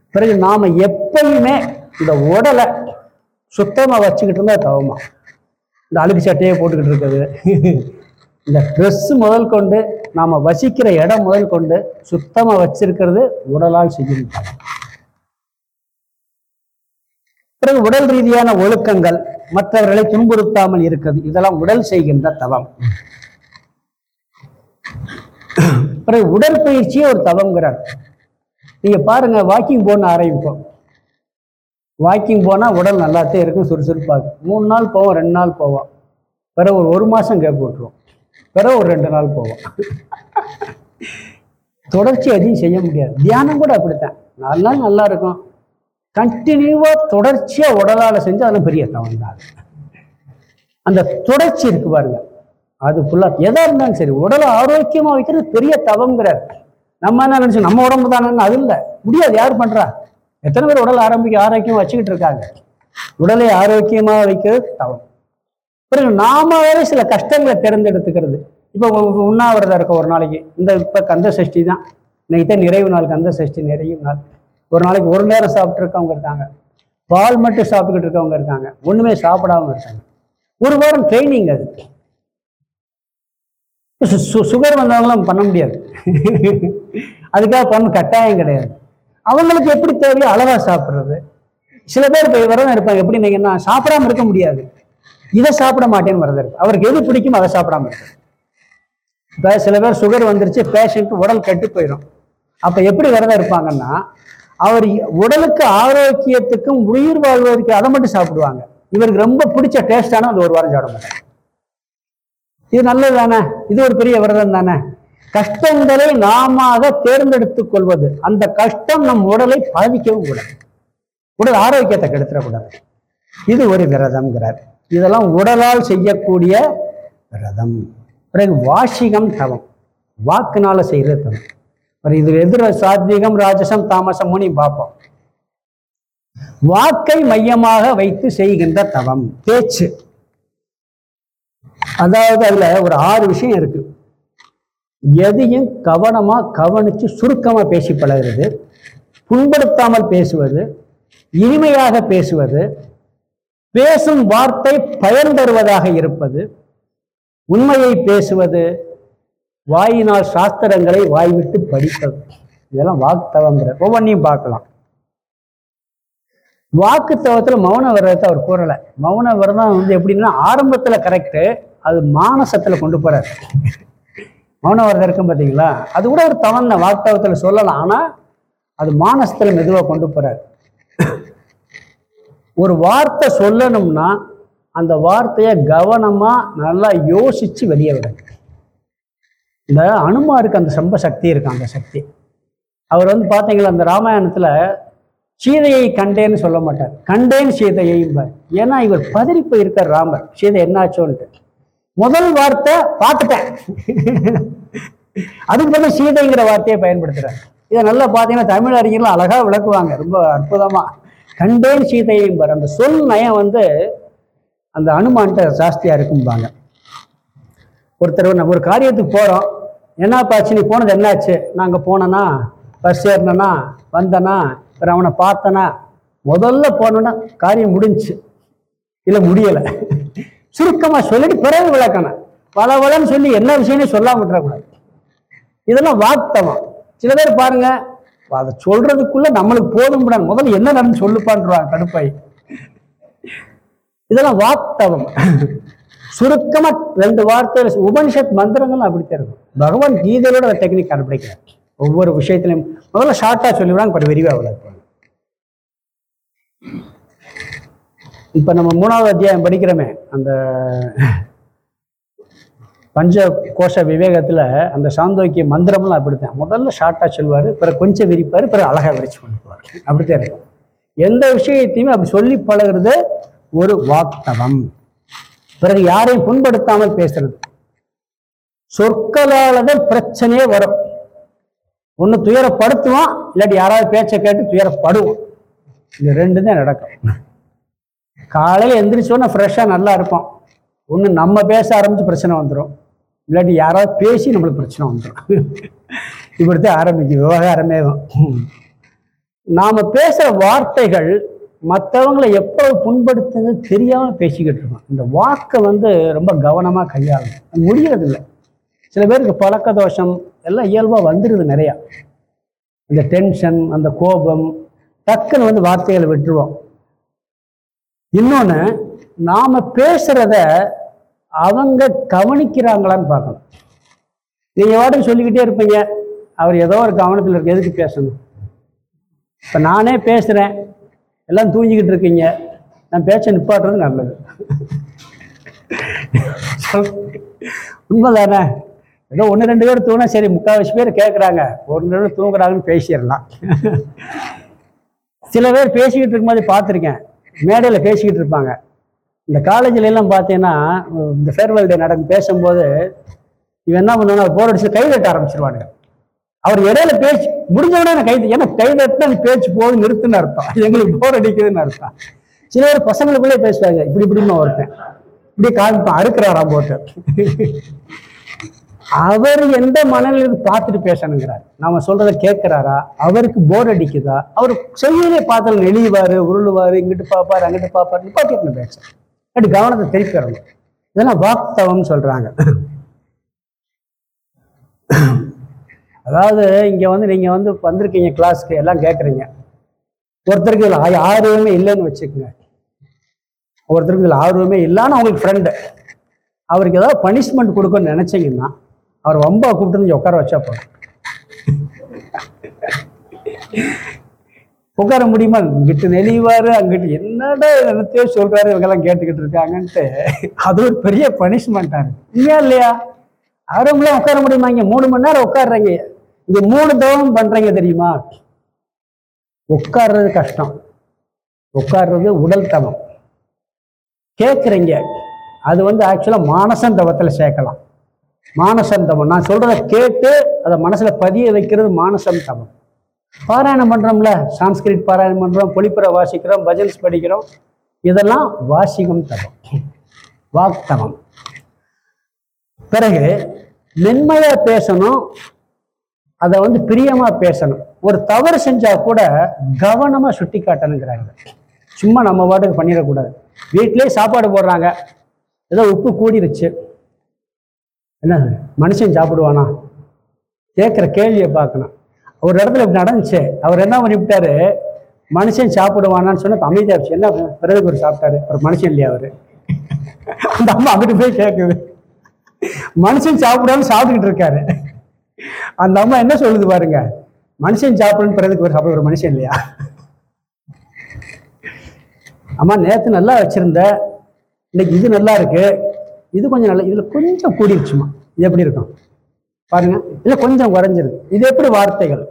பிறகு நாம எப்பயுமே இந்த உடலை சுத்தமா வச்சுக்கிட்டு இருந்தால் தவமா. இந்த அழுக்கு சட்டையை போட்டுக்கிட்டு இருக்குது *laughs* இந்த ட்ரெஸ் முதல் கொண்டு நாம வசிக்கிற இடம் முதல் கொண்டு சுத்தமா வச்சிருக்கிறது உடலால் செய்யும். பிறகு உடல் ரீதியான ஒழுக்கங்கள் மற்றவர்களை துன்புறுத்தாமல் இருக்கிறது. இதெல்லாம் உடல் செய்கின்ற தவம். பிறகு உடற்பயிற்சியே ஒரு தவங்கிறார் நீங்க பாருங்க வாக்கிங் போன ஆரம்பிப்போம். வாக்கிங் போனா உடல் நல்லாத்தே இருக்கும் சுறுசுறுப்பாக மூணு நாள் போவோம் ரெண்டு நாள் போவோம். பிறகு ஒரு ஒரு மாசம் கேப் விட்டுருவோம். பிறகு ஒரு ரெண்டு நாள் போவோம். தொடர்ச்சி எதையும் செய்ய முடியாது. தியானம் கூட அப்படித்தான். நாலு நாள் நல்லா இருக்கும். கண்டினியூவாக தொடர்ச்சியா உடலால செஞ்சு அதெல்லாம் பெரிய தவம் தான். அந்த தொடர்ச்சி இருக்கு பாருங்க. அது ஃபுல்லாக எதா இருந்தாலும் சரி உடலை ஆரோக்கியமா வைக்கிறது பெரிய தவங்கிறார் நம்ம என்ன நினைச்சோம்? நம்ம உடம்பு தானே? அது இல்லை. முடியாது. யார் பண்றா? எத்தனை பேர் உடல் ஆரம்பிக்க ஆரோக்கியமா வச்சுக்கிட்டு இருக்காங்க? உடலை ஆரோக்கியமா வைக்கிறது தவம். பிறகு நாமவே சில கஷ்டங்களை தேர்ந்தெடுத்துக்கிறது இப்போ உண்ணாவிரதம் இருக்க ஒரு நாளைக்கு. இந்த இப்போ கந்த சஷ்டி தான். இன்னைக்கு தான் நிறைவு நாள் கந்த சஷ்டி நிறைவு நாள். ஒரு நாளைக்கு ஒரு நேரம் சாப்பிட்ருக்கவங்க இருக்காங்க. பால் மட்டும் சாப்பிட்டுக்கிட்டு இருக்கவங்க இருக்காங்க. ஒன்றுமே சாப்பிடாம இருக்காங்க. ஒரு வாரம் ட்ரைனிங் அது. சு- சு- சுகர் வந்தவங்களாம் பண்ண முடியாது. அதுக்காக பண்ண கட்டாயம் கிடையாது. அவங்களுக்கு எப்படி தேவையோ அளவாக சாப்பிட்றது. சில பேர் இப்போ விரதம் இருப்பாங்க. எப்படி நீங்கன்னா சாப்பிடாம இருக்க முடியாது. இதை சாப்பிட மாட்டேன்னு விரதம் இருக்கு. அவருக்கு எது பிடிக்கும் அதை சாப்பிடாம இருக்கு. இப்போ சில பேர் சுகர் வந்துருச்சு பேஷண்ட் உடல் கெட்டு போயிடும். அப்ப எப்படி விரதம் இருப்பாங்கன்னா அவர் உடலுக்கு ஆரோக்கியத்துக்கும் உயிர் வாழ்வதற்கு அதை மட்டும் சாப்பிடுவாங்க. இவருக்கு ரொம்ப பிடிச்ச டேஸ்டான அது ஒரு வாரம் சாப்பிட மாட்டாங்க இது நல்லது தானே? இது ஒரு பெரிய விரதம் தானே? கஷ்டங்களை நாம தேர்ந்தெடுத்துக் கொள்வது. அந்த கஷ்டம் நம் உடலை பாதிக்கவும் கூடாது. உடல் ஆரோக்கியத்தை கெடுத்துடக்கூடாது இது ஒரு விரதம்ங்கிறார். இதெல்லாம் உடலால் செய்யக்கூடிய விரதம். பிறகு வாஷிகம் தவம். வாக்குனால செய்கிற தவம். அப்புறம் இது எதிர சாத்விகம் ராஜசம் தாமசம் மூணு பார்ப்போம் வாக்கை மையமாக வைத்து செய்கின்ற தவம். பேச்சு. அதாவது அதுல ஒரு ஆறு விஷயம் இருக்கு. எதையும் கவனமா கவனிச்சு சுருக்கமா பேசி பழகிறது புண்படுத்தாமல் பேசுவது இனிமையாக பேசுவது பேசும் வார்த்தை பயன் தருவதாக இருப்பது உண்மையை பேசுவது வாயினால் சாஸ்திரங்களை வாய்விட்டு படிப்பது. இதெல்லாம் வாக்குத்தவங்கிற ஒவ்வொன்றையும் பார்க்கலாம். வாக்குத்தவத்தில் மௌன விரதத்தை அவர் கூறல. மௌன விரதம் வந்து எப்படின்னா ஆரம்பத்துல கரெக்டு அது மானசத்துல கொண்டு போறாரு. மௌன விரதம் இருக்கும் பார்த்தீங்களா? அது கூட ஒரு தவம் வாக்குத்தவத்தில் சொல்லலாம். ஆனா அது மானசத்துல மெதுவா கொண்டு போறாரு. ஒரு வார்த்தை சொல்லணும்னா அந்த வார்த்தையை கவனமாக நல்லா யோசித்து வெளியே விட. இந்த அனுமாருக்கு அந்த ரொம்ப சக்தி இருக்கு அந்த சக்தி. அவர் வந்து பார்த்தீங்களா அந்த ராமாயணத்தில் சீதையை கண்டேன்னு சொல்ல மாட்டார். கண்டேன் சீதையைம்பார் ஏன்னா இவர் பதறி போயிருக்கார் ராமர். சீதை என்னாச்சோன்ட்டு. முதல் வார்த்தை பார்த்துட்டேன். அதுக்கு பிறகு சீதைங்கிற வார்த்தையை பயன்படுத்துகிறார் இதை நல்லா பார்த்தீங்கன்னா தமிழ் அறிஞர்கள் அழகாக விளக்குவாங்க. ரொம்ப அற்புதமாக கண்டேன் சீதையைம்பார் அந்த சொல் நயம் வந்து அந்த அனுமான்ட்ட ஜாஸ்தியாக இருக்கும்பாங்க. ஒருத்தர் நம்ம ஒரு காரியத்துக்கு போகிறோம் என்னப்பாச்சு நீ போனது என்னாச்சு? நாங்கள் போனேன்னா பஸ் ஏறினா வந்தனா? அப்புறம் அவனை பார்த்தனா? முதல்ல போனோன்னா காரியம் முடிஞ்சு. இல்லை முடியலை. சுருக்கமாக சொல்லிட்டு பிறகு விளக்கணும் வள வளன்னு சொல்லி என்ன விஷயம்னு சொல்லாம விட்டுறக்கூடாது. இதெல்லாம் வாக்தவம். சில பேர் பாருங்கள் அதை சொல்றதுக்குள்ள நம்மளுக்கு போதும் முதல்ல என்ன நடந்து சொல்லுப்பான்றாங்க கடுப்பாய் இதெல்லாம் வாத்தவம் சுருக்கமா ரெண்டு வார்த்தையில உபனிஷத் மந்திரங்கள் அப்படித்தான் இருக்கும் பகவான் கீதையோட டெக்னிக் கண்டுபிடிக்கிறார். ஒவ்வொரு விஷயத்திலையும் முதல்ல ஷார்ட்டா சொல்லிவிடாங்க அப்புறம் விரிவா விளக்குவாங்க. இப்ப நம்ம மூணாவது அத்தியாயம் படிக்கிறோமே அந்த பஞ்ச கோஷ விவேகத்தில் அந்த சாந்தோக்கிய மந்திரம்லாம் அப்படித்தான். முதல்ல ஷார்ட்டாக சொல்லுவார் பிறகு கொஞ்சம் விரிப்பார் பிறகு அழகாக விரிச்சு கொண்டு அப்படித்தான் இருக்கும். எந்த விஷயத்தையுமே அப்படி சொல்லி பழகுறது ஒரு வாக்தவம். பிறகு யாரையும் புண்படுத்தாமல் பேசுறது. சொற்களால் தான் பிரச்சனையே வரும். ஒன்று துயரப்படுத்துவோம் இல்லாட்டி யாராவது பேச்சை கேட்டு துயரப்படுவோம் இது ரெண்டு தான் நடக்கும். காலையில் எந்திரிச்சோன்னா ஃப்ரெஷ்ஷாக நல்லா இருப்போம் ஒன்று நம்ம பேச ஆரம்பித்து பிரச்சனை வந்துடும் இல்லாட்டி யாராவது பேசி நம்மளுக்கு பிரச்சனை வந்துடும் இப்படித்தான் ஆரம்பிக்கும் விவகாரமே நாம் பேசுகிற வார்த்தைகள் மற்றவங்களை எப்போ புண்படுத்துன்னு தெரியாமல் பேசிக்கிட்டு இருக்கோம். இந்த வாக்கை வந்து ரொம்ப கவனமாக கையாளணும். அது முடியறதில்லை. சில பேருக்கு பழக்க தோஷம் எல்லாம் இயல்பாக வந்துடுது நிறையா. இந்த டென்ஷன் அந்த கோபம் டக்குன்னு வந்து வார்த்தைகளை விட்டுருவோம். இன்னொன்று நாம் பேசுகிறத அவங்க கவனிக்கிறாங்களான்னு பார்க்கணும். நீங்கள் வாட்டுக்கு சொல்லிக்கிட்டே இருப்பீங்க. அவர் ஏதோ ஒரு கவனத்தில் இருக்கு. எதுக்கு பேசணும்? இப்போ நானே பேசுகிறேன் எல்லாம் தூங்கிக்கிட்டு இருக்கீங்க. நான் பேச நிப்பாட்டுறது நல்லது. உண்மை உண்மைதானே? ஏதோ ஒன்று ரெண்டு பேர் தூங்கினா சரி முக்கால்வாசி பேர் கேட்குறாங்க ஒரு ரெண்டு பேர் தூங்குறாங்கன்னு பேசிடலாம். சில பேர் பேசிக்கிட்டு இருக்கும்போது பார்த்துருக்கேன். மேடையில் பேசிக்கிட்டு இருப்பாங்க. இந்த காலேஜில் எல்லாம் பார்த்தீங்கன்னா இந்த ஃபேர்வெல் டே நடந்து பேசும்போது இவன் என்ன பண்ணுவாங்க போர் அடிச்சு கை தட்ட ஆரம்பிச்சிருவானுங்க. அவர் இடையில பேச்சு முடிஞ்ச உடனே கை ஏன்னா கை தட்டினா நீ பேச்சு போது நிறுத்துன்னு அர்த்தம். எங்களுக்கு போர் அடிக்குதுன்னு அர்த்தம். சில பேர் பசங்களுக்குள்ளே பேசுவாங்க இப்படி இப்படின்னு ஒருத்தன். இப்படி காமிப்பான் அறுக்கிறாராம் போட்டு. அவர் எந்த மனநிலையில் பார்த்துட்டு பேசணுங்கிறார். நாம சொல்றத கேட்கிறாரா? அவருக்கு போர் அடிக்குதா? அவர் செய்யலே பார்த்தாலும் நெளிவாரு உருளுவாரு இங்கிட்டு பார்ப்பாரு அங்கிட்டு பார்ப்பாரு நிப்பாட்டிட்டு பேசுறேன் அப்படி கவனத்தை திருப்பி வரணும் இதெல்லாம் வாக்தவம் சொல்றாங்க. அதாவது இங்க வந்து நீங்க வந்து வந்திருக்கீங்க கிளாஸ்க்கு எல்லாம் கேட்குறீங்க ஒருத்தருக்கு இதுல ஆர்வமே இல்லைன்னு வச்சுக்கோங்க. ஒருத்தருக்கு இதுல ஆர்வமே இல்லைன்னு உங்களுக்கு ஃப்ரெண்டு அவருக்கு ஏதாவது பனிஷ்மெண்ட் கொடுக்கணும்னு நினைச்சீங்கன்னா அவர் ரொம்ப கூப்பிட்டு வந்து உட்கார வச்சா போதும். உட்கார முடியுமா? இங்கிட்டு நெளிவாரு அங்கிட்டு என்னடா என்னத்தையோ சொல்றாரு இவங்கெல்லாம் கேட்டுக்கிட்டு இருக்காங்கன்ட்டு. அது ஒரு பெரிய பனிஷ்மெண்ட்டாரு இருக்கு. இல்லையா இல்லையா? ஆரம்பலாம் உட்கார முடியுமா? இங்க மூணு மணி நேரம் உட்காடுறீங்க இங்க மூணு தவம் பண்றீங்க தெரியுமா? உட்கார்றது கஷ்டம். உட்கார்றது உடல் தவம். கேட்குறீங்க அது வந்து ஆக்சுவலாக மானசன் தவத்தில் சேர்க்கலாம். மானசன் தவம். நான் சொல்றதை கேட்டு அதை மனசுல பதிய வைக்கிறது மானசன் தவம். பாராயணம் பண்றோம்ல சான்ஸ்கிரிட் பாராயணம் பண்றோம் பொழிப்புற வாசிக்கிறோம் பஜன்ஸ் படிக்கிறோம். இதெல்லாம் வாசிகம் தவம். வாக்தவம். பிறகு மென்மையாக பேசணும் அதை வந்து பிரியமா பேசணும். ஒரு தவறு செஞ்சா கூட கவனமா சுட்டி காட்டணுங்கிறாங்க சும்மா நம்ம பாட்டுக்கு பண்ணிடக்கூடாது. வீட்டிலே சாப்பாடு போடுறாங்க. ஏதோ உப்பு கூடிருச்சு. என்ன மனுஷன் சாப்பிடுவானா? கேட்குற கேள்வியை பார்க்கணும். ஒரு இடத்துல இப்படி நடந்துச்சு. அவர் என்ன பண்ணிவிட்டாரு? மனுஷன் சாப்பிடுவானான்னு சொன்னா அமைதியாச்சு என்ன பிறகு ஒரு சாப்பிட்டாரு? ஒரு மனுஷன் இல்லையா அவரு? அந்த அம்மா அங்கிட்டு போய் கேட்குது மனுஷன் சாப்பிடாம சாப்பிட்டுக்கிட்டு இருக்காரு. அந்த அம்மா என்ன சொல்லுது பாருங்க? மனுஷன் சாப்பிடணும் பிறகு ஒரு சாப்பிட ஒரு மனுஷன் இல்லையா? அம்மா நேத்து நல்லா வச்சிருந்த. இன்னைக்கு இது நல்லா இருக்கு. இது கொஞ்சம் நல்லா இதுல கொஞ்சம் கூடிருச்சுமா இது எப்படி இருக்கும்? பாருங்க. இதுல கொஞ்சம் குறைஞ்சிருக்கு. இது எப்படி வார்த்தைகள்?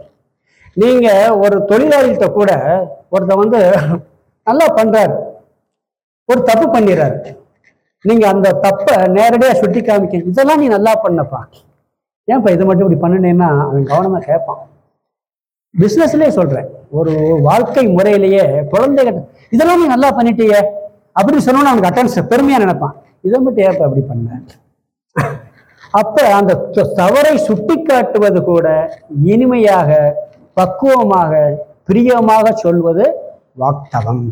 நீங்க ஒரு தொழிலாளிகிட்ட கூட ஒருத்தன் வந்து நல்லா பண்றாரு. ஒரு தப்பு பண்ணிடுறாரு நீங்க அந்த தப்பை நேரடியா சுட்டி காமிக்க இதெல்லாம் நீ நல்லா பண்ணப்பா. ஏன்ப்பா இதை மட்டும் இப்படி பண்ணினேன்னா அவன் கவனமா கேட்பான் பிசினஸ்லயே சொல்றேன். ஒரு வாழ்க்கை முறையிலேயே குழந்தைகள் இதெல்லாம் நீ நல்லா பண்ணிட்டியே. அப்படின்னு சொன்னோன்னா அவனுக்கு அட்டன்ஸ் பெருமையாக நினைப்பான். இதை மட்டும் ஏப்ப அப்படி பண்ண? அப்ப அந்த தவறை சுட்டி காட்டுவது கூட இனிமையாக பக்குவமாக பிரியமாக சொல்வது வாக்தவம்.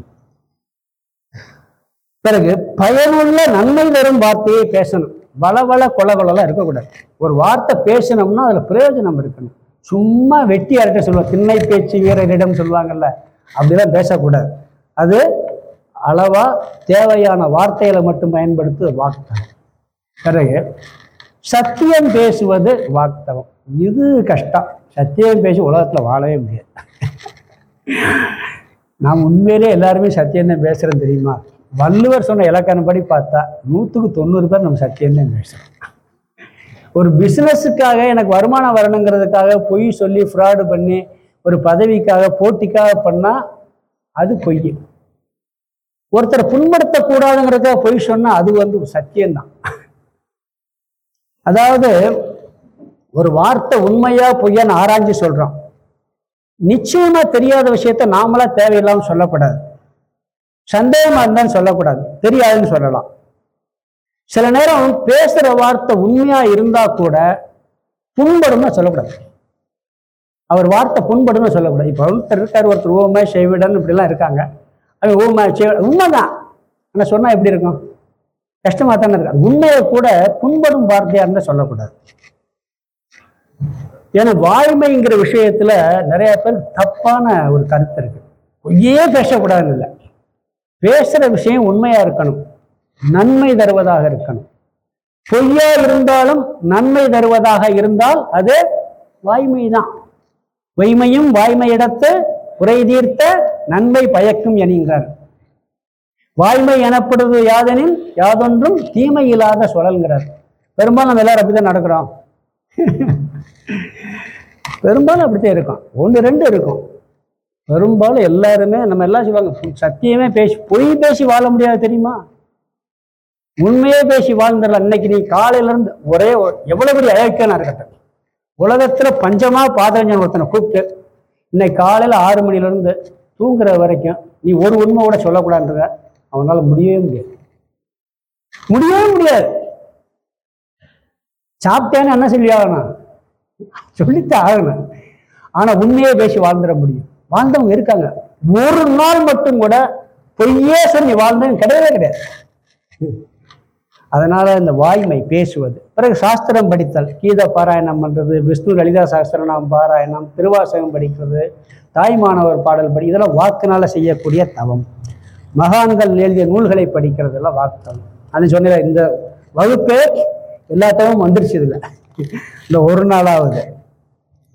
பிறகு பயனுள்ள நன்மை தரும் வார்த்தையை பேசணும். வளவள கொலவளலாம் இருக்கக்கூடாது. ஒரு வார்த்தை பேசணும்னா அதுல பிரயோஜனம் இருக்கணும். சும்மா வெட்டி அரட்ட சொல்லுவாங்க திண்ணை பேச்சு வீரரிடம் சொல்லுவாங்கல்ல அப்படிலாம் பேசக்கூடாது. அது அளவா தேவையான வார்த்தைகளை மட்டும் பயன்படுத்து வாக்தவம். பிறகு சத்தியம் பேசுவது வாக்தவம். இது கஷ்டம். சத்தியம் பேசி உலகத்தில் வாழவே முடியாது. நாம் உண்மையிலே எல்லாருமே சத்தியம் தான் பேசுறோம் தெரியுமா? வள்ளுவர் சொன்ன இலக்கணப்படி பார்த்தா நூற்றுக்கு தொண்ணூறு பேர் நம்ம சத்தியம் தான் பேசுகிறோம் ஒரு பிஸ்னஸுக்காக எனக்கு வருமானம் வரணுங்கிறதுக்காக பொய் சொல்லி ஃப்ராடு பண்ணி ஒரு பதவிக்காக போட்டிக்காக பண்ணால் அது பொய். ஒருத்தரை புண்படுத்தக்கூடாதுங்கிறதுக்காக பொய் சொன்னால் அது வந்து சத்தியம்தான். அதாவது ஒரு வார்த்தை உண்மையா பொய்யான்னு ஆராய்ஞ்சு சொல்றோம். நிச்சயமா தெரியாத விஷயத்த நாமளா தேவையில்லாம சொல்லக்கூடாது. சந்தேகமா இருந்தான்னு சொல்லக்கூடாது. தெரியாதுன்னு சொல்லலாம். சில நேரம் பேசுற வார்த்தை உண்மையா இருந்தா கூட புண்படும்னு சொல்லக்கூடாது. அவர் வார்த்தை புண்படும்னு சொல்லக்கூடாது. இப்போ ஒருத்தர் இருக்கார் ஒருத்தர் ஓமை செய்விடன் இப்படிலாம் இருக்காங்க. அவன் ஊமை செய் உண்மைதான். ஆனால் சொன்னா எப்படி இருக்கும்? கஷ்டமா தானே இருக்கு. உண்மையை கூட புண்படும் வார்த்தையா இருந்தால் சொல்லக்கூடாது. ஏன்னா வாய்மைங்கிற விஷயத்துல நிறைய பேர் தப்பான ஒரு கருத்து இருக்கு. பொய்யே பேசக்கூடாதுன்னு இல்லை. பேசுற விஷயம் உண்மையா இருக்கணும். நன்மை தருவதாக இருக்கணும். பொய்யா இருந்தாலும் நன்மை தருவதாக இருந்தால் அது வாய்மை தான் பொய்மையும் வாய்மையிடத்து குறை தீர்த்த நன்மை பயக்கும் என்கிறார் வாய்மை எனப்படுவது யாதெனில் யாதொன்றும் தீமை இல்லாத சுழல்கிறார். பெரும்பாலும் நம்ம எல்லாரும் அப்படிதான் நடக்கிறோம். பெரும்பாலும் அப்படித்தான் இருக்கும். ஒன்று ரெண்டு இருக்கும். பெரும்பாலும் எல்லாருமே நம்ம எல்லாம் சொல்லுவாங்க சத்தியமே பேசி பொய் பேசி வாழ முடியாது தெரியுமா? உண்மையே பேசி வாழ்ந்துடலாம். இன்னைக்கு நீ காலையிலேருந்து ஒரே எவ்வளோ பெரிய அயற்கான இருக்கட்டும். உலகத்தில் பஞ்சமாக பாதரஞ்சன் ஒருத்தனை கூப்பிட்டு இன்னைக்கு காலையில் ஆறு மணிலேருந்து தூங்குற வரைக்கும் நீ ஒரு உண்மை கூட சொல்லக்கூடாதுன்ற அவனால முடியவே முடியாது. முடியவே முடியாது. சாப்பிட்டேன்னு என்ன சொல்லி ஆகணும் சொல்லித்தான் ஆகணும். ஆனா உண்மையே பேசி வாழ்ந்துட முடியும். வாழ்ந்தவங்க இருக்காங்க. ஒரு நாள் மட்டும் கூட பொய்யே சொல்லி வாழ்ந்தவங்க கிடையவே கிடையாது. அதனால இந்த வாய்மை பேசுவது. பிறகு சாஸ்திரம் படித்தல். கீத பாராயணம் பண்றது விஷ்ணு லலிதா சாஸ்திரநாம் பாராயணம் திருவாசகம் படிக்கிறது தாய்மானவர் பாடல் படி இதெல்லாம் வாக்குனால செய்யக்கூடிய தவம். மகான்கள் எழுதிய நூல்களை படிக்கிறதெல்லாம் வாக்குத்தவம் அது சொன்ன இந்த வகுப்பே எல்லாத்தையும் வந்துருச்சு இதில். இந்த ஒரு நாளாவது.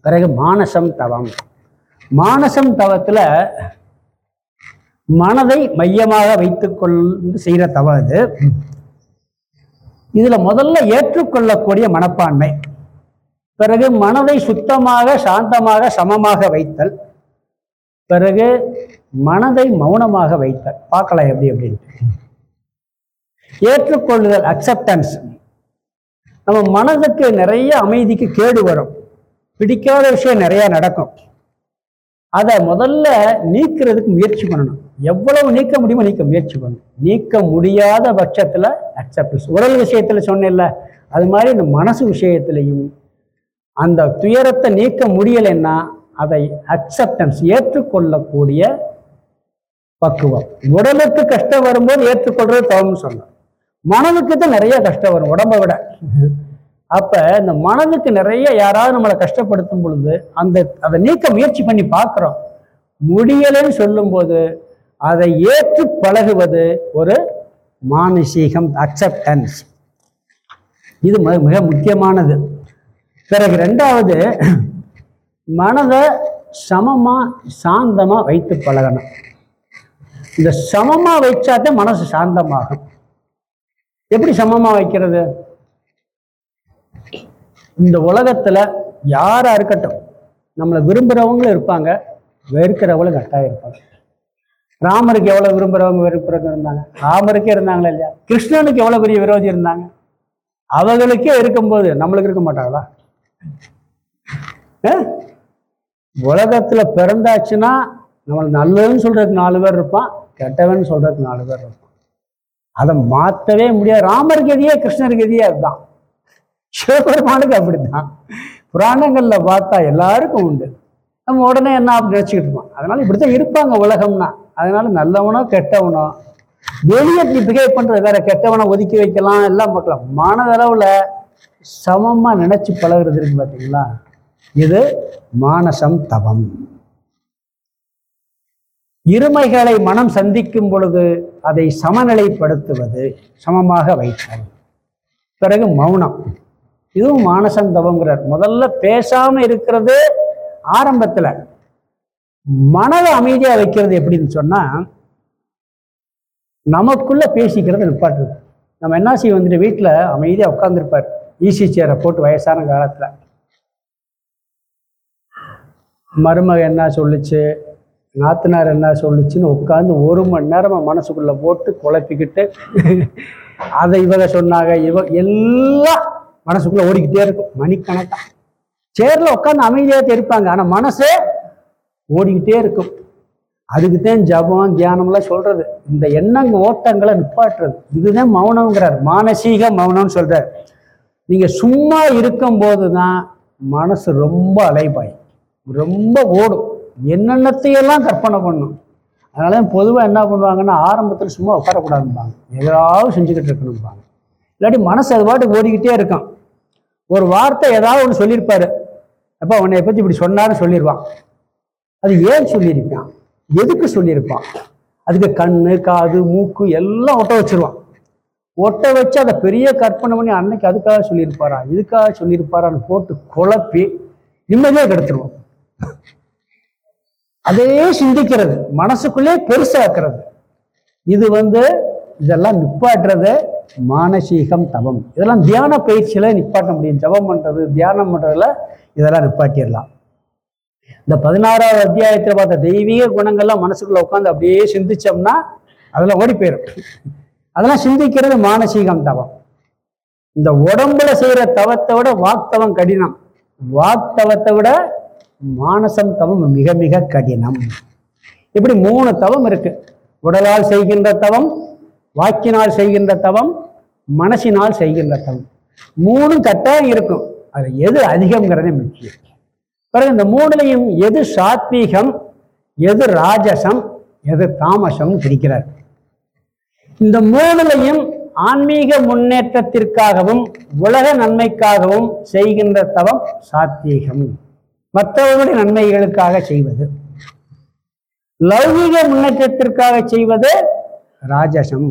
பிறகு மானசம் தவம். மானசம் தவத்துல மனதை மையமாக வைத்துக்கொண்டு செய்கிற தவம் அது. இதுல முதல்ல ஏற்றுக்கொள்ளக்கூடிய மனப்பான்மை. பிறகு மனதை சுத்தமாக சாந்தமாக சமமாக வைத்தல். பிறகு மனதை மௌனமாக வைத்தார். பார்க்கலாம் எப்படி அப்படின்ட்டு. ஏற்றுக்கொள்ளுதல் அக்செப்டன்ஸ் நம்ம மனதுக்கு நிறைய அமைதிக்கு கேடு வரும். பிடிக்காத விஷயம் நிறைய நடக்கும். அதை முதல்ல நீக்கிறதுக்கு முயற்சி பண்ணணும். எவ்வளவு நீக்க முடியுமோ நீக்க முயற்சி பண்ணணும். நீக்க முடியாத பட்சத்தில் அக்செப்டன்ஸ் உடல் விஷயத்தில் சொன்னேன்ல அது மாதிரி இந்த மனசு விஷயத்திலையும் அந்த துயரத்தை நீக்க முடியலைன்னா அதை அக்செப்டன்ஸ் ஏற்றுக்கொள்ளக்கூடிய பக்குவம். உடலுக்கு கஷ்டம் வரும்போது ஏற்றுக்கொள்றது தவம்னு சொன்னோம் மனதுக்கு தான் நிறைய கஷ்டம் வரும் உடம்பை விட. அப்ப இந்த மனதுக்கு நிறைய யாராவது நம்மளை கஷ்டப்படுத்தும் பொழுது அந்த அதை நீக்க முயற்சி பண்ணி பார்க்குறோம். முடியலைன்னு சொல்லும்போது அதை ஏற்று பழகுவது ஒரு மானசீகம் அக்செப்டன்ஸ் இது மிக முக்கியமானது. பிறகு ரெண்டாவது மனதை சமமா சாந்தமா வைத்து பழகணும் இந்த சமமா வைச்சாதான் மனசு சாந்தமாகும். எப்படி சமமா வைக்கிறது? இந்த உலகத்துல யாராக இருக்கட்டும் நம்மளை விரும்புறவங்களும் இருப்பாங்க வெறுக்கிறவங்களும் கட்டாயம் இருப்பாங்க. ராமருக்கு எவ்வளவு விரும்புறவங்க வெறுப்புறவங்க இருந்தாங்க? ராமருக்கே இருந்தாங்களா இல்லையா? கிருஷ்ணனுக்கு எவ்வளவு பெரிய விரோதி இருந்தாங்க? அவங்களுக்கே இருக்கும்போது நம்மளுக்கு இருக்க மாட்டாங்களா? உலகத்தில் பிறந்தாச்சுன்னா நம்மளை நல்லதுன்னு சொல்கிறதுக்கு நாலு பேர் இருப்பான் கெட்டவன் சொல்கிறதுக்கு நாலு பேர் இருப்பான். அதை மாற்றவே முடியாது. ராமர் கதியே கிருஷ்ணர் கதியே அதுதான். சிவபெருமானுக்கு அப்படித்தான். புராணங்களில் பார்த்தா எல்லாருக்கும் உண்டு. நம்ம உடனே என்ன அப்படி நினச்சிக்கிட்டு இருப்போம். இப்படி தான் இருப்பாங்க உலகம்னா. அதனால் நல்லவனோ கெட்டவனோ வெளியே நீ பிஹேவ் பண்ணுறது வேற கெட்டவனை ஒதுக்கி வைக்கலாம் எல்லாம் பார்க்கலாம். மனதளவில் சமமாக நினச்சி பழகுறது இருக்கு பார்த்தீங்களா இது மானசம் தவம். இருமைகளை மனம் சந்திக்கும் பொழுது அதை சமநிலைப்படுத்துவது சமமாக வைத்தல். பிறகு மௌனம். இதுவும் மானசம் தவங்கிறார் முதல்ல பேசாம இருக்கிறது ஆரம்பத்துல. மனதை அமைதியா வைக்கிறது எப்படின்னு சொன்னா நமக்குள்ள பேசிக்கிறது நிப்பாட்டுறது. நம்ம என்ன செய்ய வந்துட்டு வீட்டுல அமைதியா உட்காந்துருப்பார் ஈசி சேரை போட்டு வயசான காலத்துல. மருமக என்ன சொல்லுச்சு? நாத்தனார் என்ன சொல்லுச்சுன்னு உட்காந்து ஒரு மணி நேரமாக மனசுக்குள்ளே போட்டு குழப்பிக்கிட்டு அதை இவங்க சொன்னாங்க. இவ எல்லாம் மனசுக்குள்ளே ஓடிக்கிட்டே இருக்கும். மணிக்கணக்காக சேரில் உட்காந்து அமைதியாக இருப்பாங்க ஆனால் மனசு ஓடிக்கிட்டே இருக்கும். அதுக்கு தான் ஜபம் தியானம்லாம் சொல்கிறது இந்த எண்ணங்க ஓட்டங்களை நிப்பாட்டுறது. இதுதான் மௌனங்கிறார் மானசீக மௌனம்னு சொல்கிறார் நீங்கள் சும்மா இருக்கும்போது தான் மனசு ரொம்ப அலைபாய் ரொம்ப ஓடும். என்னென்னத்தையெல்லாம் கற்பனை பண்ணும். அதனால பொதுவாக என்ன பண்ணுவாங்கன்னா ஆரம்பத்தில் சும்மா உட்காரக்கூடாதும்பாங்க. எதாவது செஞ்சுக்கிட்டு இருக்கணும்பாங்க. இல்லாட்டி மனசு அது பாட்டு ஓடிக்கிட்டே இருக்கும். ஒரு வார்த்தை ஏதாவது ஒன்று சொல்லியிருப்பாரு. அப்போ உன்னை பற்றி இப்படி சொன்னான்னு சொல்லிடுவான் அது ஏன் சொல்லியிருப்பான் எதுக்கு சொல்லியிருப்பான்? அதுக்கு கண்ணு காது மூக்கு எல்லாம் ஒட்ட வச்சிருவான். ஒட்ட வச்சு அதை பெரிய கற்பனை பண்ணி அன்னைக்கு அதுக்காக சொல்லியிருப்பாரா? இதுக்காக சொல்லியிருப்பாரான்னு போட்டு குழப்பி நிம்மதியாக கெடுத்துருவோம். அதையே சிந்திக்கிறது. மனசுக்குள்ளே பெருசாக்குறது. இது வந்து இதெல்லாம் நிப்பாட்டுறது மானசீகம் தவம். இதெல்லாம் தியான பயிற்சியில நிப்பாட்ட முடியும். ஜபம் பண்றது தியானம் பண்றதுல இதெல்லாம் நிப்பாட்டிடலாம். இந்த பதினாறாவது அத்தியாயத்தில் பார்த்த தெய்வீக குணங்கள்லாம் மனசுக்குள்ள உட்காந்து அப்படியே சிந்திச்சோம்னா அதெல்லாம் ஓடி போயிடும் அதெல்லாம் சிந்திக்கிறது மானசீகம் தவம். இந்த உடம்புல செய்யற தவத்தை விட வாக்தவம் கடினம். வாக்தவத்தை விட மானசம் தவம் மிக மிக கடினம். இப்படி மூணு தவம் இருக்கு. உடலால் செய்கின்ற தவம் வாக்கினால் செய்கின்ற தவம் மனசினால் செய்கின்ற தவம். மூணும் கட்டாயம் இருக்கும். அது எது அதிகம்ங்கிறதே முக்கியம். பிறகு இந்த மூணுலையும் எது சாத்வீகம் எது ராஜசம் எது தாமசம் பிரிக்கிறார் இந்த மூணுலையும் ஆன்மீக முன்னேற்றத்திற்காகவும் உலக நன்மைக்காகவும் செய்கின்ற தவம் சாத்வீகம். மற்றவர்களுடைய நன்மைகளுக்காக செய்வது. லௌகிக முன்னேற்றத்திற்காக செய்வது ராஜசம்.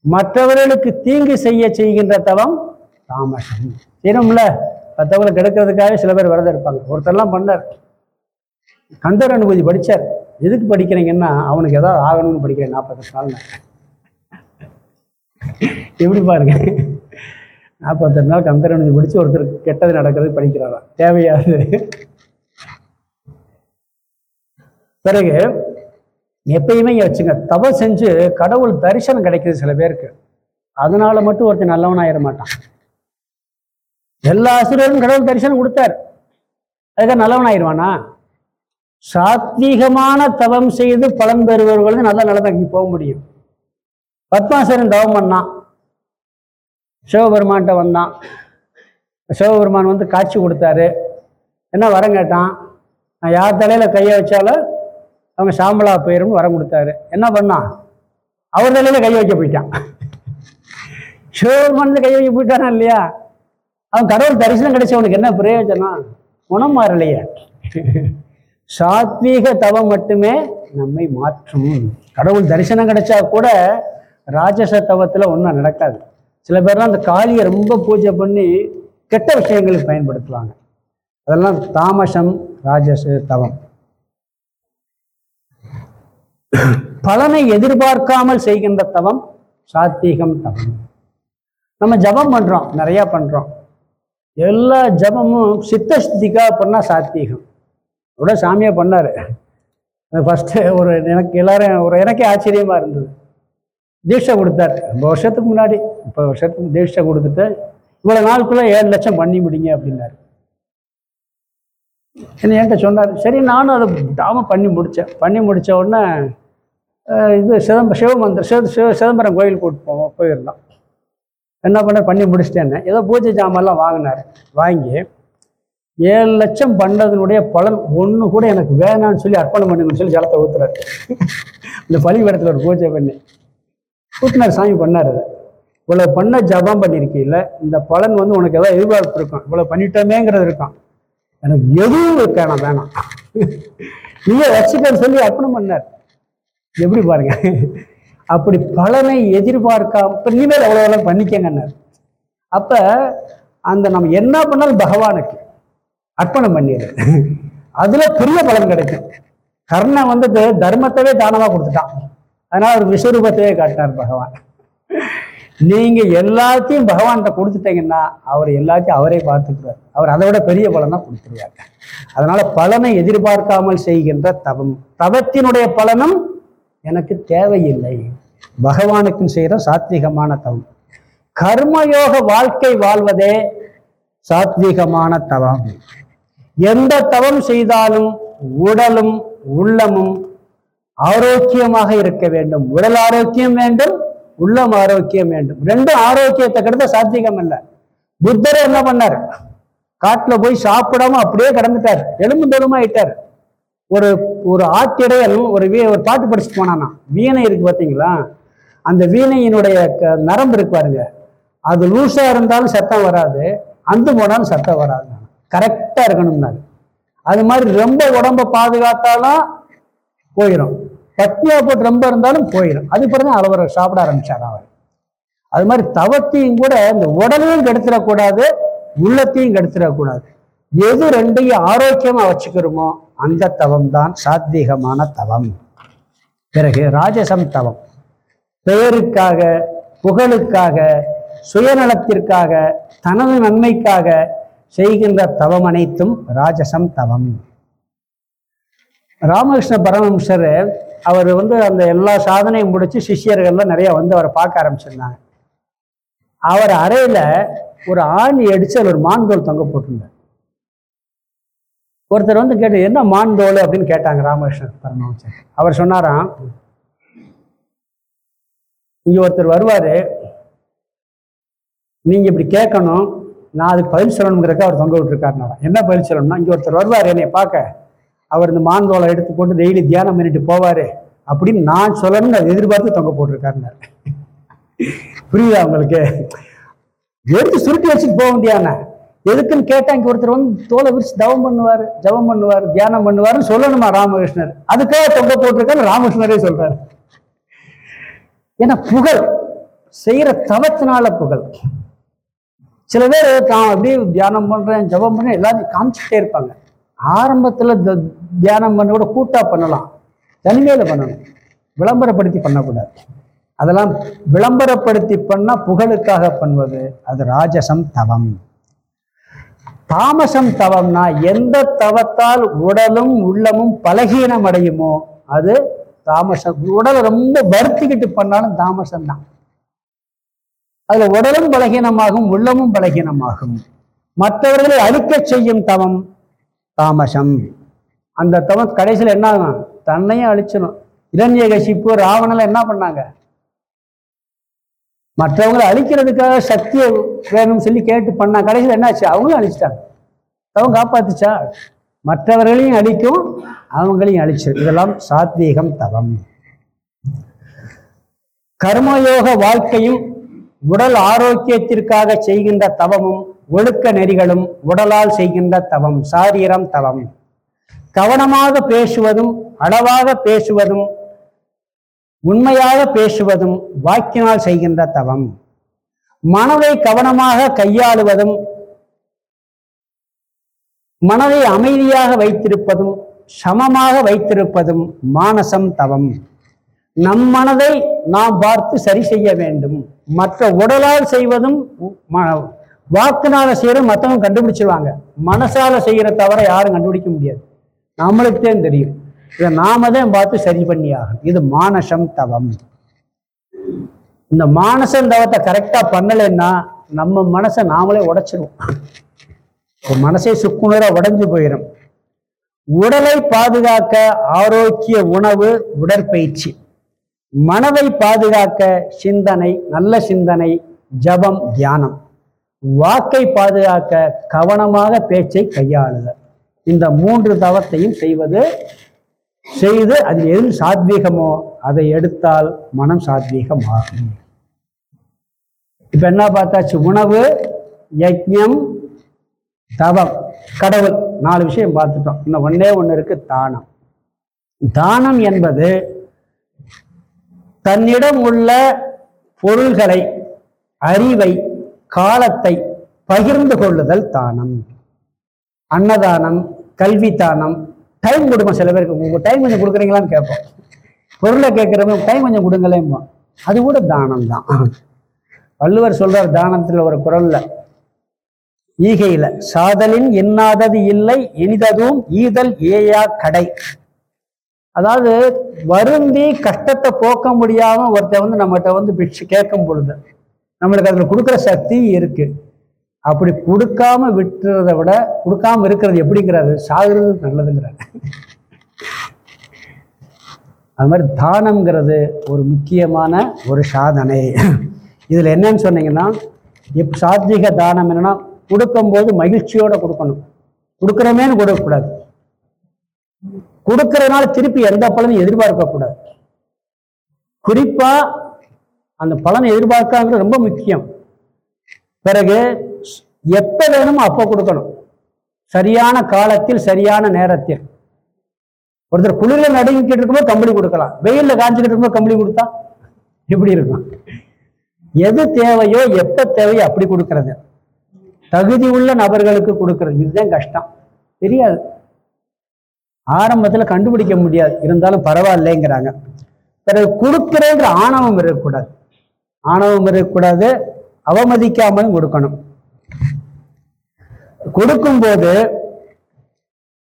மற்றவர்களுக்கு தீங்கு செய்ய செய்கின்ற தவம் தாமசம். தினம்ல மற்றவங்களை கெடுக்கிறதுக்காக சில பேர் விரதம் இருப்பாங்க. ஒருத்தர்லாம் பண்ணார். கந்தர் அனுபூதி படிச்சார். எதுக்கு படிக்கிறீங்கன்னா அவனுக்கு ஏதாவது ஆகணும்னு படிக்கிறேன். நாற்பது நாள் எப்படி பாருங்க. நாற்பத்தெட்டு நாள் கந்தர் பிடிச்சி ஒருத்தர் கெட்டது நடக்கிறது படிக்கிறாராம். தேவையாது பிறகு எப்பயுமே வச்சுங்க தவம் செஞ்சு கடவுள் தரிசனம் கிடைக்குது சில பேருக்கு. அதனால மட்டும் ஒருத்தன் நல்லவனாயிட மாட்டான். எல்லா ஆசிரியரும் கடவுள் தரிசனம் கொடுத்தார். அதுக்காக நல்லவனாயிருவானா? சாத்வீகமான தவம் செய்து பலன் பெறுபவர்களுக்கு நல்ல நிலைமைக்கு போக முடியும். பத்மாசரன் தவம் பண்ணான். சிவபெருமான்கிட்ட வந்தான். சிவபெருமான் வந்து காட்சி கொடுத்தாரு. என்ன வரம் கேட்டான்? நான் யார் தலையில் கையை வச்சாலும் அவங்க சாம்பலா போயிரும்னு வரம் கொடுத்தாரு. என்ன பண்ணான் அவர் தலையில் கையை வைக்க போயிட்டான். சிவபெருமான் கை வைக்க போயிட்டானா இல்லையா? அவன் கடவுள் தரிசனம் கிடைச்சவனுக்கு என்ன பிரயோஜனம்? குணம் மாறலையே. சாத்வீக தவம் மட்டுமே நம்மை மாற்றும். கடவுள் தரிசனம் கிடைச்சா கூட ராஜச தவத்தில் ஒன்றும் நடக்காது. சில பேர்லாம் அந்த காளியை ரொம்ப பூஜை பண்ணி கெட்ட விஷயங்களுக்கு பயன்படுத்துவாங்க. அதெல்லாம் தாமசம் ராஜசு தவம். பலனை எதிர்பார்க்காமல் செய்கின்ற தவம் சாத்வீகம் தவம். நம்ம ஜபம் பண்றோம் நிறைய பண்றோம். எல்லா ஜபமும் சித்த சித்திக்காக பண்ணா சாத்வீகம் கூட சாமியா பண்ணாரு. ஃபர்ஸ்ட் ஒரு எனக்கு எல்லாரும் ஒரு எனக்கே ஆச்சரியமா இருந்தது. தீட்சை கொடுத்தாரு. ரொம்ப வருஷத்துக்கு முன்னாடி முப்பது வருஷத்துக்கு தீட்சை கொடுத்துட்டு இவ்வளோ நாளுக்குள்ளே ஏழு லட்சம் பண்ணி முடிங்க அப்படின்னாரு. என்ன என்கிட்ட சொன்னார்? சரி நானும் அதை தாமம் பண்ணி முடித்தேன் பண்ணி முடித்த உடனே இது சிதம்பரம் சிவமந்திரம் சிவ சிவ சிதம்பரம் கோயில் கூட்டு போவோம் போயிருந்தோம் என்ன பண்ண பண்ணி முடிச்சிட்டேன்னு. ஏதோ பூஜை ஜாமான்லாம் வாங்கினார். வாங்கி ஏழு லட்சம் பண்ணதனுடைய பலன் ஒன்று கூட எனக்கு வேணாம்னு சொல்லி அர்ப்பணம் பண்ணுங்கன்னு சொல்லி ஜலத்தை ஊத்துறாரு. இந்த பள்ளிக்கூடத்தில் ஒரு பூஜை பண்ணி. கூட்டினார் சாமி பண்ணார் அதை இவ்வளோ பண்ண ஜபம் பண்ணியிருக்கீல்ல இந்த பலன் வந்து உனக்கு ஏதாவது எதிர்பார்ப்பு இருக்கும். இவ்வளோ பண்ணிட்டோமேங்கிறது இருக்கும். எனக்கு எதுவும் வேணாம் வேணாம். நீயே வச்சுக்கன்னு சொல்லி அர்ப்பணம் பண்ணார். எப்படி பாருங்க. அப்படி பலனை எதிர்பார்க்காம இப்ப இனிமேல் அவ்வளோ எல்லாம் பண்ணிக்கங்கன்னார். அப்போ அந்த நம்ம என்ன பண்ணாலும் பகவானுக்கு அர்ப்பணம் பண்ணிடு அதில் பெரிய பலன் கிடைக்கும். கர்ணன் வந்துட்டு தர்மத்தவே தானமாக கொடுத்துட்டான். அதனால ஒரு விஸ்வரூபத்தையே காட்டினார் பகவான். நீங்க எல்லாத்தையும் பகவான்கிட்ட கொடுத்துட்டீங்கன்னா அவர் எல்லாத்தையும் அவரே பார்த்துக்கிறார். அவர் அதை விட பெரிய பலனா கொடுத்துருவார். அதனால பலனை எதிர்பார்க்காமல் செய்கின்ற தவம். தவத்தினுடைய பலனும் எனக்கு தேவையில்லை. பகவானுக்கும் செய்கிற சாத்விகமான தவம். கர்மயோக வாழ்க்கை வாழ்வதே சாத்வீகமான தவம். எந்த தவம் செய்தாலும் உடலும் உள்ளமும் ஆரோக்கியமாக இருக்க வேண்டும். உடல் ஆரோக்கியம் வேண்டும் உள்ளம் ஆரோக்கியம் வேண்டும். ரெண்டும் ஆரோக்கியத்தை கிடந்த சாத்தியம் இல்லை. புத்தர் என்ன பண்ணார்? காட்டுல போய் சாப்பிடாம அப்படியே கிடந்துட்டார். எலும்பு தோலுமாயிட்டார் ஒரு ஒரு ஆத்திரையன் ஒரு வீ ஒரு பாட்டு படிச்சுட்டு போனானா. வீணை இருக்கு பார்த்தீங்களா அந்த வீணையினுடைய க- நரம்பு இருக்கு பாருங்க. அது லூஸா இருந்தாலும் சத்தம் வராது. அந்து போனாலும் சத்தம் வராது. கரெக்டா இருக்கணும்னாரு. அது மாதிரி ரொம்ப உடம்ப பாதுகாத்தாலும் போயிடும் பட்னியா போட்டு ரொம்ப இருந்தாலும் போயிடும் அதுக்கப்புறம் பிறகு அளவரை சாப்பிட ஆரம்பிச்சார் அவர். அது மாதிரி தவத்தையும் கூட இந்த உடலையும் கெடுத்துடக்கூடாது உள்ளத்தையும் கெடுத்துடக்கூடாது. எது ரெண்டையும் ஆரோக்கியமா வச்சுக்கிறோமோ அந்த தவம் தான் சாத்வீகமான தவம். பிறகு ராஜசம் தவம். பெயருக்காக புகழுக்காக சுயநலத்திற்காக தனது நன்மைக்காக செய்கின்ற தவம் அனைத்தும் ராஜசம் தவம். ராமகிருஷ்ண பரமஹம்சர் அவர் வந்து அந்த எல்லா சாதனையும் முடிச்சு சிஷ்யர்கள்லாம் நிறைய வந்து அவரை பார்க்க ஆரம்பிச்சிருந்தாங்க. அவர் அறையில ஒரு ஆணி அடிச்சு அவர் மான்தோல் தொங்க போட்டிருந்தார். ஒருத்தர் வந்து கேட்டு என்ன மான்தோல்? அப்படின்னு கேட்டாங்க ராமகிருஷ்ணன் பரமஹம்சர். அவர் சொன்னாராம் இங்க ஒருத்தர் வருவாரு. நீங்க இப்படி கேட்கணும். நான் அதுக்கு பதில் சொல்லணுங்கிறதுக்கு அவர் தொங்க விட்டுருக்காருனாரா என்ன பதில் சொல்லணும்னா இங்க ஒருத்தர் வருவார் என்னை பார்க்க. அவர் இந்த மாந்தோலை எடுத்து போட்டு டெய்லி தியானம் பண்ணிட்டு போவாரு அப்படின்னு நான் சொல்லணும்னு அதை எதிர்பார்த்து தொங்க போட்டிருக்காருனாரு. புரியுதா உங்களுக்கு? எடுத்து சுருட்டி வச்சுட்டு போக முடியாதுண்ணே எதுக்குன்னு கேட்டா இங்க ஒருத்தர் வந்து தோலை விரிச்சு தவம் பண்ணுவார் ஜபம் பண்ணுவார் தியானம் பண்ணுவாருன்னு சொல்லணுமா ராமகிருஷ்ணர்? அதுக்காக தொங்க போட்டிருக்காரு ராமகிருஷ்ணரே சொல்றாரு. ஏன்னா புகழ் செய்யற தவத்தினால புகழ். சில பேர் தான் அப்படியே தியானம் பண்றேன் ஜபம் பண்றேன் எல்லாத்தையும் காமிச்சுட்டே இருப்பாங்க. ஆரம்பத்துல த- தியானம் பண்ண கூட கூட்டா பண்ணலாம். தனிமையில் பண்ணணும். விளம்பரப்படுத்தி பண்ணக்கூடாது. அதெல்லாம் விளம்பரப்படுத்தி பண்ணா புகழுக்காக பண்ணுவது அது ராஜசம் தவம். தாமசம் தவம்னா எந்த தவத்தால் உடலும் உள்ளமும் பலகீனம் அடையுமோ அது தாமசம் உடலை ரொம்ப வருத்திக்கிட்டு பண்ணாலும் தாமசம் தான் அதுல உடலும் பலகீனமாகும் உள்ளமும் பலகீனமாகும். மற்றவர்களை அழிக்கச் செய்யும் தவம் தாமசம் அந்த தவம் கடைசியில் என்ன ஆகும் தன்னையும் அழிச்சிடும் இரண்யகசிப்பு ராவணில் என்ன பண்ணாங்க? மற்றவங்களை அழிக்கிறதுக்காக சக்தியை வேணும்னு சொல்லி கேட்டு பண்ணா கடைசியில் என்னாச்சு அவங்களும் அழிச்சிட்டாங்க. தவம் காப்பாத்துச்சா? மற்றவர்களையும் அழிக்கும் அவங்களையும் அழிச்சிடும் இதெல்லாம் சாத்வீகம் தவம். கர்மயோக வாழ்க்கையும் உடல் ஆரோக்கியத்திற்காக செய்கின்ற தவமும் ஒழுக்க நெறிகளும் உடலால் செய்கின்ற தவம் சாரீரம் தவம். கவனமாக பேசுவதும் அளவாக பேசுவதும் உண்மையாக பேசுவதும் வாக்கினால் செய்கின்ற தவம். மனதை கவனமாக கையாளுவதும் மனதை அமைதியாக வைத்திருப்பதும் சமமாக வைத்திருப்பதும் மானசம் தவம். நம் மனதை நாம் பார்த்து சரி செய்ய வேண்டும். மற்ற உடலால் செய்வதும் வாக்குனால செய்யற மற்றவங்க கண்டுபிடிச்சிருவாங்க. மனசால செய்யற தவிர யாரும் கண்டுபிடிக்க முடியாது. நம்மளுக்கு தான் தெரியும். இதை நாம தான் பார்த்து சரி பண்ணி ஆகணும். இது மானசம் தவம். இந்த மானசம் தவத்தை கரெக்டா பண்ணலைன்னா நம்ம மனசை நாமளே உடைச்சிருவோம். மனசே சுக்குநூறா உடைஞ்சு போயிடும் உடலை பாதுகாக்க ஆரோக்கிய உணவு உடற்பயிற்சி. மனதை பாதுகாக்க சிந்தனை நல்ல சிந்தனை ஜபம் தியானம். வாக்கை பாதுகாக்க கவனமாக பேச்சை கையாளுதல் இந்த மூன்று தவத்தையும் செய்வது செய்து அதில் எது சாத்வீகமோ அதை எடுத்தால் மனம் சாத்வீகமாகும். இப்ப என்ன பார்த்தாச்சு? உணவு யஜ்ஞம் தவம் கடவுள் நாலு விஷயம் பார்த்துட்டோம். இன்னும் ஒன்றே ஒன்று இருக்கு தானம். தானம் என்பது தன்னிடம் உள்ள பொருள்களை அறிவை காலத்தை பகிர்ந்து கொள்ளுதல் தானம். அன்னதானம் கல்வி தானம் டைம் கொடுப்போம் சில பேருக்கு. உங்க டைம் கொஞ்சம் கொடுக்குறீங்களான்னு கேட்போம். பொருளை கேட்குறவங்க டைம் கொஞ்சம் கொடுங்களேம்மா. அது கூட தானம் தான். வள்ளுவர் சொல்றார் தானத்துல ஒரு குரல்ல ஈகையில சாதலின் எண்ணாதது இல்லை இனிததும் ஈதல் ஏயா கடை. அதாவது வருந்தி கஷ்டத்தை போக்க முடியாம ஒருத்தன் வந்து நம்மகிட்ட வந்து பிட்சு கேட்கும் பொழுது நம்மளுக்கு அதுல கொடுக்குற சக்தி இருக்கு. அப்படி கொடுக்காம விட்டுறதை விட கொடுக்காம இருக்கிறது எப்படிங்கிறாரு? சாகிறது நல்லதுங்கிறாரு. அது மாதிரி தானம்ங்கிறது ஒரு முக்கியமான ஒரு சாதனை. இதில் என்னன்னு சொன்னீங்கன்னா இப் சாத்விக தானம் என்னன்னா கொடுக்கும்போது மகிழ்ச்சியோட கொடுக்கணும். கொடுக்குறமேன்னு கொடுக்கக்கூடாது. கொடுக்கறதுனால திருப்பி எந்த பலனும் எதிர்பார்க்கக்கூடாது. குறிப்பா அந்த பலனை எதிர்பார்க்காங்கிறது ரொம்ப முக்கியம். பிறகு எப்போ வேணுமோ அப்போ கொடுக்கணும். சரியான காலத்தில் சரியான நேரத்தில். ஒருத்தர் குளிர்ல நடுங்கிட்டு இருக்கும்போது கம்பளி கொடுக்கலாம். வெயிலில் காஞ்சிக்கிட்டு இருக்கும்போது கம்பளி கொடுத்தா எப்படி இருக்கும்? எது தேவையோ எப்போ தேவையோ அப்படி கொடுக்கறது. தகுதி உள்ள நபர்களுக்கு கொடுக்கறது. இதுதான் கஷ்டம். தெரியாது. ஆரம்பத்தில் கண்டுபிடிக்க முடியாது. இருந்தாலும் பரவாயில்லைங்கிறாங்க. பிறகு கொடுக்கிறேங்கிற ஆணவம் இருக்கக்கூடாது. ஆணவம் இருக்கக்கூடாது அவமதிக்காமலும் கொடுக்கணும். கொடுக்கும்போது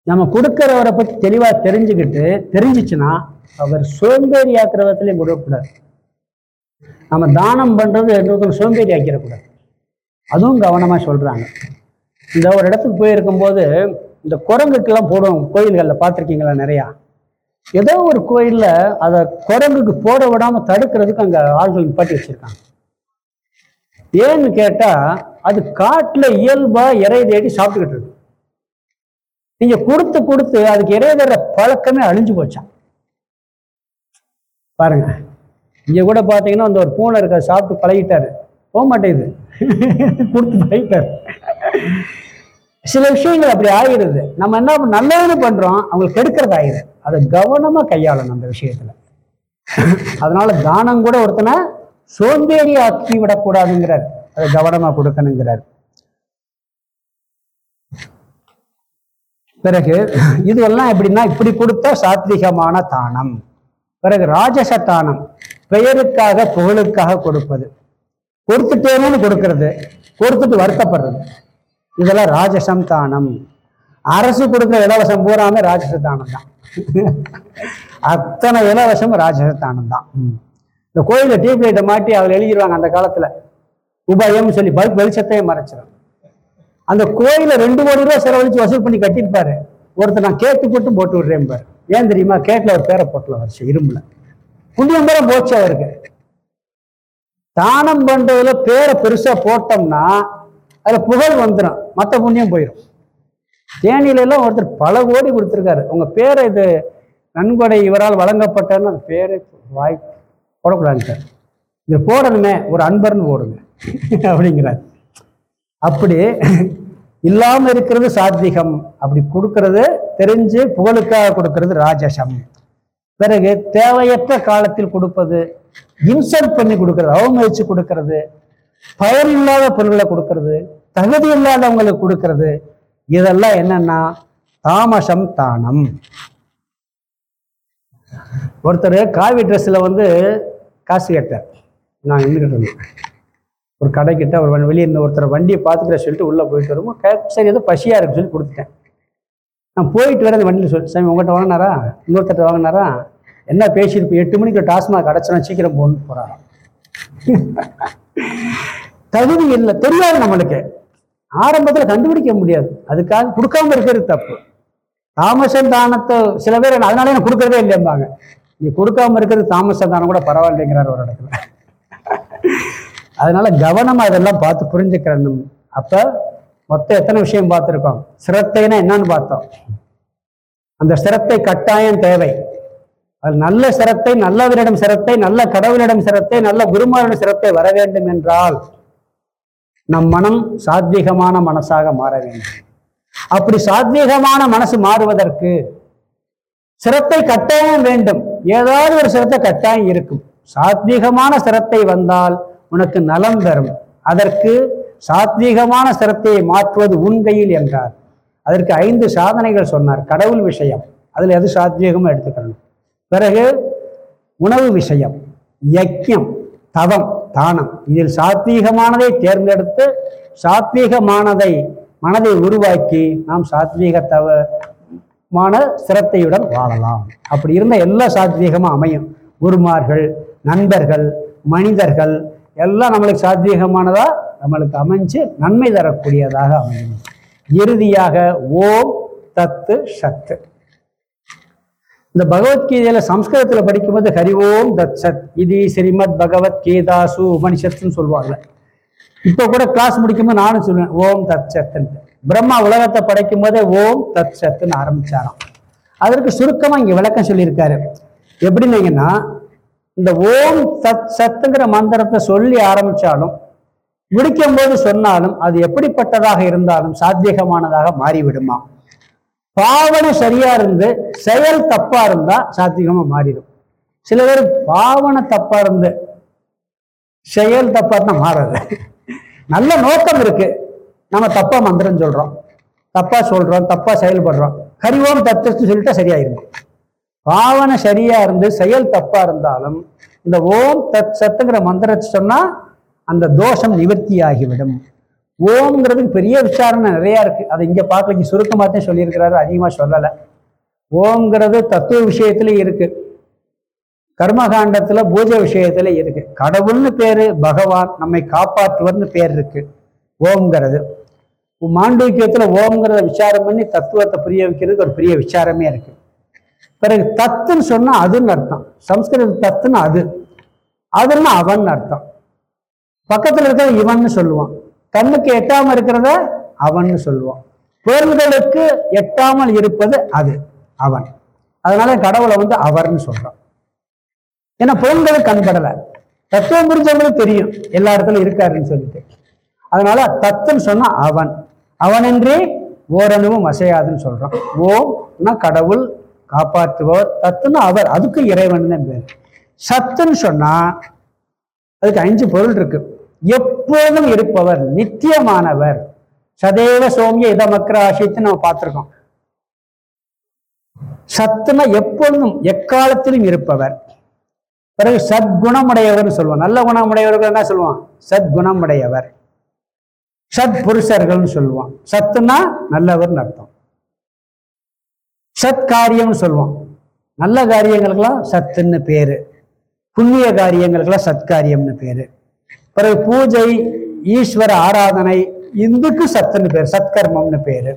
நம்ம கொடுக்கிறவரை பற்றி தெளிவாக தெரிஞ்சுக்கிட்டு தெரிஞ்சிச்சுன்னா அவர் சோம்பேறி ஆக்கிற விதத்துலையும் கொடுக்கக்கூடாது நம்ம தானம் பண்ணுறது இன்னொருத்தர் சோம்பேறி ஆக்கிடக்கூடாது அதுவும் கவனமாக சொல்கிறாங்க இந்த ஒரு இடத்துக்கு போயிருக்கும்போது இந்த குரங்குக்கெல்லாம் போடுவோம் கோயில்களில் பார்த்துருக்கீங்களா நிறையா? ஏதோ ஒரு கோயில்ல அதை குரங்குக்கு போட விடாம தடுக்கிறதுக்கு அங்கே ஆள்கள் நிப்பாட்டி வச்சிருக்காங்க. ஏன்னு கேட்டா அது காட்டுல இயல்பா இறை தேடி சாப்பிட்டுக்கிட்டு இருக்கு. நீங்க கொடுத்து கொடுத்து அதுக்கு இறை தேடுற பழக்கமே அழிஞ்சு போச்சான் பாருங்க. இங்க கூட பாத்தீங்கன்னா அந்த ஒரு பூனை இருக்க சாப்பிட்டு பழகிட்டாரு. போக மாட்டேங்குது. *laughs* கொடுத்து பழகிட்டாரு. சில விஷயங்கள் அப்படி ஆகிடுது நம்ம என்ன நல்லதுன்னு பண்றோம் அவங்களுக்கு கெடுக்கிறது ஆகிடுது அதை கவனமா கையாளணும் அந்த விஷயத்துல. அதனால தானம் கூட ஒருத்தனை சோம்பேறி ஆக்கி விடக்கூடாதுங்கிறார். அதை கவனமா கொடுக்கணுங்கிறார். பிறகு இதுவெல்லாம் எப்படின்னா இப்படி கொடுத்தா சாத்விகமான தானம். பிறகு ராஜச தானம். பெயருக்காக புகழுக்காக கொடுப்பது. கொடுத்துட்டேன்னு கொடுக்கறது. கொடுத்துட்டு வருத்தப்படுறது. இதெல்லாம் ராஜசம் தானம். அரசு கொடுக்குற இலவசம் பூராமே ராஜச தானம் தான். அத்தனை இலவசம் ராஜச தானம் தான். இந்த கோயிலில் டியூப் லைட்டை மாட்டி அதில் எழுதிடுவாங்க அந்த காலத்துல. உபாயம்னு சொல்லி பல்ப் வெளிச்சத்தையும் மறைச்சிடும் அந்த கோயிலை ரெண்டு கோடி ரூபா செலவழிச்சு வசூல் பண்ணி கட்டியிருப்பாரு. ஒருத்தர் நான் கேட்டு போட்டு போட்டு விடுறேன் பாரு. ஏன் தெரியுமா? கேட்கல ஒரு பேரை போட்டல வருஷம் இரும்புல. புண்ணியம் பேரை போச்சு அவருக்கு. தானம் பண்றதுல பேரை பெருசா போட்டோம்னா அதில் புகழ் வந்துடும் மற்ற புண்ணியம் போயிடும் தேனியிலெல்லாம் ஒருத்தர் பல கோடி கொடுத்துருக்காரு. உங்கள் பேரை இது நன்கொடை இவரால் வழங்கப்பட்டன்னு அந்த பேரை வாய் போடக்கூடாதுங்க சார். இது போடணுமே ஒரு அன்பர்னு போடுங்க. அப்படிங்கிறார். அப்படி இல்லாமல் இருக்கிறது சாத்விகம். அப்படி கொடுக்கறது தெரிஞ்சு புகழுக்காக கொடுக்கறது ராஜசம். பிறகு தேவையற்ற காலத்தில் கொடுப்பது இன்சல்ட் பண்ணி கொடுக்கறது அவமதிச்சு கொடுக்கறது பயனில்லாத பொருள்களை கொடுக்கறது தகுதி இல்லாதவங்களுக்கு கொடுக்கறது. இதெல்லாம் என்னன்னா தாமசம் தானம். ஒருத்தர் காவி ட்ரெஸ்ஸில் வந்து காசு கேட்டார். நான் நின்றுக்கிட்டு ஒரு கடைக்கிட்ட ஒரு வண்டி- வெளியே ஒருத்தர் வண்டியை பார்த்துக்கிற சொல்லிட்டு உள்ளே போயிட்டு வருவோம் சரி ஏதோ பசியாக இருக்குன்னு சொல்லி கொடுத்துட்டேன். நான் போயிட்டு வர அந்த வண்டியில் சொல்லி சாமி உங்கள்கிட்ட வாங்கினாரா? இன்னொருத்தர் வாங்கினாரா? என்ன பேசியிருப்போம் எட்டு மணிக்கு டாஸ்மாக் அடைச்சோன்னா சீக்கிரம் போகணும்னு போகிறாராம் தகுதி இல்லை தெரியாது நம்மளுக்கு. ஆரம்பத்தில் கண்டுபிடிக்க முடியாது. அதுக்காக கொடுக்காம இருக்கிறது தப்பு. தாமசம் தானத்தை சில பேர் அதனால எனக்கு கொடுக்கறதே இல்லைம்பாங்க. நீ கொடுக்காம இருக்கிறது தாமச தானம் கூட பரவாயில்லைங்கிறார் ஒரு இடத்துல. அதனால கவனமா அதெல்லாம் பார்த்து புரிஞ்சுக்கிறணும். அப்ப மொத்தம் எத்தனை விஷயம் பார்த்துருக்கோம்? சிரத்தைனா என்னன்னு பார்த்தோம். அந்த சிரத்தை கட்டாயம் தேவை. அது நல்ல சிரத்தை நல்லவரிடம் சிரத்தை நல்ல கடவுளிடம் சிரத்தை நல்ல குருமாரிடம் சிரத்தை வர வேண்டும் என்றால் நம் மனம் சாத்வீகமான மனசாக மாற வேண்டும். அப்படி சாத்வீகமான மனசு மாறுவதற்கு சிரத்தை கட்டாயம் வேண்டும். ஏதாவது ஒரு சிரத்தை கட்டாயம் இருக்கும். சாத்வீகமான சிரத்தை வந்தால் உனக்கு நலம் தரும். அதற்கு சாத்வீகமான சிரத்தையை மாற்றுவது உன் கையில் என்றார். அதற்கு ஐந்து சாதனைகள் சொன்னார். கடவுள் விஷயம். அதில் எது சாத்வீகமாக எடுத்துக்கணும் பிறகு உணவு விஷயம். யக்கியம் தவம் தானம். இதில் சாத்வீகமானதை தேர்ந்தெடுத்து சாத்வீகமானதை மனதை உருவாக்கி நாம் சாத்வீக தவமான சிரத்தையுடன் வாழலாம். அப்படி இருந்த எல்லா சாத்வீகமும் அமையும். குருமார்கள் நண்பர்கள் மனிதர்கள் எல்லாம் நம்மளுக்கு சாத்வீகமானதா நம்மளுக்கு அமைஞ்சு நன்மை தரக்கூடியதாக அமையும். இறுதியாக ஓம் தத்து சத்து. இந்த பகவத்கீதையில சம்ஸ்கிருதத்துல படிக்கும்போது ஹரி ஓம் தத் சத். இது ஸ்ரீமத் பகவத் கீதாசு உபனிஷத்துன்னு சொல்லுவாங்க. இப்போ கூட கிளாஸ் முடிக்கும்போது நானும் சொல்லுவேன் ஓம் தத் பிரம்மா உலகத்தை படைக்கும் போதே ஓம் தத் சத்துன்னு ஆரம்பிச்சாராம். அதற்கு சுருக்கமா இங்க விளக்கம் சொல்லியிருக்காரு. எப்படின்னீங்கன்னா இந்த ஓம் தத் சத்துங்கிற மந்திரத்தை சொல்லி ஆரம்பிச்சாலும் முடிக்கும் போது சொன்னாலும் அது எப்படிப்பட்டதாக இருந்தாலும் சாத்தியகமானதாக மாறிவிடுமா பாவனை சரியா இருந்து செயல் தப்பா இருந்தா சாத்தியமா மாறிடும். சில பேர் பாவனை தப்பா இருந்து செயல் தப்பா இருந்தா மாறாது. நல்ல நோக்கம் இருக்கு. நம்ம தப்பா மந்திரம் சொல்றோம். தப்பா சொல்றோம் தப்பா செயல்படுறோம். கரிவோம் தத்துன்னு சொல்லிட்டா சரியாயிருமா. பாவனை சரியா இருந்து செயல் தப்பா இருந்தாலும் இந்த ஓம் தத் சத்துங்கிற மந்திரத்தை சொன்னா அந்த தோஷம் நிவர்த்தி ஆகிவிடும் ஓம்ங்கிறதுக்கு பெரிய விசாரணை நிறையா இருக்கு. அதை இங்கே பார்க்கலைக்கு சுருக்கமாக தான் சொல்லியிருக்கிறாரு. அதிகமாக சொல்லலை. ஓம்ங்கிறது தத்துவ விஷயத்துல இருக்கு. கர்மகாண்டத்துல பூஜை விஷயத்துல இருக்கு. கடவுள்னு பேரு பகவான் நம்மை காப்பாற்றுவர்னு பேர் இருக்கு. ஓம்ங்கிறது. மாண்டூக்கியத்துல ஓம்ங்கிறத விசாரம் பண்ணி தத்துவத்தை புரிய வைக்கிறதுக்கு ஒரு பெரிய விசாரமே இருக்கு. பிறகு தத்துன்னு சொன்னா அதுன்னு அர்த்தம். சம்ஸ்கிருத தத்துன்னு அது. அதுன்னா அவன் அர்த்தம். பக்கத்துல இருக்கிற இவன்னு சொல்லுவான். கண்ணுக்கு எட்டாமல் இருக்கிறத அவன்னு சொல்லுவான் பொருள்களுக்கு எட்டாமல் இருப்பது அது அவன். அதனால கடவுளை வந்து அவர்னு சொல்றான் ஏன்னா பொருள்களுக்கு கண்படலை. தத்துவம் புரிஞ்சவங்களுக்கு தெரியும். எல்லா இடத்துலயும் இருக்காருன்னு சொல்லிட்டு. அதனால தத்துன்னு சொன்னா அவன். அவனின்றி ஓரணுவும் அசையாதுன்னு சொல்றான் ஓம்னா கடவுள் காப்பாற்றுவோர் தத்துன்னு அவர். அதுக்கு இறைவன் தான் பேர். சத்துன்னு சொன்னா அதுக்கு அஞ்சு பொருள் இருக்கு. எப்போதும் இருப்பவர் நித்தியமானவர். சதேவ சோமிய இதமக்கர ஆசியத்தை நம்ம பார்த்திருக்கோம். சத்துனா எப்பொழுதும் எக்காலத்திலும் இருப்பவர். பிறகு சத்குணமுடையவர்னு சொல்லுவான் நல்ல குணமுடையவர்கள் என்ன சொல்லுவான்? சத்குணமுடையவர். சத் புருஷர்கள்னு சொல்லுவான். சத்துனா நல்லவர்னு அர்த்தம். சத்காரியம்னு சொல்லுவான். நல்ல காரியங்களுக்கெல்லாம் சத்துன்னு பேரு. புண்ணிய காரியங்களுக்கெல்லாம் சத்காரியம்னு பேரு. பிறகு பூஜை ஈஸ்வர ஆராதனை இந்துக்கு சத்துன்னு பேர் சத்கர்மம்னு பேரு.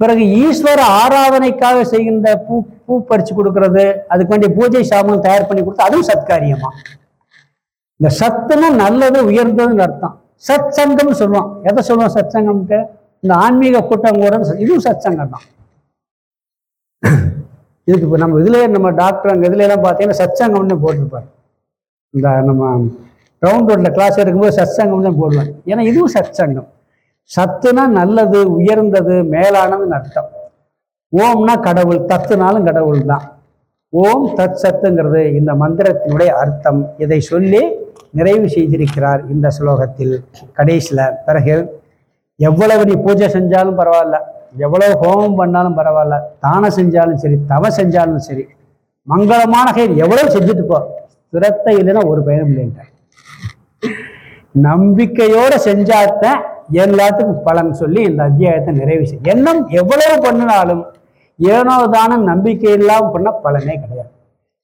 பிறகு ஈஸ்வர ஆராதனைக்காக செய்கின்ற பூ பூ பறிச்சு கொடுக்கறது அதுக்கு வேண்டிய பூஜை சாமான் தயார் பண்ணி கொடுத்து அதுவும் சத்காரியமா? இந்த சத்துனா நல்லது உயர்ந்ததுன்னு அர்த்தம். சத் சங்கம்னு சொல்லுவான். எதை சொல்லுவோம் சத் சங்கம்ட்டு இந்த ஆன்மீக கூட்டம் கூட இதுவும் சத் சங்கம் தான். இதுக்கு இப்போ நம்ம இதுல நம்ம டாக்டர் அங்கே இதுல எல்லாம் பார்த்தீங்கன்னா சத் சங்கம்னு போட்டிருப்பாரு. இந்த நம்ம ரவுண்ட் ரோட்டில் கிளாஸ் எடுக்கும்போது சத் சங்கம் தான் போடுவேன். ஏன்னா இதுவும் சத் சங்கம் சத்துனா நல்லது உயர்ந்தது மேலானதுன்னு அர்த்தம். ஓம்னா கடவுள் தத்துனாலும் கடவுள் தான். ஓம் தத் சத்துங்கிறது இந்த மந்திரத்தினுடைய அர்த்தம். இதை சொல்லி நிறைவு செய்திருக்கிறார் இந்த ஸ்லோகத்தில். கடைசியில் பிறகு எவ்வளவு நீ பூஜை செஞ்சாலும் பரவாயில்ல. எவ்வளவு ஹோமம் பண்ணாலும் பரவாயில்ல. தானம் செஞ்சாலும் சரி தவம் செஞ்சாலும் சரி. மங்களமான கயிறு எவ்வளவு செஞ்சுட்டு போ. சிரத்தை இல்லைன்னா ஒரு பயனும் இல்லைன்ட்டார் நம்பிக்கையோட செஞ்சாத்தான் எல்லாத்துக்கும் பலன் சொல்லி இந்த அத்தியாயத்தை நிறைவு செய்யும் எண்ணம் எவ்வளவு பண்ணினாலும் ஏனோ தானே நம்பிக்கை இல்லாமல் பண்ண பலனே கிடையாது.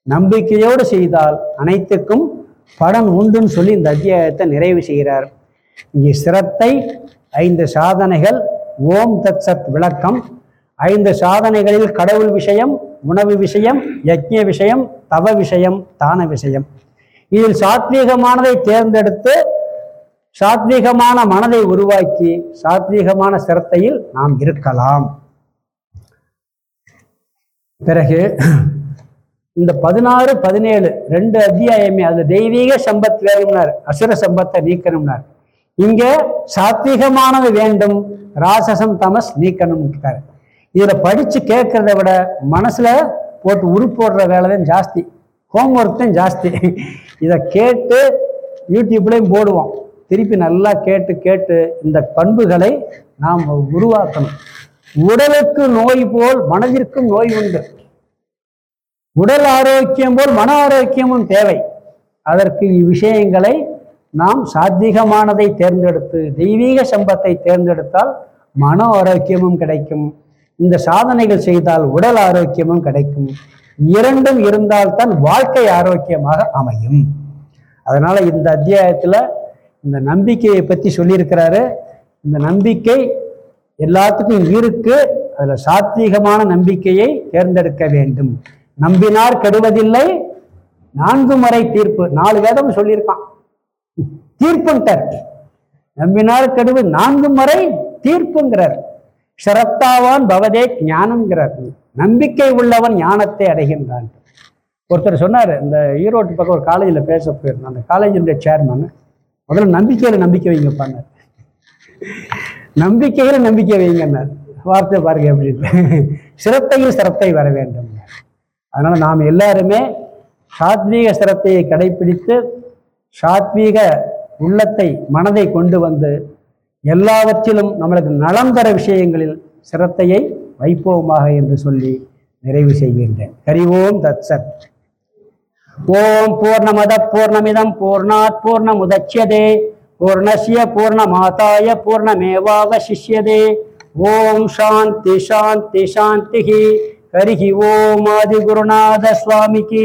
நம்பிக்கையோடு செய்தால் அனைத்துக்கும் பலன் உண்டுன்னு சொல்லி இந்த அத்தியாயத்தை நிறைவு செய்கிறார். இங்கே சிரத்தை ஐந்து சாதனைகள் ஓம் தத் சத் விளக்கம் ஐந்து சாதனைகளில் கடவுள் விஷயம் உணவு விஷயம் யஜ்ய விஷயம் தவ விஷயம் தான விஷயம். இதில் சாத்வீகமானதை தேர்ந்தெடுத்து சாத்வீகமான மனதை உருவாக்கி சாத்வீகமான சிரத்தையில் நாம் இருக்கலாம். பிறகு இந்த பதினாறு பதினேழு ரெண்டு அத்தியாயமே அது தெய்வீக சம்பத் வேணும்னார் அசுர சம்பத்தை நீக்கணும்னார். இங்க சாத்வீகமானது வேண்டும் ராசசம் தமஸ் நீக்கணும்ட்டார் இதில் படிச்சு கேட்கறத விட மனசுல போட்டு உருப்போடுற வேலை தான் ஜாஸ்தி ஹோம்ஒர்க் தான் ஜாஸ்தி. இதை கேட்டு யூடியூப்லேயும் போடுவோம். திருப்பி நல்லா கேட்டு கேட்டு இந்த பண்புகளை நாம் உருவாக்கணும். உடலுக்கு நோய் போல் மனதிற்கும் நோய் உண்டு. உடல் ஆரோக்கியம் போல் மன ஆரோக்கியமும் தேவை. அதற்கு இவ்விஷயங்களை நாம் சாத்வீகமானதை தேர்ந்தெடுத்து தெய்வீக சம்பத்தை தேர்ந்தெடுத்தால் மன ஆரோக்கியமும் கிடைக்கும். இந்த சாதனைகள் செய்தால் உடல் ஆரோக்கியமும் கிடைக்கும். இரண்டும் இருந்தால்தான் வாழ்க்கை ஆரோக்கியமாக அமையும். அதனால இந்த அத்தியாயத்தில் இந்த நம்பிக்கையை பற்றி சொல்லியிருக்கிறாரு. இந்த நம்பிக்கை எல்லாத்துக்கும் இருக்கு. அதில் சாத்வீகமான நம்பிக்கையை தேர்ந்தெடுக்க வேண்டும். நம்பினார் கெடுவதில்லை. நான்கு முறை தீர்ப்பு நாலு வேதம் சொல்லியிருக்கான். தீர்ப்புன்ட்டார். நம்பினார் கெடுவு நான்கு முறை தீர்ப்புங்கிறார். ஷரத்தாவான் பவதே ஞானம்ங்கிறார். நம்பிக்கை உள்ளவன் ஞானத்தை அடைகின்றான். ஒருத்தர் சொன்னார் இந்த ஈரோட்டு பக்கம் ஒரு காலேஜில் பேச போயிருந்தேன். அந்த காலேஜினுடைய சேர்மன் முதல்ல நம்பிக்கையில நம்பிக்கை வைங்கப்பாங்க நம்பிக்கையில நம்பிக்கை வைங்கன்னார் வார்த்தை பாருங்க அப்படின்னு சிரத்தையில் சிரத்தை வர வேண்டும். அதனால நாம் எல்லாருமே சாத்வீக சிரத்தையை கடைபிடித்து சாத்வீக உள்ளத்தை மனதை கொண்டு வந்து எல்லாவற்றிலும் நம்மளுக்கு நலம் தர விஷயங்களில் சிரத்தையை வைப்போமாக என்று சொல்லி நிறைவு செய்கின்றேன். கரிவோம் தத் சத். ஓம் பூர்ணமத பூர்ணமிதம் பூர்ணாத் பூர்ணமுதட்சியதே பூர்ணசிய பூர்ணமாதாய பூர்ணமேவாவசிஷ்யதே. ஓம் சாந்தி சாந்தி சாந்தி. ஹரிஹி ஓம் ஆதிகுருநாத சுவாமிக்கு